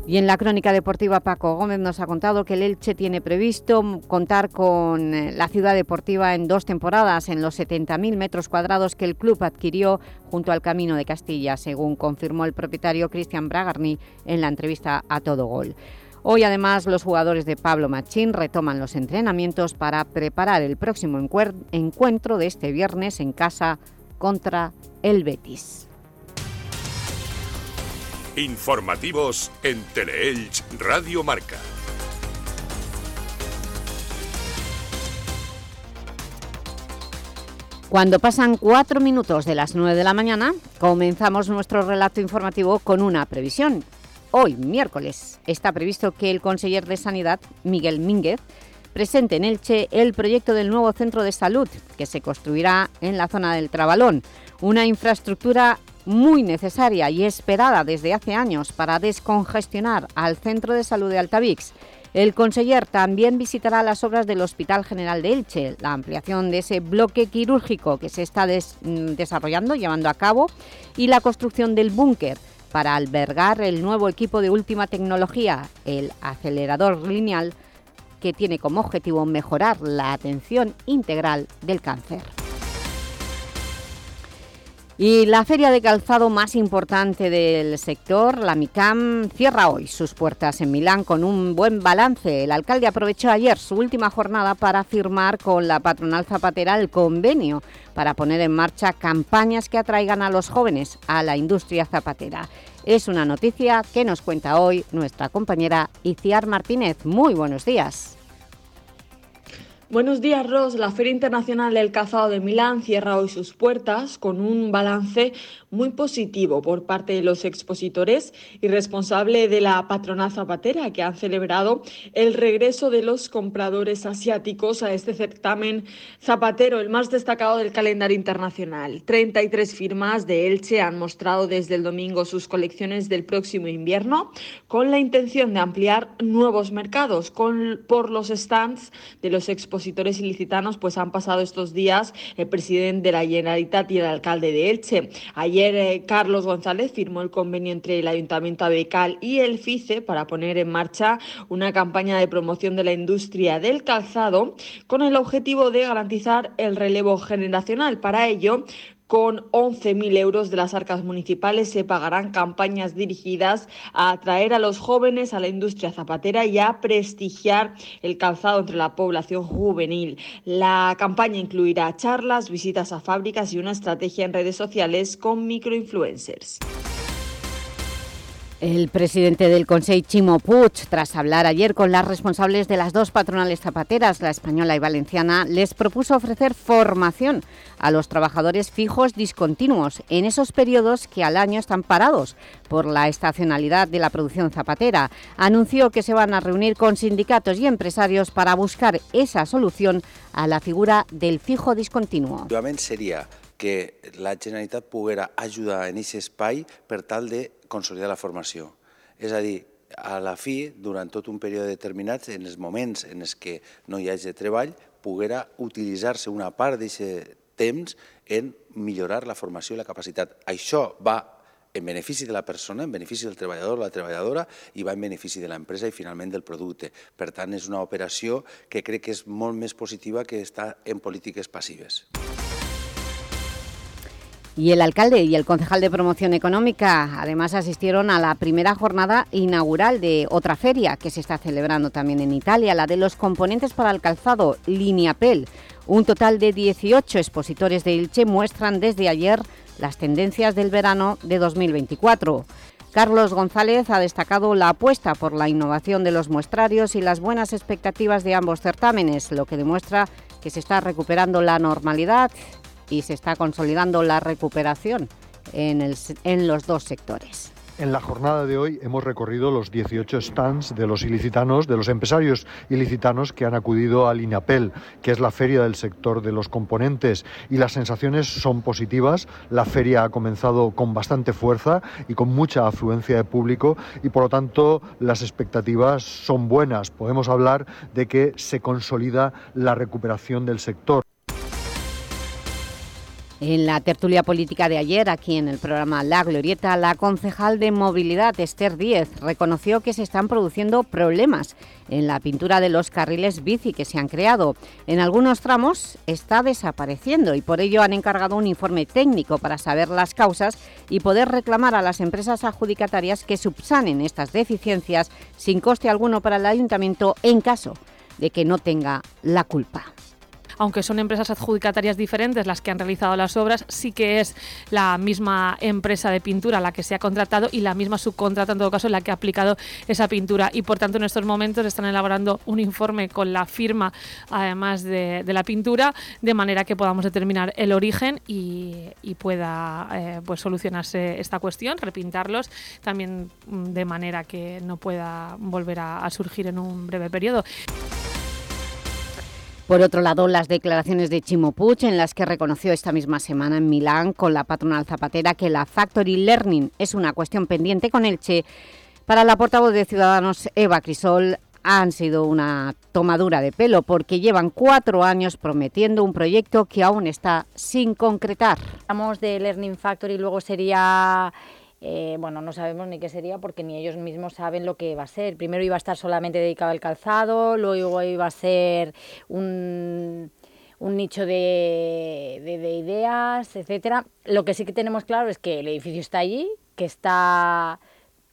Y en la crónica deportiva, Paco Gómez nos ha contado que el Elche tiene previsto contar con eh, la ciudad deportiva en dos temporadas en los 70.000 metros cuadrados que el club adquirió junto al Camino de Castilla, según confirmó el propietario Cristian Bragarni en la entrevista a Todo Gol. Hoy, además, los jugadores de Pablo Machín retoman los entrenamientos para preparar el próximo encuentro de este viernes en casa contra el Betis. Informativos en Teleelch Radio Marca. Cuando pasan cuatro minutos de las nueve de la mañana, comenzamos nuestro relato informativo con una previsión. Hoy, miércoles, está previsto que el conseller de Sanidad, Miguel Mínguez, presente en Elche el proyecto del nuevo centro de salud que se construirá en la zona del Trabalón, una infraestructura muy necesaria y esperada desde hace años para descongestionar al Centro de Salud de Altavix. El conseller también visitará las obras del Hospital General de Elche, la ampliación de ese bloque quirúrgico que se está mm, desarrollando, llevando a cabo, y la construcción del búnker para albergar el nuevo equipo de última tecnología, el acelerador lineal, que tiene como objetivo mejorar la atención integral del cáncer. Y la feria de calzado más importante del sector, la MICAM, cierra hoy sus puertas en Milán con un buen balance. El alcalde aprovechó ayer su última jornada para firmar con la patronal zapatera el convenio para poner en marcha campañas que atraigan a los jóvenes a la industria zapatera. Es una noticia que nos cuenta hoy nuestra compañera Iciar Martínez. Muy buenos días. Buenos días, Ros. La Feria Internacional del Cazado de Milán cierra hoy sus puertas con un balance muy positivo por parte de los expositores y responsable de la patronal zapatera que han celebrado el regreso de los compradores asiáticos a este certamen zapatero, el más destacado del calendario internacional. 33 firmas de Elche han mostrado desde el domingo sus colecciones del próximo invierno con la intención de ampliar nuevos mercados por los stands de los expositores expositores ilicitanos pues han pasado estos días el presidente de la Generalitat y el alcalde de Elche. Ayer eh, Carlos González firmó el convenio entre el Ayuntamiento Abecal y el FICE para poner en marcha una campaña de promoción de la industria del calzado con el objetivo de garantizar el relevo generacional. Para ello, con 11.000 euros de las arcas municipales se pagarán campañas dirigidas a atraer a los jóvenes a la industria zapatera y a prestigiar el calzado entre la población juvenil. La campaña incluirá charlas, visitas a fábricas y una estrategia en redes sociales con microinfluencers. El presidente del Consejo, Chimo Puig, tras hablar ayer con las responsables de las dos patronales zapateras, la española y valenciana, les propuso ofrecer formación a los trabajadores fijos discontinuos en esos periodos que al año están parados por la estacionalidad de la producción zapatera. Anunció que se van a reunir con sindicatos y empresarios para buscar esa solución a la figura del fijo discontinuo. sería que la Generalitat poguera ajudar en aquest espai per tal de consolidar la formació. És a dir, a la fi, durant tot un període determinat, en els moments en els que no hi hagi treball, poguera utilitzar-se una part d'aquest temps en millorar la formació i la capacitat. Això va en benefici de la persona, en benefici del treballador o la treballadora i va en benefici de l'empresa i finalment del producte. Per tant, és una operació que crec que és molt més positiva que estar en polítiques passives. Y el alcalde y el concejal de promoción económica además asistieron a la primera jornada inaugural de otra feria que se está celebrando también en Italia, la de los componentes para el calzado Lineapel. Un total de 18 expositores de Ilche muestran desde ayer las tendencias del verano de 2024. Carlos González ha destacado la apuesta por la innovación de los muestrarios y las buenas expectativas de ambos certámenes, lo que demuestra que se está recuperando la normalidad y se está consolidando la recuperación en, los dos sectores. En la jornada de hoy hemos recorrido los 18 stands de los ilicitanos, de los empresarios ilicitanos que han acudido al INAPEL, que es la feria del sector de los componentes, y las sensaciones son positivas. La feria ha comenzado con bastante fuerza y con mucha afluencia de público y por lo tanto las expectativas son buenas. Podemos hablar de que se consolida la recuperación del sector. En la tertulia política de ayer, aquí en el programa La Glorieta, la concejal de Movilidad, Esther Díez, reconoció que se están produciendo problemas en la pintura de los carriles bici que se han creado. En algunos tramos está desapareciendo y por ello han encargado un informe técnico para saber las causas y poder reclamar a las empresas adjudicatarias que subsanen estas deficiencias sin coste alguno para el Ayuntamiento en caso de que no tenga la culpa aunque son empresas adjudicatarias diferentes las que han realizado las obras, sí que es la misma empresa de pintura la que se ha contratado y la misma subcontrata en todo caso la que ha aplicado esa pintura y por tanto en estos momentos están elaborando un informe con la firma además de, la pintura de manera que podamos determinar el origen y, pueda eh, pues solucionarse esta cuestión, repintarlos también de manera que no pueda volver a surgir en un breve periodo. Por otro lado, las declaraciones de Chimo Puig, en las que reconoció esta misma semana en Milán con la patronal zapatera que la Factory Learning es una cuestión pendiente con Elche, para la portavoz de Ciudadanos Eva Crisol han sido una tomadura de pelo porque llevan cuatro años prometiendo un proyecto que aún está sin concretar. Hablamos de Learning Factory, luego sería eh, bueno, no sabemos ni qué sería porque ni ellos mismos saben lo que va a ser. Primero iba a estar solamente dedicado al calzado, luego iba a ser un, un nicho de, de ideas, etcétera. Lo que sí que tenemos claro es que el edificio está allí, que está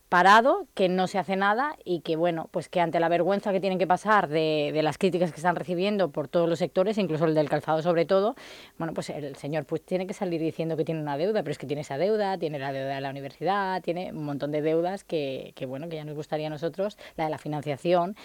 parado, que no se hace nada y que, bueno, pues que ante la vergüenza que tienen que pasar de, de, las críticas que están recibiendo por todos los sectores, incluso el del calzado sobre todo, bueno, pues el señor pues tiene que salir diciendo que tiene una deuda, pero es que tiene esa deuda, tiene la deuda de la universidad, tiene un montón de deudas que, que bueno, que ya nos gustaría a nosotros, la de la financiación.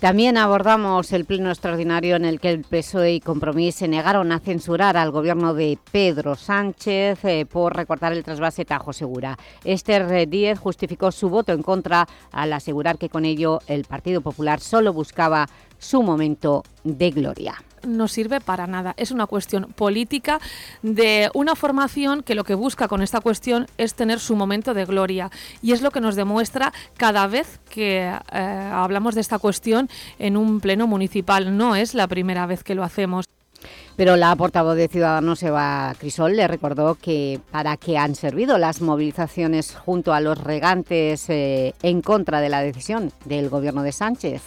También abordamos el pleno extraordinario en el que el PSOE y Compromís se negaron a censurar al gobierno de Pedro Sánchez eh, por recortar el trasvase Tajo Segura. Esther Díez justificó su voto en contra al asegurar que con ello el Partido Popular solo buscaba su momento de gloria no sirve para nada. Es una cuestión política de una formación que lo que busca con esta cuestión es tener su momento de gloria. Y es lo que nos demuestra cada vez que eh, hablamos de esta cuestión en un pleno municipal. No es la primera vez que lo hacemos. Pero la portavoz de Ciudadanos, Eva Crisol, le recordó que para qué han servido las movilizaciones junto a los regantes eh, en contra de la decisión del gobierno de Sánchez.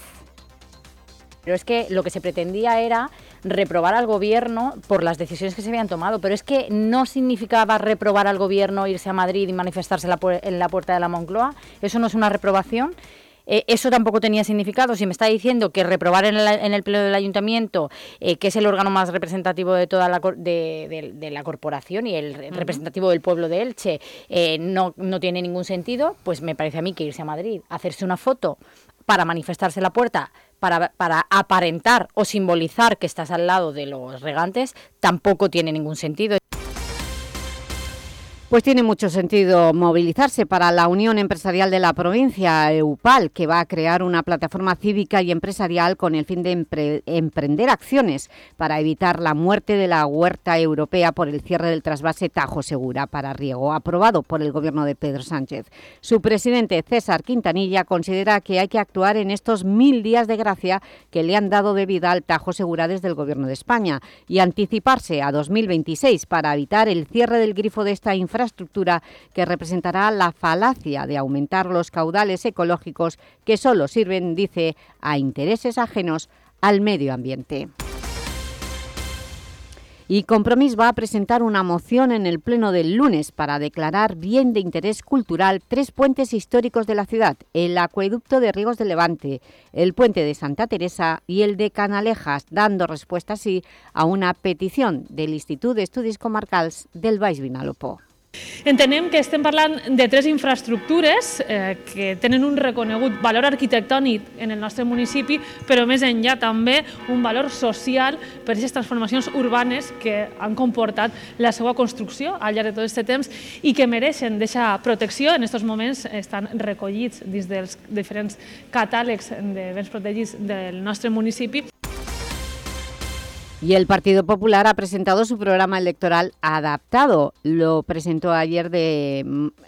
Pero es que lo que se pretendía era reprobar al gobierno por las decisiones que se habían tomado, pero es que no significaba reprobar al gobierno, irse a Madrid y manifestarse en la puerta de la Moncloa, eso no es una reprobación. Eh, eso tampoco tenía significado. Si me está diciendo que reprobar en el, pleno del ayuntamiento, eh, que es el órgano más representativo de toda la, de, la corporación y el representativo del pueblo de Elche, eh, no, no tiene ningún sentido, pues me parece a mí que irse a Madrid, hacerse una foto para manifestarse en la puerta para, para, aparentar o simbolizar que estás al lado de los regantes tampoco tiene ningún sentido. Pues tiene mucho sentido movilizarse para la Unión Empresarial de la provincia, EUPAL, que va a crear una plataforma cívica y empresarial con el fin de emprender acciones para evitar la muerte de la huerta europea por el cierre del trasvase Tajo Segura para riego, aprobado por el gobierno de Pedro Sánchez. Su presidente, César Quintanilla, considera que hay que actuar en estos mil días de gracia que le han dado de vida al Tajo Segura desde el gobierno de España y anticiparse a 2026 para evitar el cierre del grifo de esta infraestructura infraestructura que representará la falacia de aumentar los caudales ecológicos que solo sirven, dice, a intereses ajenos al medio ambiente. Y Compromís va a presentar una moción en el pleno del lunes para declarar bien de interés cultural tres puentes históricos de la ciudad, el acueducto de Riegos de Levante, el puente de Santa Teresa y el de Canalejas, dando respuesta así a una petición del Instituto de Estudios Comarcals del Baix Vinalopó. Entenem que estem parlant de tres infraestructures eh, que tenen un reconegut valor arquitectònic en el nostre municipi, però més enllà també un valor social per aquestes transformacions urbanes que han comportat la seva construcció al llarg de tot aquest temps i que mereixen deixar protecció. En aquests moments estan recollits dins dels diferents catàlegs de béns protegits del nostre municipi. Y el Partido Popular ha presentado su programa electoral adaptado. Lo presentó ayer de,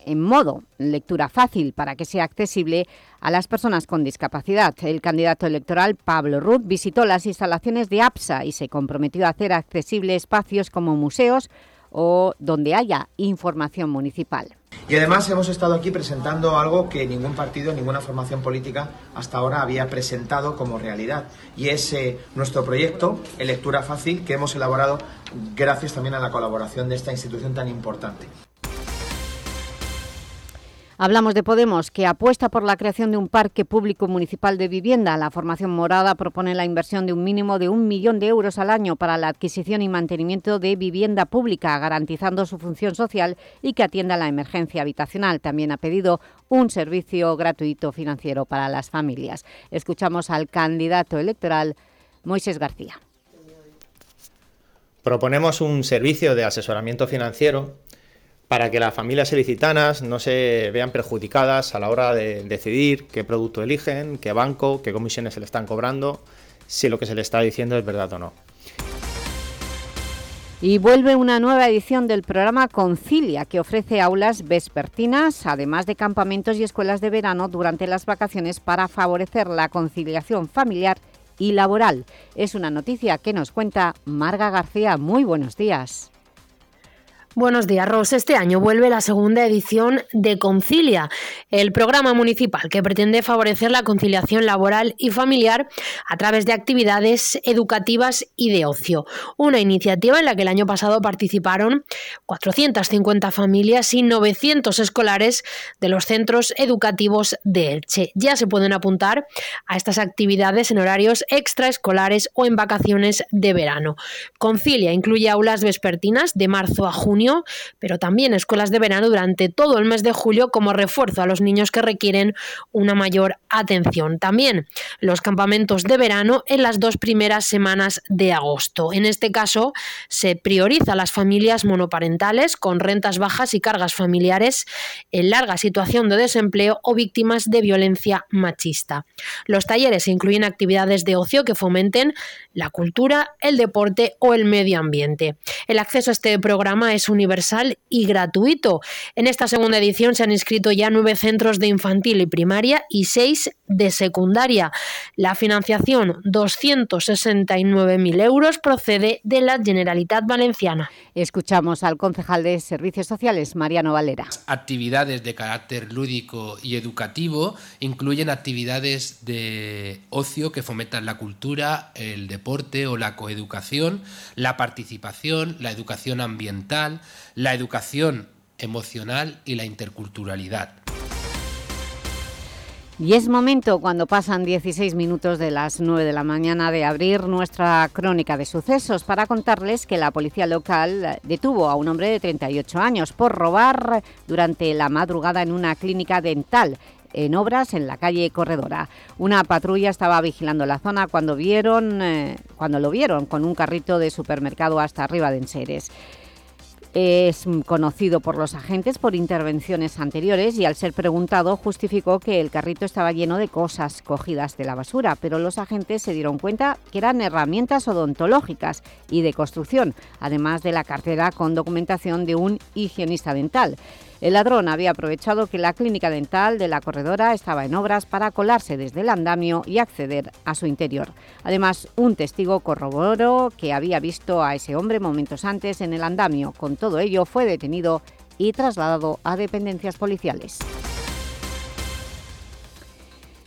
en modo lectura fácil para que sea accesible a las personas con discapacidad. El candidato electoral, Pablo Ruth, visitó las instalaciones de APSA y se comprometió a hacer accesible espacios como museos o donde haya información municipal. Y además hemos estado aquí presentando algo que ningún partido, ninguna formación política hasta ahora había presentado como realidad. Y es eh, nuestro proyecto, Lectura Fácil, que hemos elaborado gracias también a la colaboración de esta institución tan importante. Hablamos de Podemos, que apuesta por la creación de un parque público municipal de vivienda. La formación morada propone la inversión de un mínimo de un millón de euros al año para la adquisición y mantenimiento de vivienda pública, garantizando su función social y que atienda la emergencia habitacional. También ha pedido un servicio gratuito financiero para las familias. Escuchamos al candidato electoral Moisés García. Proponemos un servicio de asesoramiento financiero para que las familias ilicitanas no se vean perjudicadas a la hora de decidir qué producto eligen, qué banco, qué comisiones se le están cobrando, si lo que se le está diciendo es verdad o no. Y vuelve una nueva edición del programa Concilia, que ofrece aulas vespertinas, además de campamentos y escuelas de verano durante las vacaciones para favorecer la conciliación familiar y laboral. Es una noticia que nos cuenta Marga García. Muy buenos días. Buenos días, Ros. Este año vuelve la segunda edición de Concilia, el programa municipal que pretende favorecer la conciliación laboral y familiar a través de actividades educativas y de ocio. Una iniciativa en la que el año pasado participaron 450 familias y 900 escolares de los centros educativos de Elche. Ya se pueden apuntar a estas actividades en horarios extraescolares o en vacaciones de verano. Concilia incluye aulas vespertinas de marzo a junio pero también escuelas de verano durante todo el mes de julio como refuerzo a los niños que requieren una mayor atención. También los campamentos de verano en las dos primeras semanas de agosto. En este caso, se prioriza a las familias monoparentales con rentas bajas y cargas familiares en larga situación de desempleo o víctimas de violencia machista. Los talleres incluyen actividades de ocio que fomenten la cultura, el deporte o el medio ambiente. El acceso a este programa es universal y gratuito. En esta segunda edición se han inscrito ya nueve centros de infantil y primaria y seis de secundaria. La financiación, 269.000 euros, procede de la Generalitat Valenciana. Escuchamos al concejal de Servicios Sociales, Mariano Valera. Actividades de carácter lúdico y educativo incluyen actividades de ocio que fomentan la cultura, el deporte o la coeducación, la participación, la educación ambiental, la educación emocional y la interculturalidad. Y es momento, cuando pasan 16 minutos de las 9 de la mañana, de abrir nuestra crónica de sucesos para contarles que la policía local detuvo a un hombre de 38 años por robar durante la madrugada en una clínica dental en obras en la calle Corredora. Una patrulla estaba vigilando la zona cuando, vieron, eh, cuando lo vieron con un carrito de supermercado hasta arriba de Enseres. Es conocido por los agentes por intervenciones anteriores y al ser preguntado justificó que el carrito estaba lleno de cosas cogidas de la basura, pero los agentes se dieron cuenta que eran herramientas odontológicas y de construcción, además de la cartera con documentación de un higienista dental. El ladrón había aprovechado que la clínica dental de la corredora estaba en obras para colarse desde el andamio y acceder a su interior. Además, un testigo corroboró que había visto a ese hombre momentos antes en el andamio. Con todo ello, fue detenido y trasladado a dependencias policiales.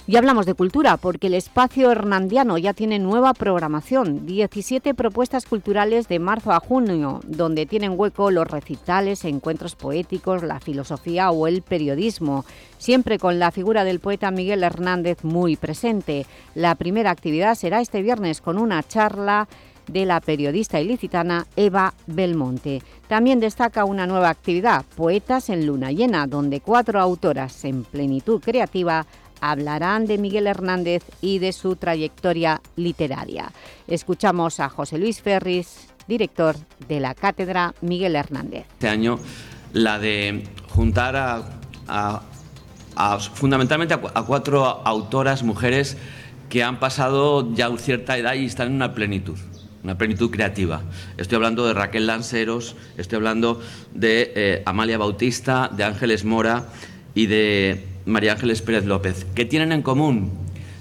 Y hablamos de cultura, porque el Espacio Hernandiano ya tiene nueva programación, 17 propuestas culturales de marzo a junio, donde tienen hueco los recitales, encuentros poéticos, la filosofía o el periodismo, siempre con la figura del poeta Miguel Hernández muy presente. La primera actividad será este viernes con una charla de la periodista ilicitana Eva Belmonte. También destaca una nueva actividad, Poetas en Luna Llena, donde cuatro autoras en plenitud creativa hablarán de Miguel Hernández y de su trayectoria literaria. Escuchamos a José Luis Ferris, director de la Cátedra Miguel Hernández. Este año la de juntar a, fundamentalmente a, cuatro autoras, mujeres, que han pasado ya cierta edad y están en una plenitud. una plenitud creativa. Estoy hablando de Raquel Lanceros, estoy hablando de eh, Amalia Bautista, de Ángeles Mora y de María Ángeles Pérez López, que tienen en común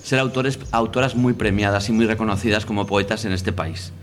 ser autores, autoras muy premiadas y muy reconocidas como poetas en este país.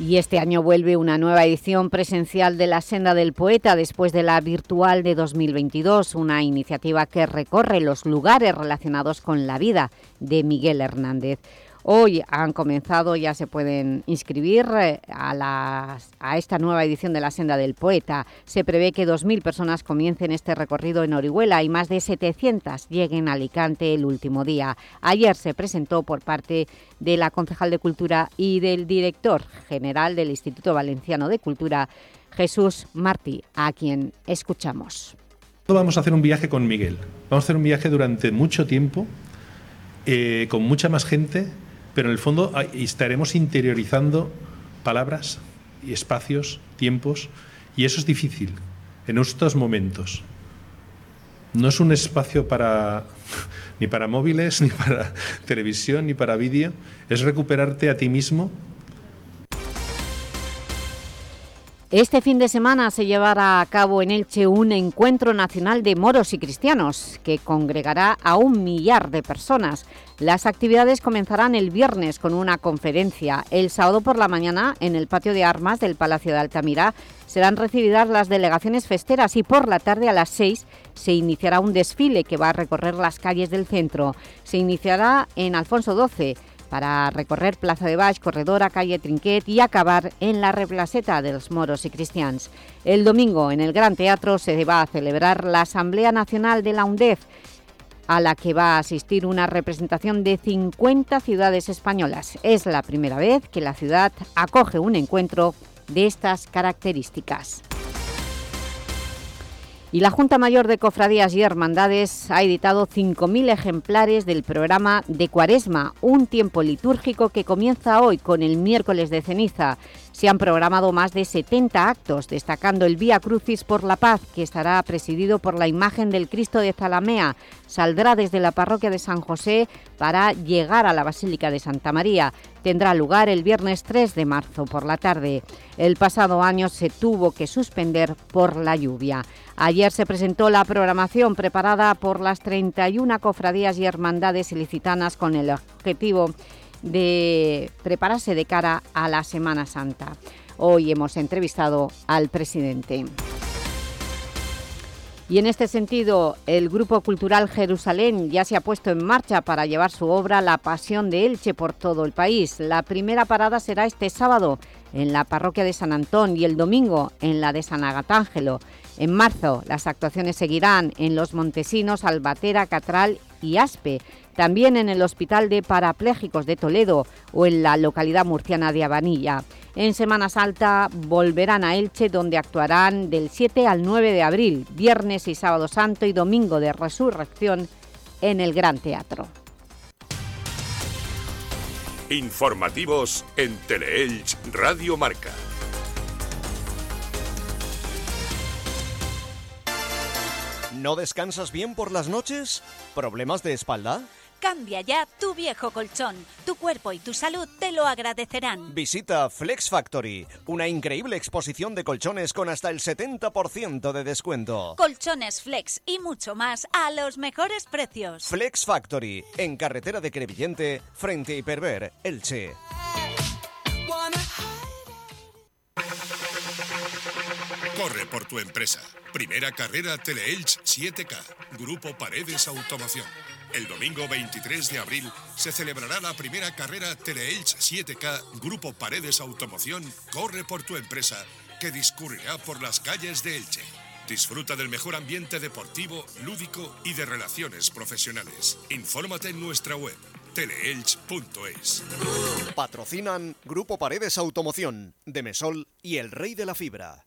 Y este año vuelve una nueva edición presencial de La Senda del Poeta después de la virtual de 2022, una iniciativa que recorre los lugares relacionados con la vida de Miguel Hernández. Hoy han comenzado, ya se pueden inscribir eh, a, a, esta nueva edición de La Senda del Poeta. Se prevé que 2.000 personas comiencen este recorrido en Orihuela y más de 700 lleguen a Alicante el último día. Ayer se presentó por parte de la concejal de Cultura y del director general del Instituto Valenciano de Cultura, Jesús Martí, a quien escuchamos. Vamos a hacer un viaje con Miguel. Vamos a hacer un viaje durante mucho tiempo, eh, con mucha más gente pero en el fondo estaremos interiorizando palabras espacios, tiempos, y eso es difícil en estos momentos. No es un espacio para ni para móviles, ni para televisión, ni para vídeo, es recuperarte a ti mismo Este fin de semana se llevará a cabo en Elche un encuentro nacional de moros y cristianos que congregará a un millar de personas. Las actividades comenzarán el viernes con una conferencia. El sábado por la mañana, en el patio de armas del Palacio de Altamira, serán recibidas las delegaciones festeras y por la tarde a las 6 se iniciará un desfile que va a recorrer las calles del centro. Se iniciará en Alfonso XII para recorrer Plaza de Baix, Corredora, Calle Trinquet y acabar en la replaceta de los moros y cristians. El domingo en el Gran Teatro se va a celebrar la Asamblea Nacional de la UNDEF, a la que va a asistir una representación de 50 ciudades españolas. Es la primera vez que la ciudad acoge un encuentro de estas características. Y la Junta Mayor de Cofradías y Hermandades ha editado 5.000 ejemplares del programa de Cuaresma, un tiempo litúrgico que comienza hoy con el miércoles de ceniza. Se han programado más de 70 actos, destacando el Vía Crucis por la Paz, que estará presidido por la imagen del Cristo de Zalamea. Saldrá desde la parroquia de San José para llegar a la Basílica de Santa María. Tendrá lugar el viernes 3 de marzo por la tarde. El pasado año se tuvo que suspender por la lluvia. Ayer se presentó la programación preparada por las 31 cofradías y hermandades ilicitanas con el objetivo de prepararse de cara a la Semana Santa. Hoy hemos entrevistado al presidente. Y en este sentido, el Grupo Cultural Jerusalén ya se ha puesto en marcha para llevar su obra La Pasión de Elche por todo el país. La primera parada será este sábado en la parroquia de San Antón y el domingo en la de San Agatángelo. En marzo, las actuaciones seguirán en Los Montesinos, Albatera, Catral y Aspe, también en el Hospital de Parapléjicos de Toledo o en la localidad murciana de Abanilla. En Semana Santa volverán a Elche, donde actuarán del 7 al 9 de abril, viernes y sábado santo y domingo de resurrección en el Gran Teatro. Informativos en Teleelch Radio Marca. ¿No descansas bien por las noches? ¿Problemas de espalda? Cambia ya tu viejo colchón. Tu cuerpo y tu salud te lo agradecerán. Visita Flex Factory, una increíble exposición de colchones con hasta el 70% de descuento. Colchones Flex y mucho más a los mejores precios. Flex Factory, en carretera de Crevillente, frente a Hiperver, Elche. Corre por tu empresa. Primera carrera Teleelch 7K. Grupo Paredes Automoción. El domingo 23 de abril se celebrará la primera carrera Teleelch 7K Grupo Paredes Automoción Corre por tu empresa que discurrirá por las calles de Elche. Disfruta del mejor ambiente deportivo, lúdico y de relaciones profesionales. Infórmate en nuestra web teleelch.es. Patrocinan Grupo Paredes Automoción, Demesol y El Rey de la Fibra.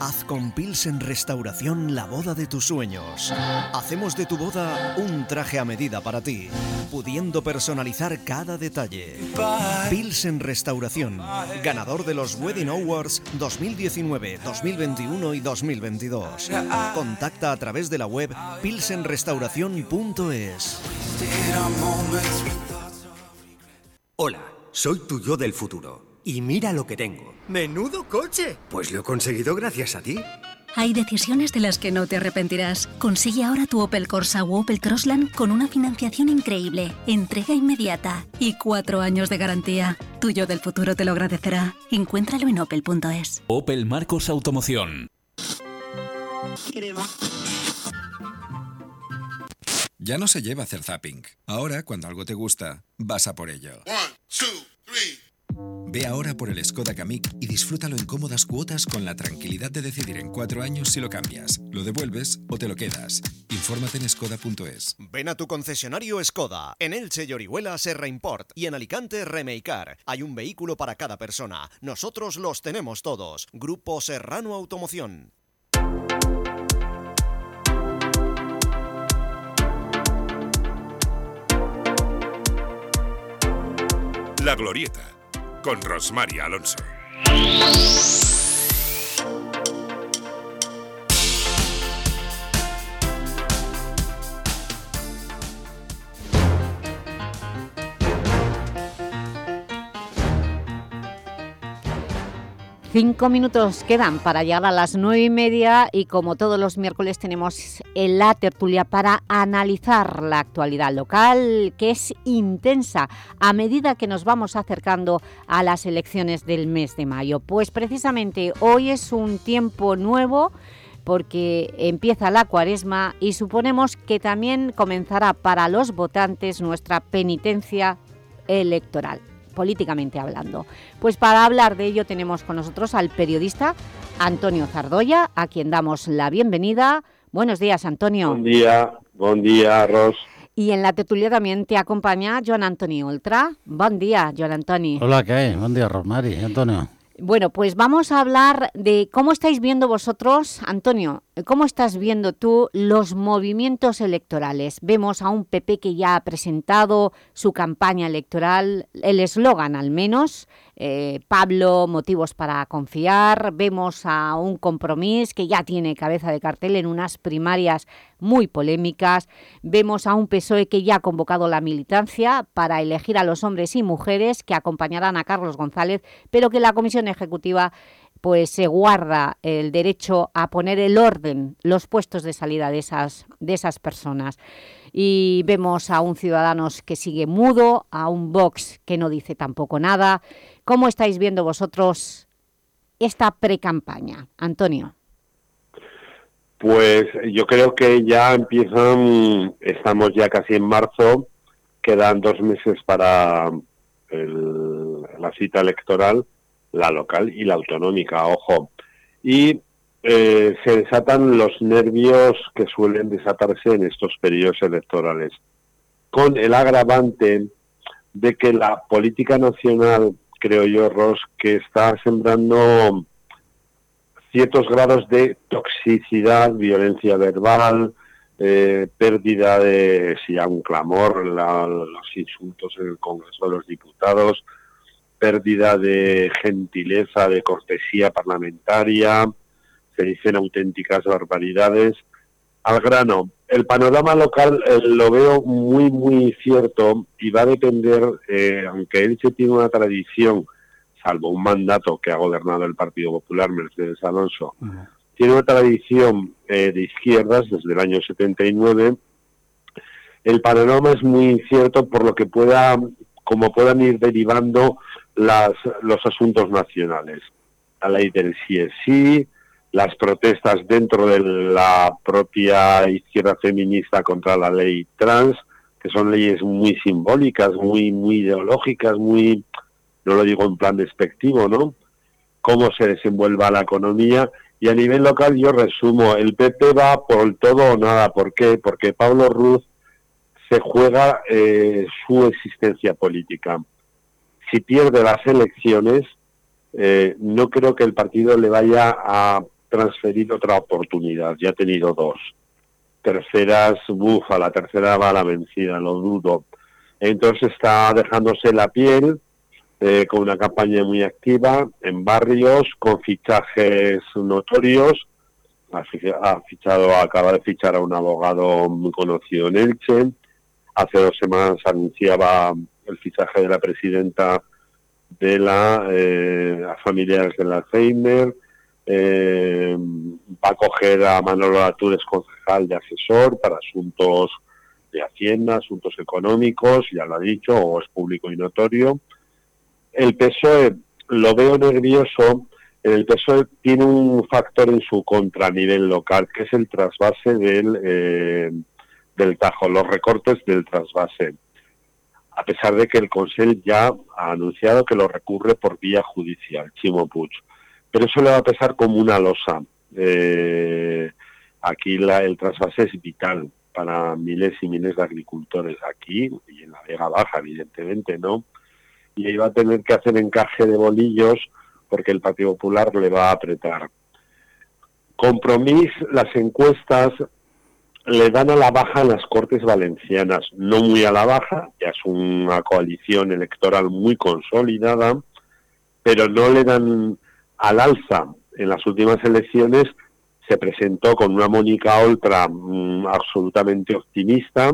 Haz con Pilsen Restauración la boda de tus sueños. Hacemos de tu boda un traje a medida para ti, pudiendo personalizar cada detalle. Pilsen Restauración, ganador de los Wedding Awards 2019, 2021 y 2022. Contacta a través de la web pilsenrestauración.es. Hola, soy tu yo del futuro. Y mira lo que tengo. ¡Menudo coche! Pues lo he conseguido gracias a ti. Hay decisiones de las que no te arrepentirás. Consigue ahora tu Opel Corsa o Opel Crossland con una financiación increíble, entrega inmediata y cuatro años de garantía. Tuyo del futuro te lo agradecerá. Encuéntralo en opel.es. Opel Marcos Automoción. Ya no se lleva a hacer zapping. Ahora, cuando algo te gusta, vas a por ello. Ve ahora por el Skoda Kamiq y disfrútalo en cómodas cuotas con la tranquilidad de decidir en cuatro años si lo cambias, lo devuelves o te lo quedas. Infórmate en skoda.es. Ven a tu concesionario Skoda. En Elche y Orihuela Serra Import y en Alicante Remeicar. Hay un vehículo para cada persona. Nosotros los tenemos todos. Grupo Serrano Automoción. La Glorieta, con Rosmary Alonso. Cinco minutos quedan para llegar a las nueve y media y como todos los miércoles tenemos en la tertulia para analizar la actualidad local que es intensa a medida que nos vamos acercando a las elecciones del mes de mayo. Pues precisamente hoy es un tiempo nuevo porque empieza la cuaresma y suponemos que también comenzará para los votantes nuestra penitencia electoral políticamente hablando. Pues para hablar de ello tenemos con nosotros al periodista Antonio Zardoya, a quien damos la bienvenida. Buenos días, Antonio. Buen día, buen día, Ros. Y en la tertulia también te acompaña Joan Antonio Ultra. Buen día, Joan Antonio. Hola, ¿qué hay? Buen día, Rosmary, Antonio. Bueno, pues vamos a hablar de cómo estáis viendo vosotros, Antonio, cómo estás viendo tú los movimientos electorales. Vemos a un PP que ya ha presentado su campaña electoral, el eslogan al menos, eh, Pablo, motivos para confiar. Vemos a un compromiso que ya tiene cabeza de cartel en unas primarias muy polémicas. Vemos a un PSOE que ya ha convocado la militancia para elegir a los hombres y mujeres que acompañarán a Carlos González, pero que la Comisión Ejecutiva pues se guarda el derecho a poner el orden, los puestos de salida de esas, de esas personas. Y vemos a un Ciudadanos que sigue mudo, a un Vox que no dice tampoco nada. ¿Cómo estáis viendo vosotros esta pre-campaña? Antonio. Pues yo creo que ya empiezan, estamos ya casi en marzo, quedan dos meses para la cita electoral, la local y la autonómica, ojo. Y eh, se desatan los nervios que suelen desatarse en estos periodos electorales, con el agravante de que la política nacional, creo yo, Ross, que está sembrando ciertos grados de toxicidad, violencia verbal, eh, pérdida de, si hay un clamor, la- los insultos en el Congreso de los Diputados, pérdida de gentileza, de cortesía parlamentaria, se dicen auténticas barbaridades. Al grano, el panorama local eh, lo veo muy, muy cierto y va a depender, eh, aunque Elche tiene una tradición, salvo un mandato que ha gobernado el Partido Popular, Mercedes Alonso, tiene una tradición eh, de izquierdas desde el año 79. El panorama es muy incierto por lo que pueda, como puedan ir derivando las, los asuntos nacionales. La ley del sí es sí, las protestas dentro de la propia izquierda feminista contra la ley trans, que son leyes muy simbólicas, muy, muy ideológicas, muy, no lo digo en plan despectivo, ¿no? Cómo se desenvuelva la economía. Y a nivel local yo resumo, el PP va por todo o nada. ¿Por qué? Porque Pablo Ruz se juega eh, su existencia política. Si pierde las elecciones, eh, no creo que el partido le vaya a transferir otra oportunidad. Ya ha tenido dos. Terceras, bufa, la tercera va a la vencida, lo dudo. Entonces está dejándose la piel eh, con una campaña muy activa en barrios, con fichajes notorios. Ha fichado, acaba de fichar a un abogado muy conocido en Elche. Hace dos semanas anunciaba el fichaje de la presidenta de la eh, familiares del Alzheimer. Eh, va a coger a Manolo Atures, concejal de asesor para asuntos de Hacienda, asuntos económicos, ya lo ha dicho, o es público y notorio. El PSOE lo veo nervioso. El PSOE tiene un factor en su contra a nivel local, que es el trasvase del, eh, del Tajo, los recortes del trasvase a pesar de que el Consejo ya ha anunciado que lo recurre por vía judicial, Chimo Puig. Pero eso le va a pesar como una losa. Eh, aquí la, el trasvase es vital para miles y miles de agricultores aquí y en la Vega Baja, evidentemente, ¿no? Y ahí va a tener que hacer encaje de bolillos porque el Partido Popular le va a apretar. Compromís, las encuestas le dan a la baja en las Cortes Valencianas, no muy a la baja, ya es una coalición electoral muy consolidada, pero no le dan al alza. En las últimas elecciones se presentó con una Mónica Oltra mm, absolutamente optimista,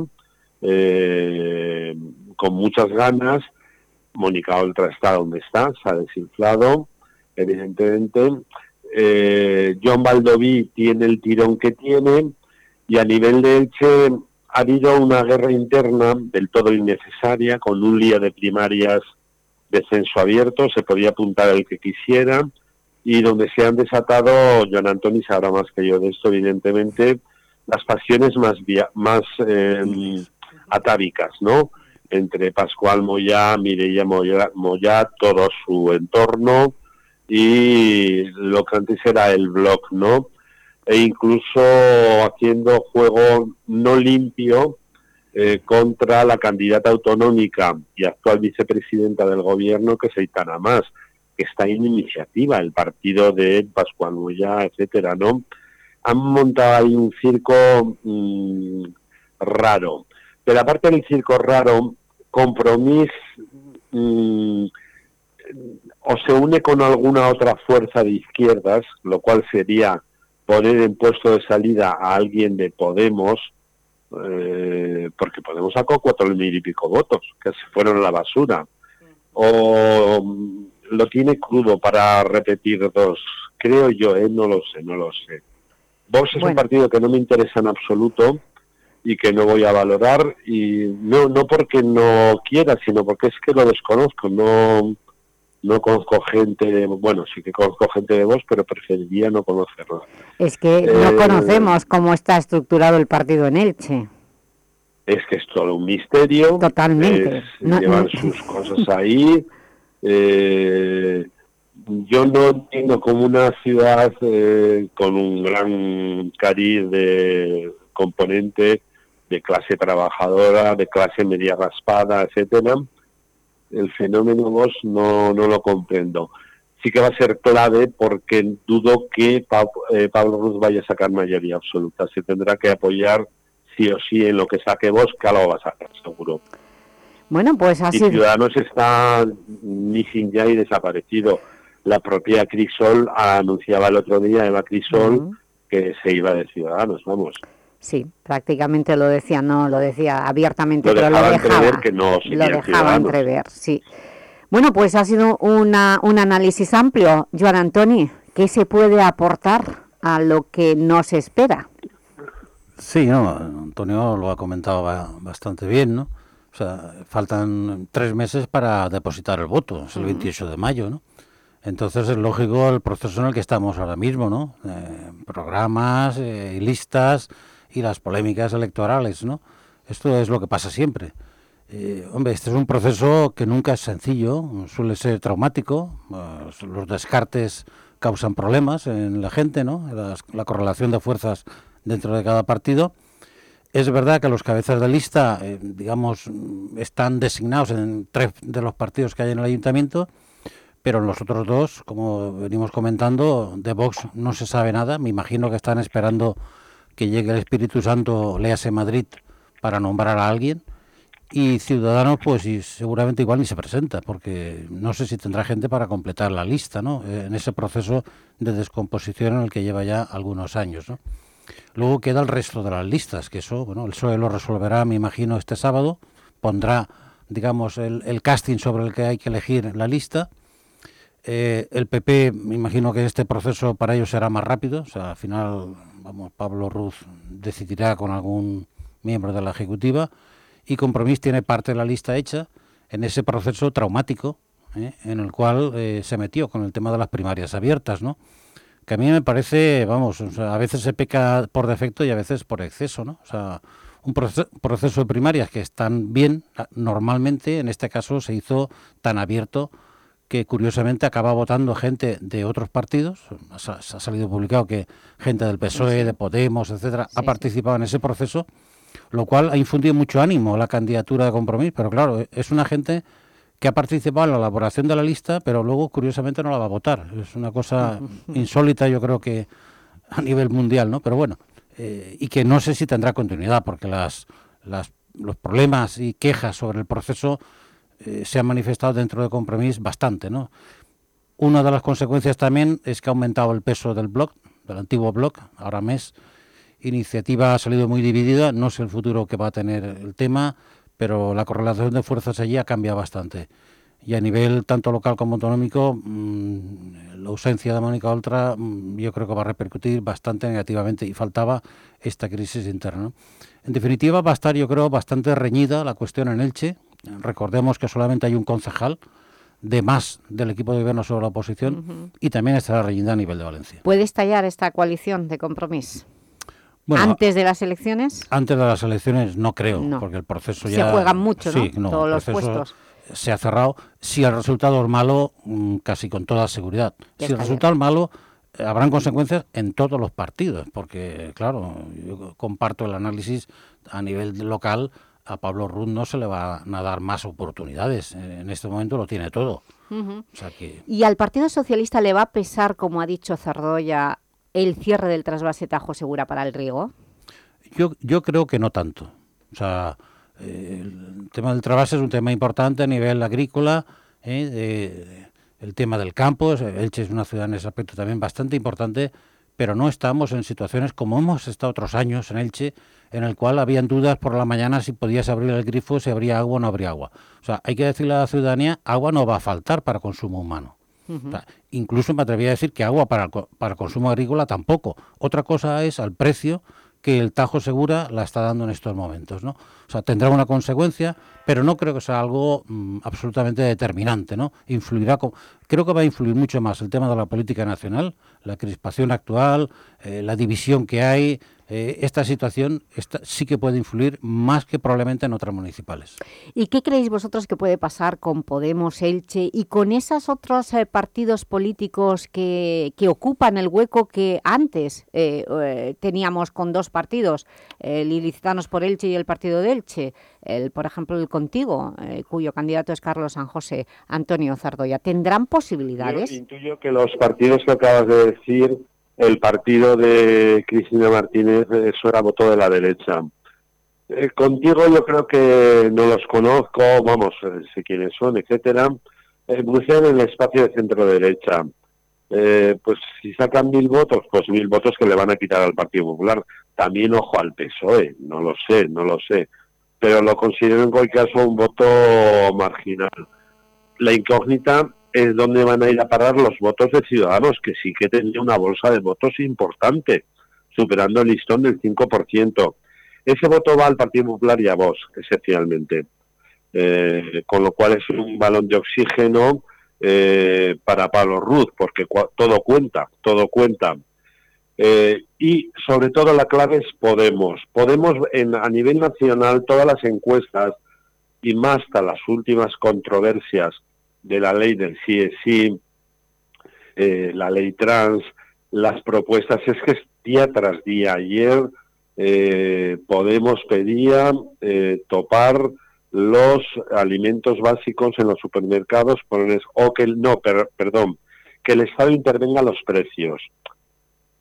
eh, con muchas ganas. Mónica Oltra está donde está, se ha desinflado, evidentemente. Eh, John Baldoví tiene el tirón que tiene y a nivel de Elche ha habido una guerra interna del todo innecesaria, con un lío de primarias de censo abierto, se podía apuntar el que quisiera, y donde se han desatado, Joan Antoni sabrá más que yo de esto, evidentemente, las pasiones más, más eh, atávicas, ¿no? Entre Pascual Moyá, Mireia Moyá, Moyá, todo su entorno, y lo que antes era el blog, ¿no? e incluso haciendo juego no limpio eh, contra la candidata autonómica y actual vicepresidenta del gobierno, que es Aitana Más, que está en iniciativa, el partido de Pascual Moya, etcétera, ¿no? Han montado ahí un circo mm, raro. Pero aparte del circo raro, Compromís mm, o se une con alguna otra fuerza de izquierdas, lo cual sería poner en puesto de salida a alguien de Podemos, eh, porque Podemos sacó cuatro mil y pico votos, que se fueron a la basura. O lo tiene crudo para repetir dos. Creo yo, ¿eh? no lo sé, no lo sé. Vox es un partido que no me interesa en absoluto y que no voy a valorar y no no porque no quiera, sino porque es que lo desconozco, no no conozco gente, bueno, sí que conozco gente de vos, pero preferiría no conocerla. Es que no eh, conocemos cómo está estructurado el partido en Elche. Es que es todo un misterio. Totalmente. llevan sus cosas ahí. Eh, yo no entiendo como una ciudad eh, con un gran cariz de componente de clase trabajadora, de clase media raspada, etcétera, el fenómeno vos no, no lo comprendo. Sí que va a ser clave porque dudo que eh, Pablo Ruz vaya a sacar mayoría absoluta. Se tendrá que apoyar sí o sí en lo que saque vos, que algo va a sacar, seguro. Bueno, pues así... Y Ciudadanos está ni sin ya y desaparecido. La propia Crisol anunciaba el otro día, Eva Crisol, que se iba de Ciudadanos, vamos. Sí, prácticamente lo decía, no lo decía abiertamente, pero lo dejaba, que no lo dejaba entrever, sí. Bueno, pues ha sido una, un análisis amplio. Joan Antoni, ¿qué se puede aportar a lo que nos espera? Sí, no, Antonio lo ha comentado bastante bien, ¿no? O sea, faltan tres meses para depositar el voto, es el 28 de mayo, ¿no? Entonces es lógico el proceso en el que estamos ahora mismo, ¿no? Eh, programas, eh, listas y las polémicas electorales, ¿no? Esto es lo que pasa siempre. Eh, hombre, este es un proceso que nunca es sencillo, suele ser traumático, los descartes causan problemas en la gente, ¿no? la correlación de fuerzas dentro de cada partido. Es verdad que los cabezas de lista, digamos, están designados en tres de los partidos que hay en el ayuntamiento, pero los otros dos, como venimos comentando, de Vox no se sabe nada. Me imagino que están esperando que llegue el Espíritu Santo, léase Madrid, para nombrar a alguien. Y Ciudadanos, pues y seguramente igual ni se presenta, porque no sé si tendrá gente para completar la lista, ¿no? Eh, en ese proceso de descomposición en el que lleva ya algunos años, ¿no? Luego queda el resto de las listas, que eso, bueno, el PSOE lo resolverá, me imagino, este sábado, pondrá, digamos, el, casting sobre el que hay que elegir la lista eh, el PP, me imagino que este proceso para ellos será más rápido, o sea, al final, vamos, Pablo Ruz decidirá con algún miembro de la Ejecutiva y Compromís tiene parte de la lista hecha en ese proceso traumático ¿eh? en el cual eh, se metió con el tema de las primarias abiertas, ¿no? Que a mí me parece, vamos, a veces se peca por defecto y a veces por exceso, ¿no? O sea, un proceso, proceso de primarias que están bien, normalmente, en este caso se hizo tan abierto que curiosamente acaba votando gente de otros partidos. Se ha salido publicado que gente del PSOE, de Podemos, etcétera, ha participado en ese proceso, lo cual ha infundido mucho ánimo a la candidatura de compromiso. Pero claro, es una gente que ha participado en la elaboración de la lista, pero luego curiosamente no la va a votar. Es una cosa insólita, yo creo que a nivel mundial, ¿no? Pero bueno, eh, y que no sé si tendrá continuidad, porque las, las, los problemas y quejas sobre el proceso eh, se ha manifestado dentro de Compromís bastante, ¿no? Una de las consecuencias también es que ha aumentado el peso del blog, del antiguo blog, ahora mes. Iniciativa ha salido muy dividida, no sé el futuro que va a tener el tema, pero la correlación de fuerzas allí ha cambiado bastante. Y a nivel tanto local como autonómico, mm, la ausencia de Mónica Oltra mm, yo creo que va a repercutir bastante negativamente y faltaba esta crisis interna. En definitiva, va a estar yo creo bastante reñida la cuestión en Elche, Recordemos que solamente hay un concejal de más del equipo de gobierno sobre la oposición y también estará rellenada a nivel de Valencia. ¿Puede estallar esta coalición de compromiso? ¿Antes de las elecciones? Antes de las elecciones no creo, porque el proceso ya... Se juegan mucho, ¿no? Todos los puestos. Se ha cerrado. Si el resultado es malo, mm, casi con toda seguridad. Si el resultado es malo, habrán consecuencias en todos los partidos, porque, claro, yo comparto el análisis a nivel local a Pablo Ruz no se le van a dar más oportunidades. En este momento lo tiene todo. ¿Y al Partido Socialista le va a pesar, como ha dicho Zardoya, el cierre del trasvase Tajo Segura para el riego? Yo, yo creo que no tanto. O sea, eh, el tema del trasvase es un tema importante a nivel agrícola, eh, el tema del campo, Elche es una ciudad en ese aspecto también bastante importante, pero no estamos en situaciones como hemos estado otros años en Elche, en el cual habían dudas por la mañana si podías abrir el grifo, si habría agua o no habría agua. O sea, hay que decirle a la ciudadanía, agua no va a faltar para consumo humano. Incluso me atrevería a decir que agua para, para consumo agrícola tampoco. Otra cosa es al precio que el Tajo Segura la está dando en estos momentos, ¿no? O sea, tendrá una consecuencia, pero no creo que sea algo mm, absolutamente determinante, ¿no? Influirá, creo que va a influir mucho más el tema de la política nacional, la crispación actual, eh, la división que hay, eh, esta situación sí que puede influir más que probablemente en otras municipales. ¿Y qué creéis vosotros que puede pasar con Podemos, Elche y con esos otros eh, partidos políticos que, que, ocupan el hueco que antes eh, teníamos con dos partidos, el Ilicitanos por Elche y el Partido de Elche, el, por ejemplo el Contigo, cuyo candidato es Carlos San José, Antonio Zardoya, ¿tendrán posibilidades? Yo intuyo que los partidos que acabas de decir el partido de Cristina Martínez, eso era voto de la derecha. Eh, contigo yo creo que no los conozco, vamos, eh, sé quiénes son, etcétera. Eh, en el espacio de centro-derecha. Eh, pues si sacan mil votos, pues mil votos que le van a quitar al Partido Popular. También ojo al PSOE, no lo sé, no lo sé. Pero lo considero en cualquier caso un voto marginal. La incógnita es donde van a ir a parar los votos de Ciudadanos, que sí que tenía una bolsa de votos importante, superando el listón del 5%. Ese voto va al Partido Popular y a vos, esencialmente. Eh, con lo cual es un balón de oxígeno eh, para Pablo Ruth, porque todo cuenta, todo cuenta. Eh, y sobre todo la clave es Podemos. Podemos en, a nivel nacional, todas las encuestas y más hasta las últimas controversias de la ley del sí eh, la ley trans, las propuestas, es que es día tras día. Ayer eh, Podemos pedía eh, topar los alimentos básicos en los supermercados, o que no, perdón, que el Estado intervenga los precios.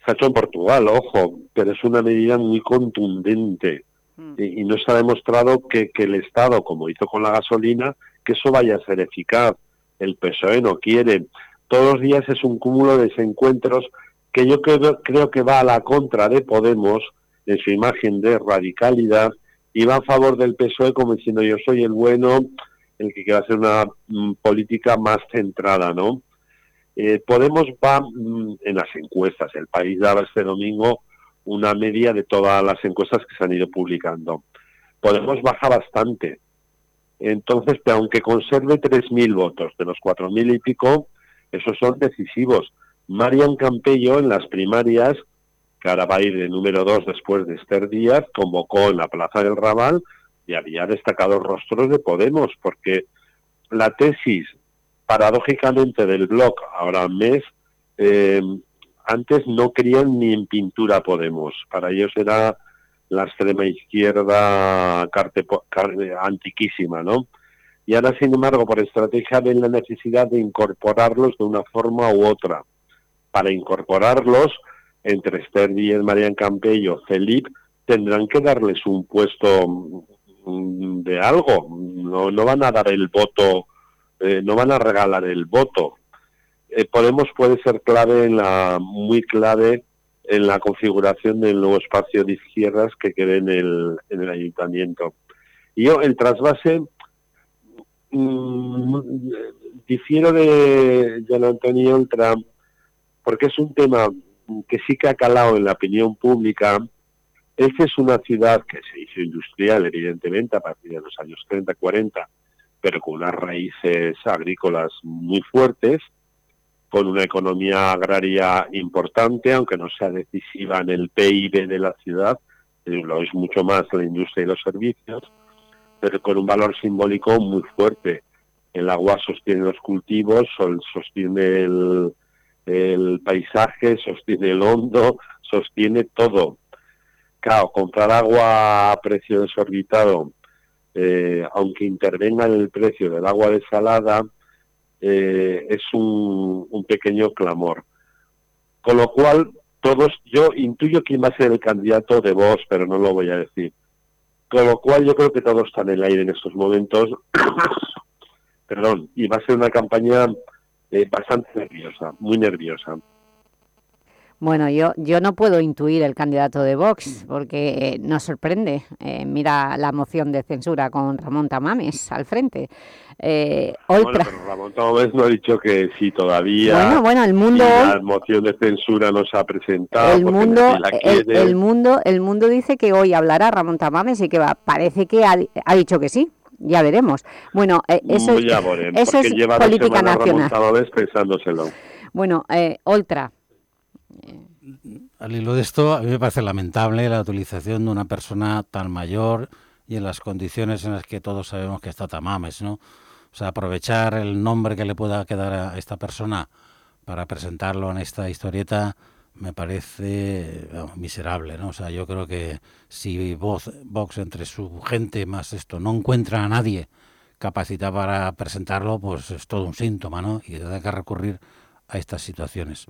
Se ha hecho en Portugal, ojo, pero es una medida muy contundente mm. y, no está demostrado que, que el Estado, como hizo con la gasolina, que eso vaya a ser eficaz. El PSOE no quiere. Todos los días es un cúmulo de desencuentros que yo creo, que va a la contra de Podemos en su imagen de radicalidad y va a favor del PSOE como diciendo yo soy el bueno, el que quiere hacer una mm, política más centrada, ¿no? Eh, Podemos va mm, en las encuestas, el país daba este domingo una media de todas las encuestas que se han ido publicando. Podemos baja bastante. Entonces, aunque conserve 3.000 votos de los 4.000 y pico, esos son decisivos. Marian Campello en las primarias que ahora va a ir de número dos después de Esther Díaz, convocó en la Plaza del Raval y había destacado rostros de Podemos, porque la tesis, paradójicamente, del blog ahora mes, eh, antes no querían ni en pintura Podemos, para ellos era la extrema izquierda carte, antiquísima, ¿no? Y ahora, sin embargo, por estrategia ven la necesidad de incorporarlos de una forma u otra. Para incorporarlos, entre Esther Díez, Marian Campello, Felipe, tendrán que darles un puesto mm, de algo. No, no van a dar el voto, eh, no van a regalar el voto. Eh, Podemos puede ser clave en la, muy clave en la configuración del nuevo espacio de izquierdas que quede en el, en el ayuntamiento. Y yo, el trasvase, mm, difiero de John Antonio Ultra, porque es un tema que sí que ha calado en la opinión pública. Esta es una ciudad que se hizo industrial, evidentemente, a partir de los años 30, 40, pero con unas raíces agrícolas muy fuertes, con una economía agraria importante, aunque no sea decisiva en el PIB de la ciudad, eh, lo es mucho más la industria y los servicios, pero con un valor simbólico muy fuerte. El agua sostiene los cultivos, sostiene el, paisaje, sostiene el hondo, sostiene todo. Claro, comprar agua a precio desorbitado, eh, aunque intervenga en el precio del agua desalada, eh, es un, pequeño clamor. Con lo cual, todos, yo intuyo quién va a ser el candidato de voz, pero no lo voy a decir. Con lo cual, yo creo que todo está en el aire en estos momentos. Perdón, y va a ser una campaña eh, bastante nerviosa, muy nerviosa. Bueno, yo, yo no puedo intuir el candidato de Vox porque eh, nos sorprende. Eh, mira la moción de censura con Ramón Tamames al frente. Eh, bueno, pero Ramón Tamames no ha dicho que sí todavía. Bueno, bueno, el mundo La moción de censura no se ha presentado. El mundo, el, mundo, el mundo dice que hoy hablará Ramón Tamames y que va, parece que ha, ha dicho que sí ya veremos. Bueno, eh, eso, eso es política nacional. pensándoselo. Bueno, eh, Oltra. Al hilo de esto, a mí me parece lamentable la utilización de una persona tan mayor y en las condiciones en las que todos sabemos que está Tamames, ¿no? O sea, aprovechar el nombre que le pueda quedar a esta persona para presentarlo en esta historieta me parece miserable, ¿no? O sea, yo creo que si Vox, Vox entre su gente más esto no encuentra a nadie capacitado para presentarlo, pues es todo un síntoma, ¿no? Y hay que recurrir a estas situaciones.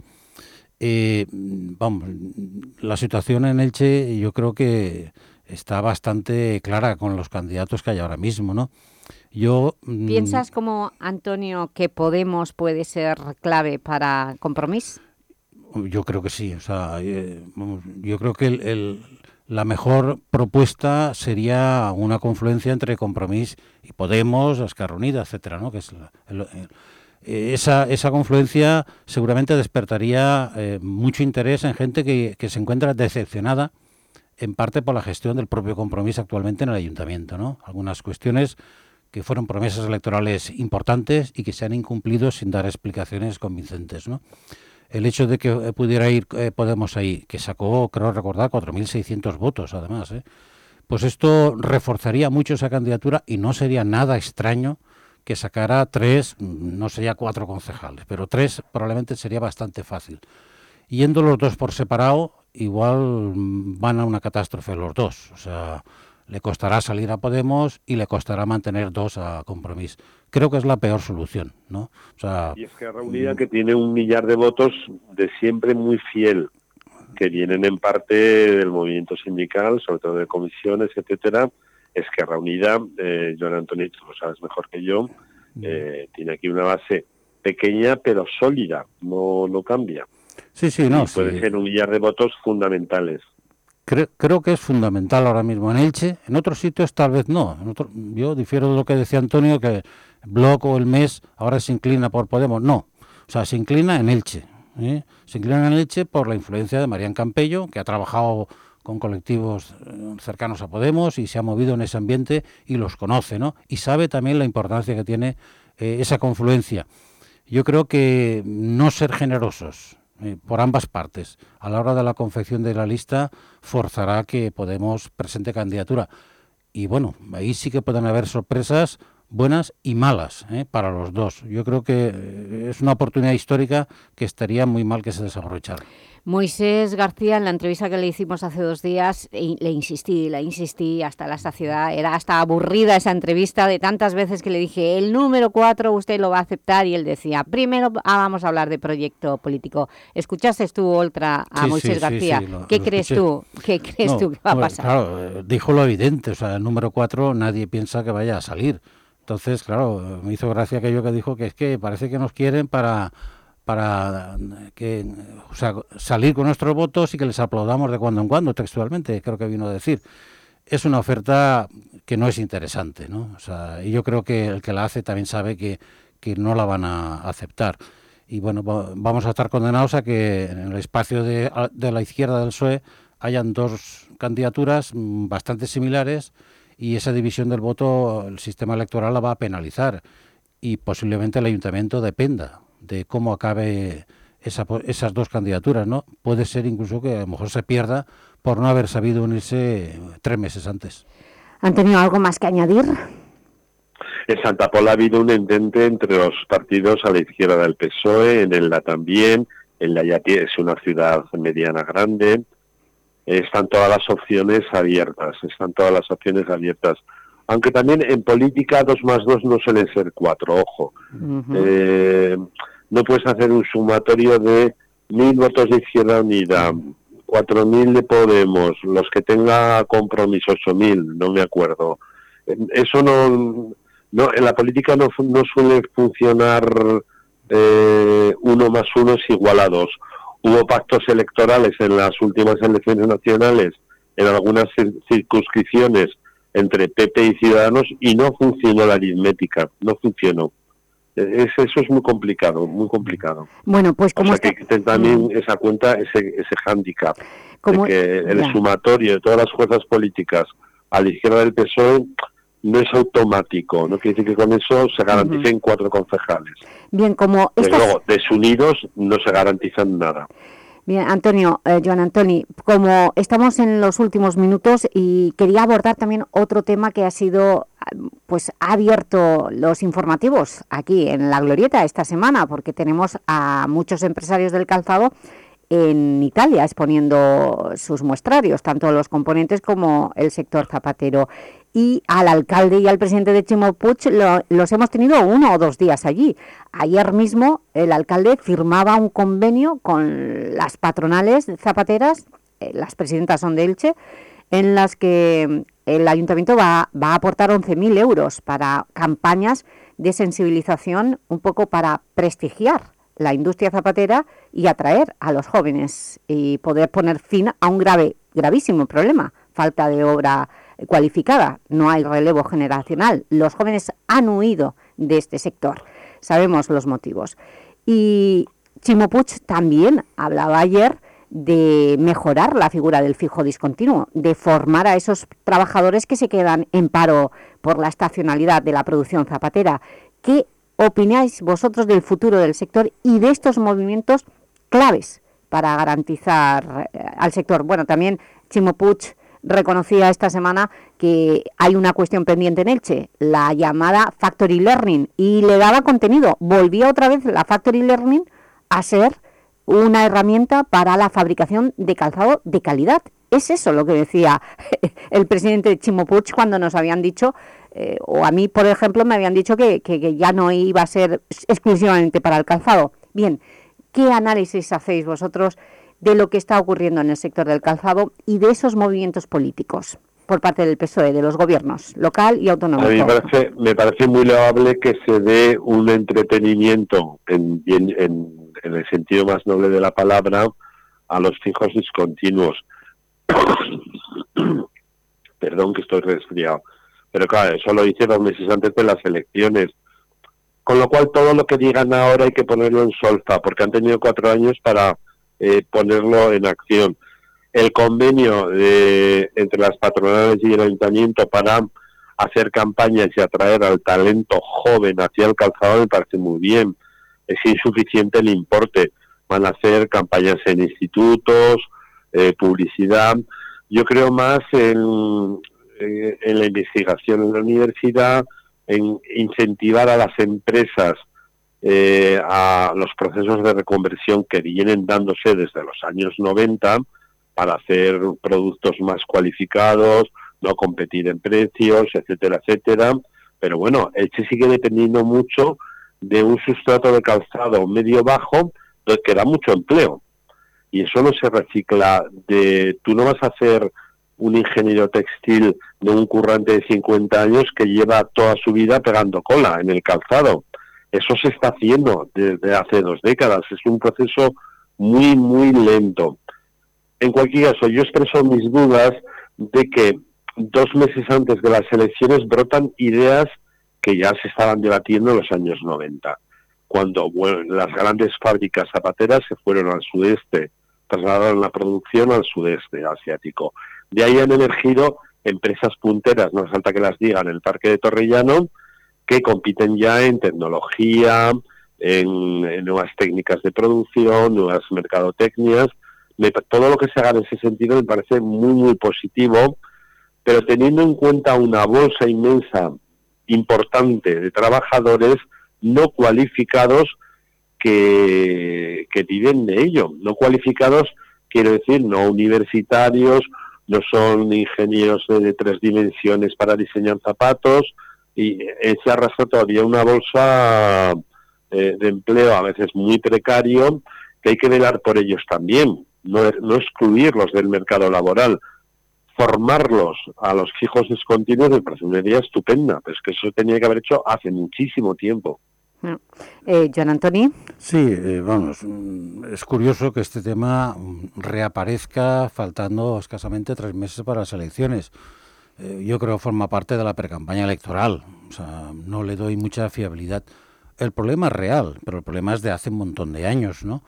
Eh, vamos, la situación en Elche yo creo que está bastante clara con los candidatos que hay ahora mismo, ¿no? Yo, mm, ¿Piensas como Antonio que Podemos puede ser clave para compromiso? Yo creo que sí. O sea, eh, yo creo que el, la mejor propuesta sería una confluencia entre Compromís y Podemos, Esquerra Unida, etcétera, ¿no? Que es eh, esa, esa confluencia seguramente despertaría eh, mucho interés en gente que, que, se encuentra decepcionada en parte por la gestión del propio compromiso actualmente en el ayuntamiento, ¿no? Algunas cuestiones que fueron promesas electorales importantes y que se han incumplido sin dar explicaciones convincentes. ¿no? El hecho de que eh, pudiera ir eh, Podemos ahí, que sacó, creo recordar, 4.600 votos además, ¿eh? pues esto reforzaría mucho esa candidatura y no sería nada extraño que sacara tres, no sería cuatro concejales, pero tres probablemente sería bastante fácil. Yendo los dos por separado, igual van a una catástrofe los dos. O sea, le costará salir a Podemos y le costará mantener dos a Compromís. Creo que es la peor solución, ¿no? O sea, y es que Reunida que tiene un millar de votos de siempre muy fiel, que vienen en parte del movimiento sindical, sobre todo de comisiones, etcétera. Es que Reunida, eh, Joan Antonio, tú lo sabes mejor que yo, eh, tiene aquí una base pequeña pero sólida, no, no cambia. Sí, sí, no. puede ser un millar de votos fundamentales. Creo, que es fundamental ahora mismo en Elche. En otros sitios tal vez no. yo difiero de lo que decía Antonio, que el Bloc o el MES ahora se inclina por Podemos. No. O sea, se inclina en Elche. ¿eh? Se inclina en Elche por la influencia de Marián Campello, que ha trabajado con colectivos eh, cercanos a Podemos y se ha movido en ese ambiente y los conoce, ¿no? Y sabe también la importancia que tiene eh, esa confluencia. Yo creo que no ser generosos eh, por ambas partes a la hora de la confección de la lista forzará que Podemos presente candidatura. Y bueno, ahí sí que pueden haber sorpresas buenas y malas ¿eh? para los dos. Yo creo que es una oportunidad histórica que estaría muy mal que se desaprovechara. Moisés García, en la entrevista que le hicimos hace dos días, le insistí, le insistí hasta la saciedad, era hasta aburrida esa entrevista de tantas veces que le dije, el número cuatro usted lo va a aceptar, y él decía, primero ah, vamos a hablar de proyecto político. ¿Escuchaste tú, Oltra, a Moisés García? ¿Qué crees tú? ¿Qué crees tú que va a pasar? Claro, eh, dijo lo evidente, o sea, el número cuatro nadie piensa que vaya a salir. Entonces, claro, me hizo gracia aquello que dijo que es que parece que nos quieren para para que salir con nuestros votos y que les aplaudamos de cuando en cuando, textualmente, creo que vino a decir. Es una oferta que no es interesante, ¿no? O sea, y yo creo que el que la hace también sabe que, que no la van a aceptar. Y bueno, vamos a estar condenados a que en el espacio de, de la izquierda del PSOE hayan dos candidaturas mm, bastante similares y esa división del voto el sistema electoral la va a penalizar y posiblemente el ayuntamiento dependa de cómo acabe esas dos candidaturas, ¿no? Puede ser incluso que a lo mejor se pierda por no haber sabido unirse tres meses antes. Antonio, ¿algo más que añadir? En Santa Pola ha habido un entente entre los partidos a la izquierda del PSOE, en el La también, en La Yati es una ciudad mediana grande, están todas las opciones abiertas, están todas las opciones abiertas. Aunque también en política dos más dos no suelen ser cuatro, ojo. eh, no puedes hacer un sumatorio de mil votos de Izquierda Unida, cuatro mil de Podemos, los que tenga compromiso, ocho mil, no me acuerdo. Eso no, no en la política no, no suele funcionar eh, uno más uno es igual a dos. Hubo pactos electorales en las últimas elecciones nacionales, en algunas circunscripciones entre PP y Ciudadanos y no funcionó la aritmética, no funcionó eso es muy complicado, muy complicado. Bueno, pues como o sea, que también esa cuenta, ese, ese hándicap, de que el sumatorio de todas las fuerzas políticas a la izquierda del PSOE no es automático, no quiere decir que con eso se garanticen cuatro concejales. Bien, como... luego, desunidos no se garantizan nada. Bien, Antonio, eh, Joan Antoni, como estamos en los últimos minutos y quería abordar también otro tema que ha sido, pues ha abierto los informativos aquí en La Glorieta esta semana, porque tenemos a muchos empresarios del calzado en Italia exponiendo sus muestrarios, tanto los componentes como el sector zapatero y al alcalde y al presidente de Chimo los hemos tenido uno o dos días allí. Ayer mismo el alcalde firmaba un convenio con las patronales zapateras, eh, las presidentas son de Elche, en las que el ayuntamiento va, va a aportar 11.000 euros para campañas de sensibilización un poco para prestigiar la industria zapatera y atraer a los jóvenes y poder poner fin a un grave, gravísimo problema, falta de obra cualificada, no hay relevo generacional. Los jóvenes han huido de este sector, sabemos los motivos. Y Chimo también hablaba ayer de mejorar la figura del fijo discontinuo, de formar a esos trabajadores que se quedan en paro por la estacionalidad de la producción zapatera. ¿Qué opináis vosotros del futuro del sector y de estos movimientos claves para garantizar eh, al sector? Bueno, también Chimo Puig reconocía esta semana que hay una cuestión pendiente en Elche, la llamada Factory Learning, y le daba contenido. Volvía otra vez la Factory Learning a ser una herramienta para la fabricación de calzado de calidad. Es eso lo que decía el presidente Chimo Puig cuando nos habían dicho, eh, o a mí, por ejemplo, me habían dicho que, ya no iba a ser exclusivamente para el calzado. Bien, ¿qué análisis hacéis vosotros de lo que está ocurriendo en el sector del calzado y de esos movimientos políticos por parte del PSOE, de los gobiernos local y autonómico? A mí me parece, me parece muy loable que se dé un entretenimiento en, en en el sentido más noble de la palabra, a los fijos discontinuos. Perdón que estoy resfriado. Pero claro, eso lo hice dos meses antes de las elecciones. Con lo cual todo lo que digan ahora hay que ponerlo en solfa, porque han tenido cuatro años para eh, ponerlo en acción. El convenio entre las patronales y el ayuntamiento para hacer campañas y atraer al talento joven hacia el calzado me parece muy bien es insuficiente el importe. Van a hacer campañas en institutos, eh, publicidad. Yo creo más eh, en la investigación en la universidad, en incentivar a las empresas eh, a los procesos de reconversión que vienen dándose desde los años 90 para hacer productos más cualificados, no competir en precios, etcétera, etcétera. Pero bueno, se sigue dependiendo mucho de un sustrato de calzado medio bajo que da mucho empleo. Y eso no se recicla de... Tú no vas a hacer un ingeniero textil de un currante de 50 años que lleva toda su vida pegando cola en el calzado. Eso se está haciendo desde hace dos décadas. Es un proceso muy, muy lento. En cualquier caso, yo expreso mis dudas de que dos meses antes de las elecciones brotan ideas que ya se estaban debatiendo en los años 90, cuando las grandes fábricas zapateras se fueron al sudeste, trasladaron la producción al sudeste asiático. De ahí han emergido empresas punteras, no hace falta que las digan, el Parque de Torrellano, que compiten ya en tecnología, en, nuevas técnicas de producción, nuevas mercadotecnias. todo lo que se haga en ese sentido me parece muy, muy positivo, pero teniendo en cuenta una bolsa inmensa importante de trabajadores no cualificados que, que viven de ello. No cualificados, quiero decir, no universitarios, no son ingenieros de, tres dimensiones para diseñar zapatos, y se arrastra todavía una bolsa eh, de empleo a veces muy precario, que hay que velar por ellos también, no, no excluirlos del mercado laboral formarlos a los fijos discontinuos me parece una idea estupenda, pero es que eso tenía que haber hecho hace muchísimo tiempo. Mm. Eh, John Anthony. Sí, eh, vamos, mm, es curioso que este tema mm, reaparezca faltando escasamente tres meses para las elecciones. Eh, yo creo que forma parte de la precampaña electoral, o sea, no le doy mucha fiabilidad. El problema es real, pero el problema es de hace un montón de años, ¿no?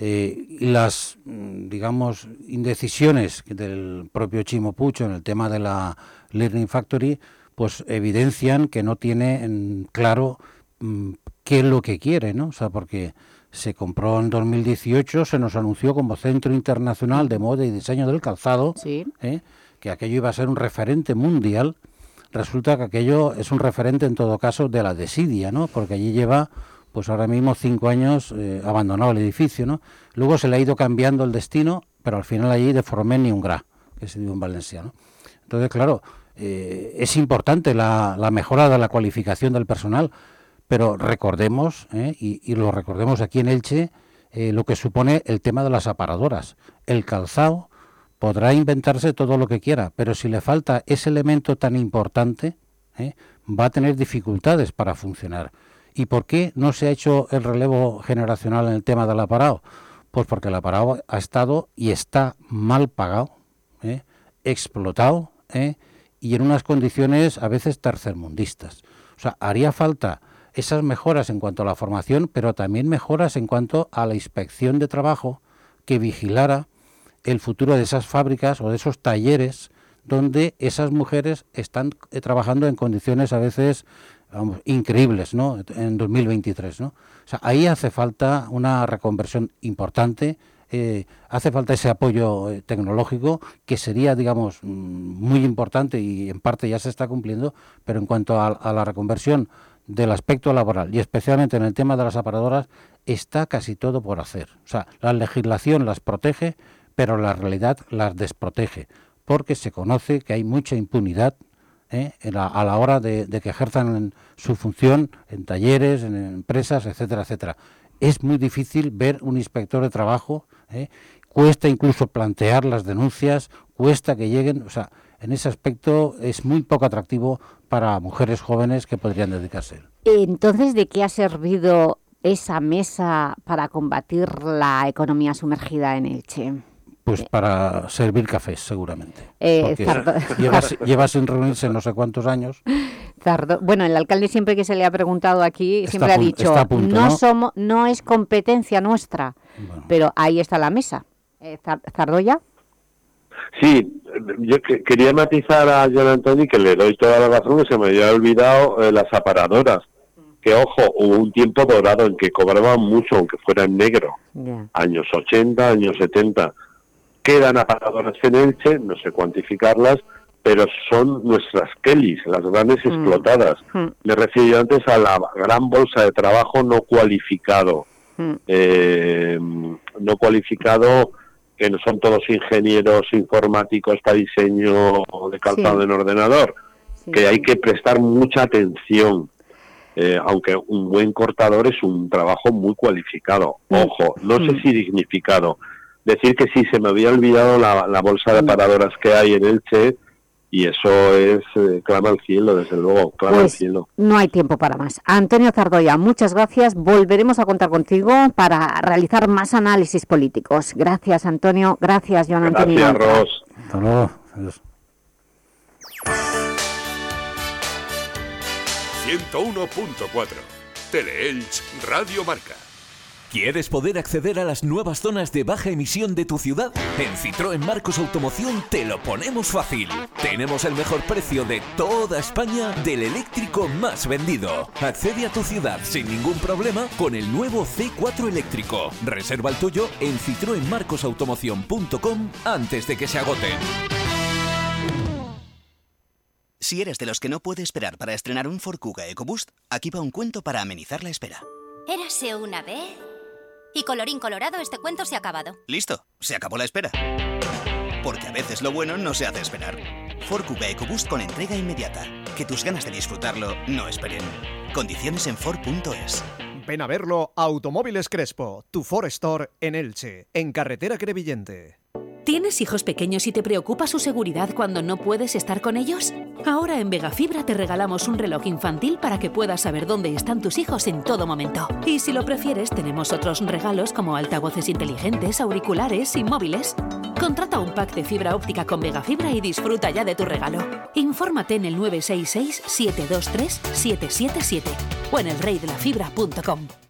eh, las, mm, digamos, indecisiones del propio Chimo Pucho en el tema de la Learning Factory, pues evidencian que no tiene en claro mm, qué es lo que quiere, ¿no? O sea, porque se compró en 2018, se nos anunció como Centro Internacional de Moda y Diseño del Calzado, ¿eh? Que aquello iba a ser un referente mundial. Resulta que aquello es un referente en todo caso de la desidia, ¿no? Porque allí lleva pues ahora mismo cinco años eh, abandonado el edificio, ¿no? Luego se le ha ido cambiando el destino, pero al final allí de Formen ni un gra, que se dio en Valencia, ¿no? Entonces, claro, eh, es importante la, mejora de la cualificación del personal, pero recordemos, ¿eh? y, lo recordemos aquí en Elche, lo que supone el tema de las aparadoras. El calzado podrá inventarse todo lo que quiera, pero si le falta ese elemento tan importante, va a tener dificultades para funcionar. ¿Y por qué no se ha hecho el relevo generacional en el tema del aparado? Pues porque el aparado ha estado y está mal pagado, ¿eh? explotado ¿eh? y en unas condiciones a veces tercermundistas. O sea, haría falta esas mejoras en cuanto a la formación, pero también mejoras en cuanto a la inspección de trabajo que vigilara el futuro de esas fábricas o de esos talleres donde esas mujeres están eh, trabajando en condiciones a veces increíbles, ¿no? En 2023, ¿no? O sea, ahí hace falta una reconversión importante, eh, hace falta ese apoyo eh, tecnológico que sería, digamos, mm, muy importante y en parte ya se está cumpliendo, pero en cuanto a, la reconversión del aspecto laboral y especialmente en el tema de las aparadoras, está casi todo por hacer. O sea, la legislación las protege, pero la realidad las desprotege, porque se conoce que hay mucha impunidad ¿eh? a la hora de, que ejerzan su función en talleres, en empresas, etcétera, etcétera. Es muy difícil ver un inspector de trabajo, ¿eh? cuesta incluso plantear las denuncias, cuesta que lleguen, o sea, en ese aspecto es muy poco atractivo para mujeres jóvenes que podrían dedicarse. Entonces, ¿de qué ha servido esa mesa para combatir la economía sumergida en Elche? Pues para servir cafés, seguramente. Eh, lleva, sin reunirse no sé cuántos años. Bueno, el alcalde siempre que se le ha preguntado aquí, siempre ha dicho, no, Somos, no es competencia nuestra, pero ahí está la mesa. Eh, ¿Zardoya? Sí, yo quería matizar a John Antoni que le doy toda la razón que se me había olvidado eh, las aparadoras. Que ojo, hubo un tiempo dorado en que cobraban mucho, aunque fuera en negro. Años 80, años 70 quedan apagadoras en Elche, no sé cuantificarlas, pero son nuestras Kellys, las grandes mm. explotadas. Mm. Me refiero antes a la gran bolsa de trabajo no cualificado. Mm. Eh, no cualificado, que no son todos ingenieros informáticos para diseño de calzado en ordenador, que hay que prestar mucha atención. Eh, aunque un buen cortador es un trabajo muy cualificado. Ojo, no sé si dignificado, decir que sí, se me había olvidado la, bolsa de mm. paradoras que hay en Elche y eso es, eh, clama al cielo, desde luego, clama al pues cielo. No hay tiempo para más. Antonio Zardoya, muchas gracias. Volveremos a contar contigo para realizar más análisis políticos. Gracias, Antonio. Gracias, Joan Antonio. Gracias, Ros. Hasta luego. 101.4 Teleelch Radio Marca. ¿Quieres poder acceder a las nuevas zonas de baja emisión de tu ciudad? En Citroën Marcos Automoción te lo ponemos fácil. Tenemos el mejor precio de toda España del eléctrico más vendido. Accede a tu ciudad sin ningún problema con el nuevo C4 eléctrico. Reserva el tuyo en citroenmarcosautomoción.com antes de que se agoten. Si eres de los que no puede esperar para estrenar un Ford Kuga EcoBoost, aquí va un cuento para amenizar la espera. Érase una vez y colorín colorado, este cuento se ha acabado. Listo, se acabó la espera. Porque a veces lo bueno no se hace esperar. Ford Kuga EcoBoost con entrega inmediata. Que tus ganas de disfrutarlo no esperen. Condiciones en Ford.es. Ven a verlo Automóviles Crespo, tu Ford Store en Elche, en carretera Crevillente. ¿Tienes hijos pequeños y te preocupa su seguridad cuando no puedes estar con ellos? Ahora en Vegafibra te regalamos un reloj infantil para que puedas saber dónde están tus hijos en todo momento. Y si lo prefieres, tenemos otros regalos como altavoces inteligentes, auriculares y móviles. Contrata un pack de fibra óptica con Vegafibra y disfruta ya de tu regalo. Infórmate en el 966-723-777 o en elreydelafibra.com.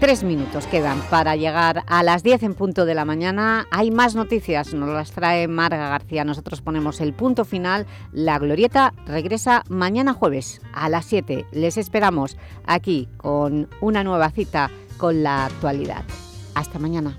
Tres minutos quedan para llegar a las 10 en punto de la mañana. Hay más noticias, nos las trae Marga García. Nosotros ponemos el punto final. La Glorieta regresa mañana jueves a las 7. Les esperamos aquí con una nueva cita con la actualidad. Hasta mañana.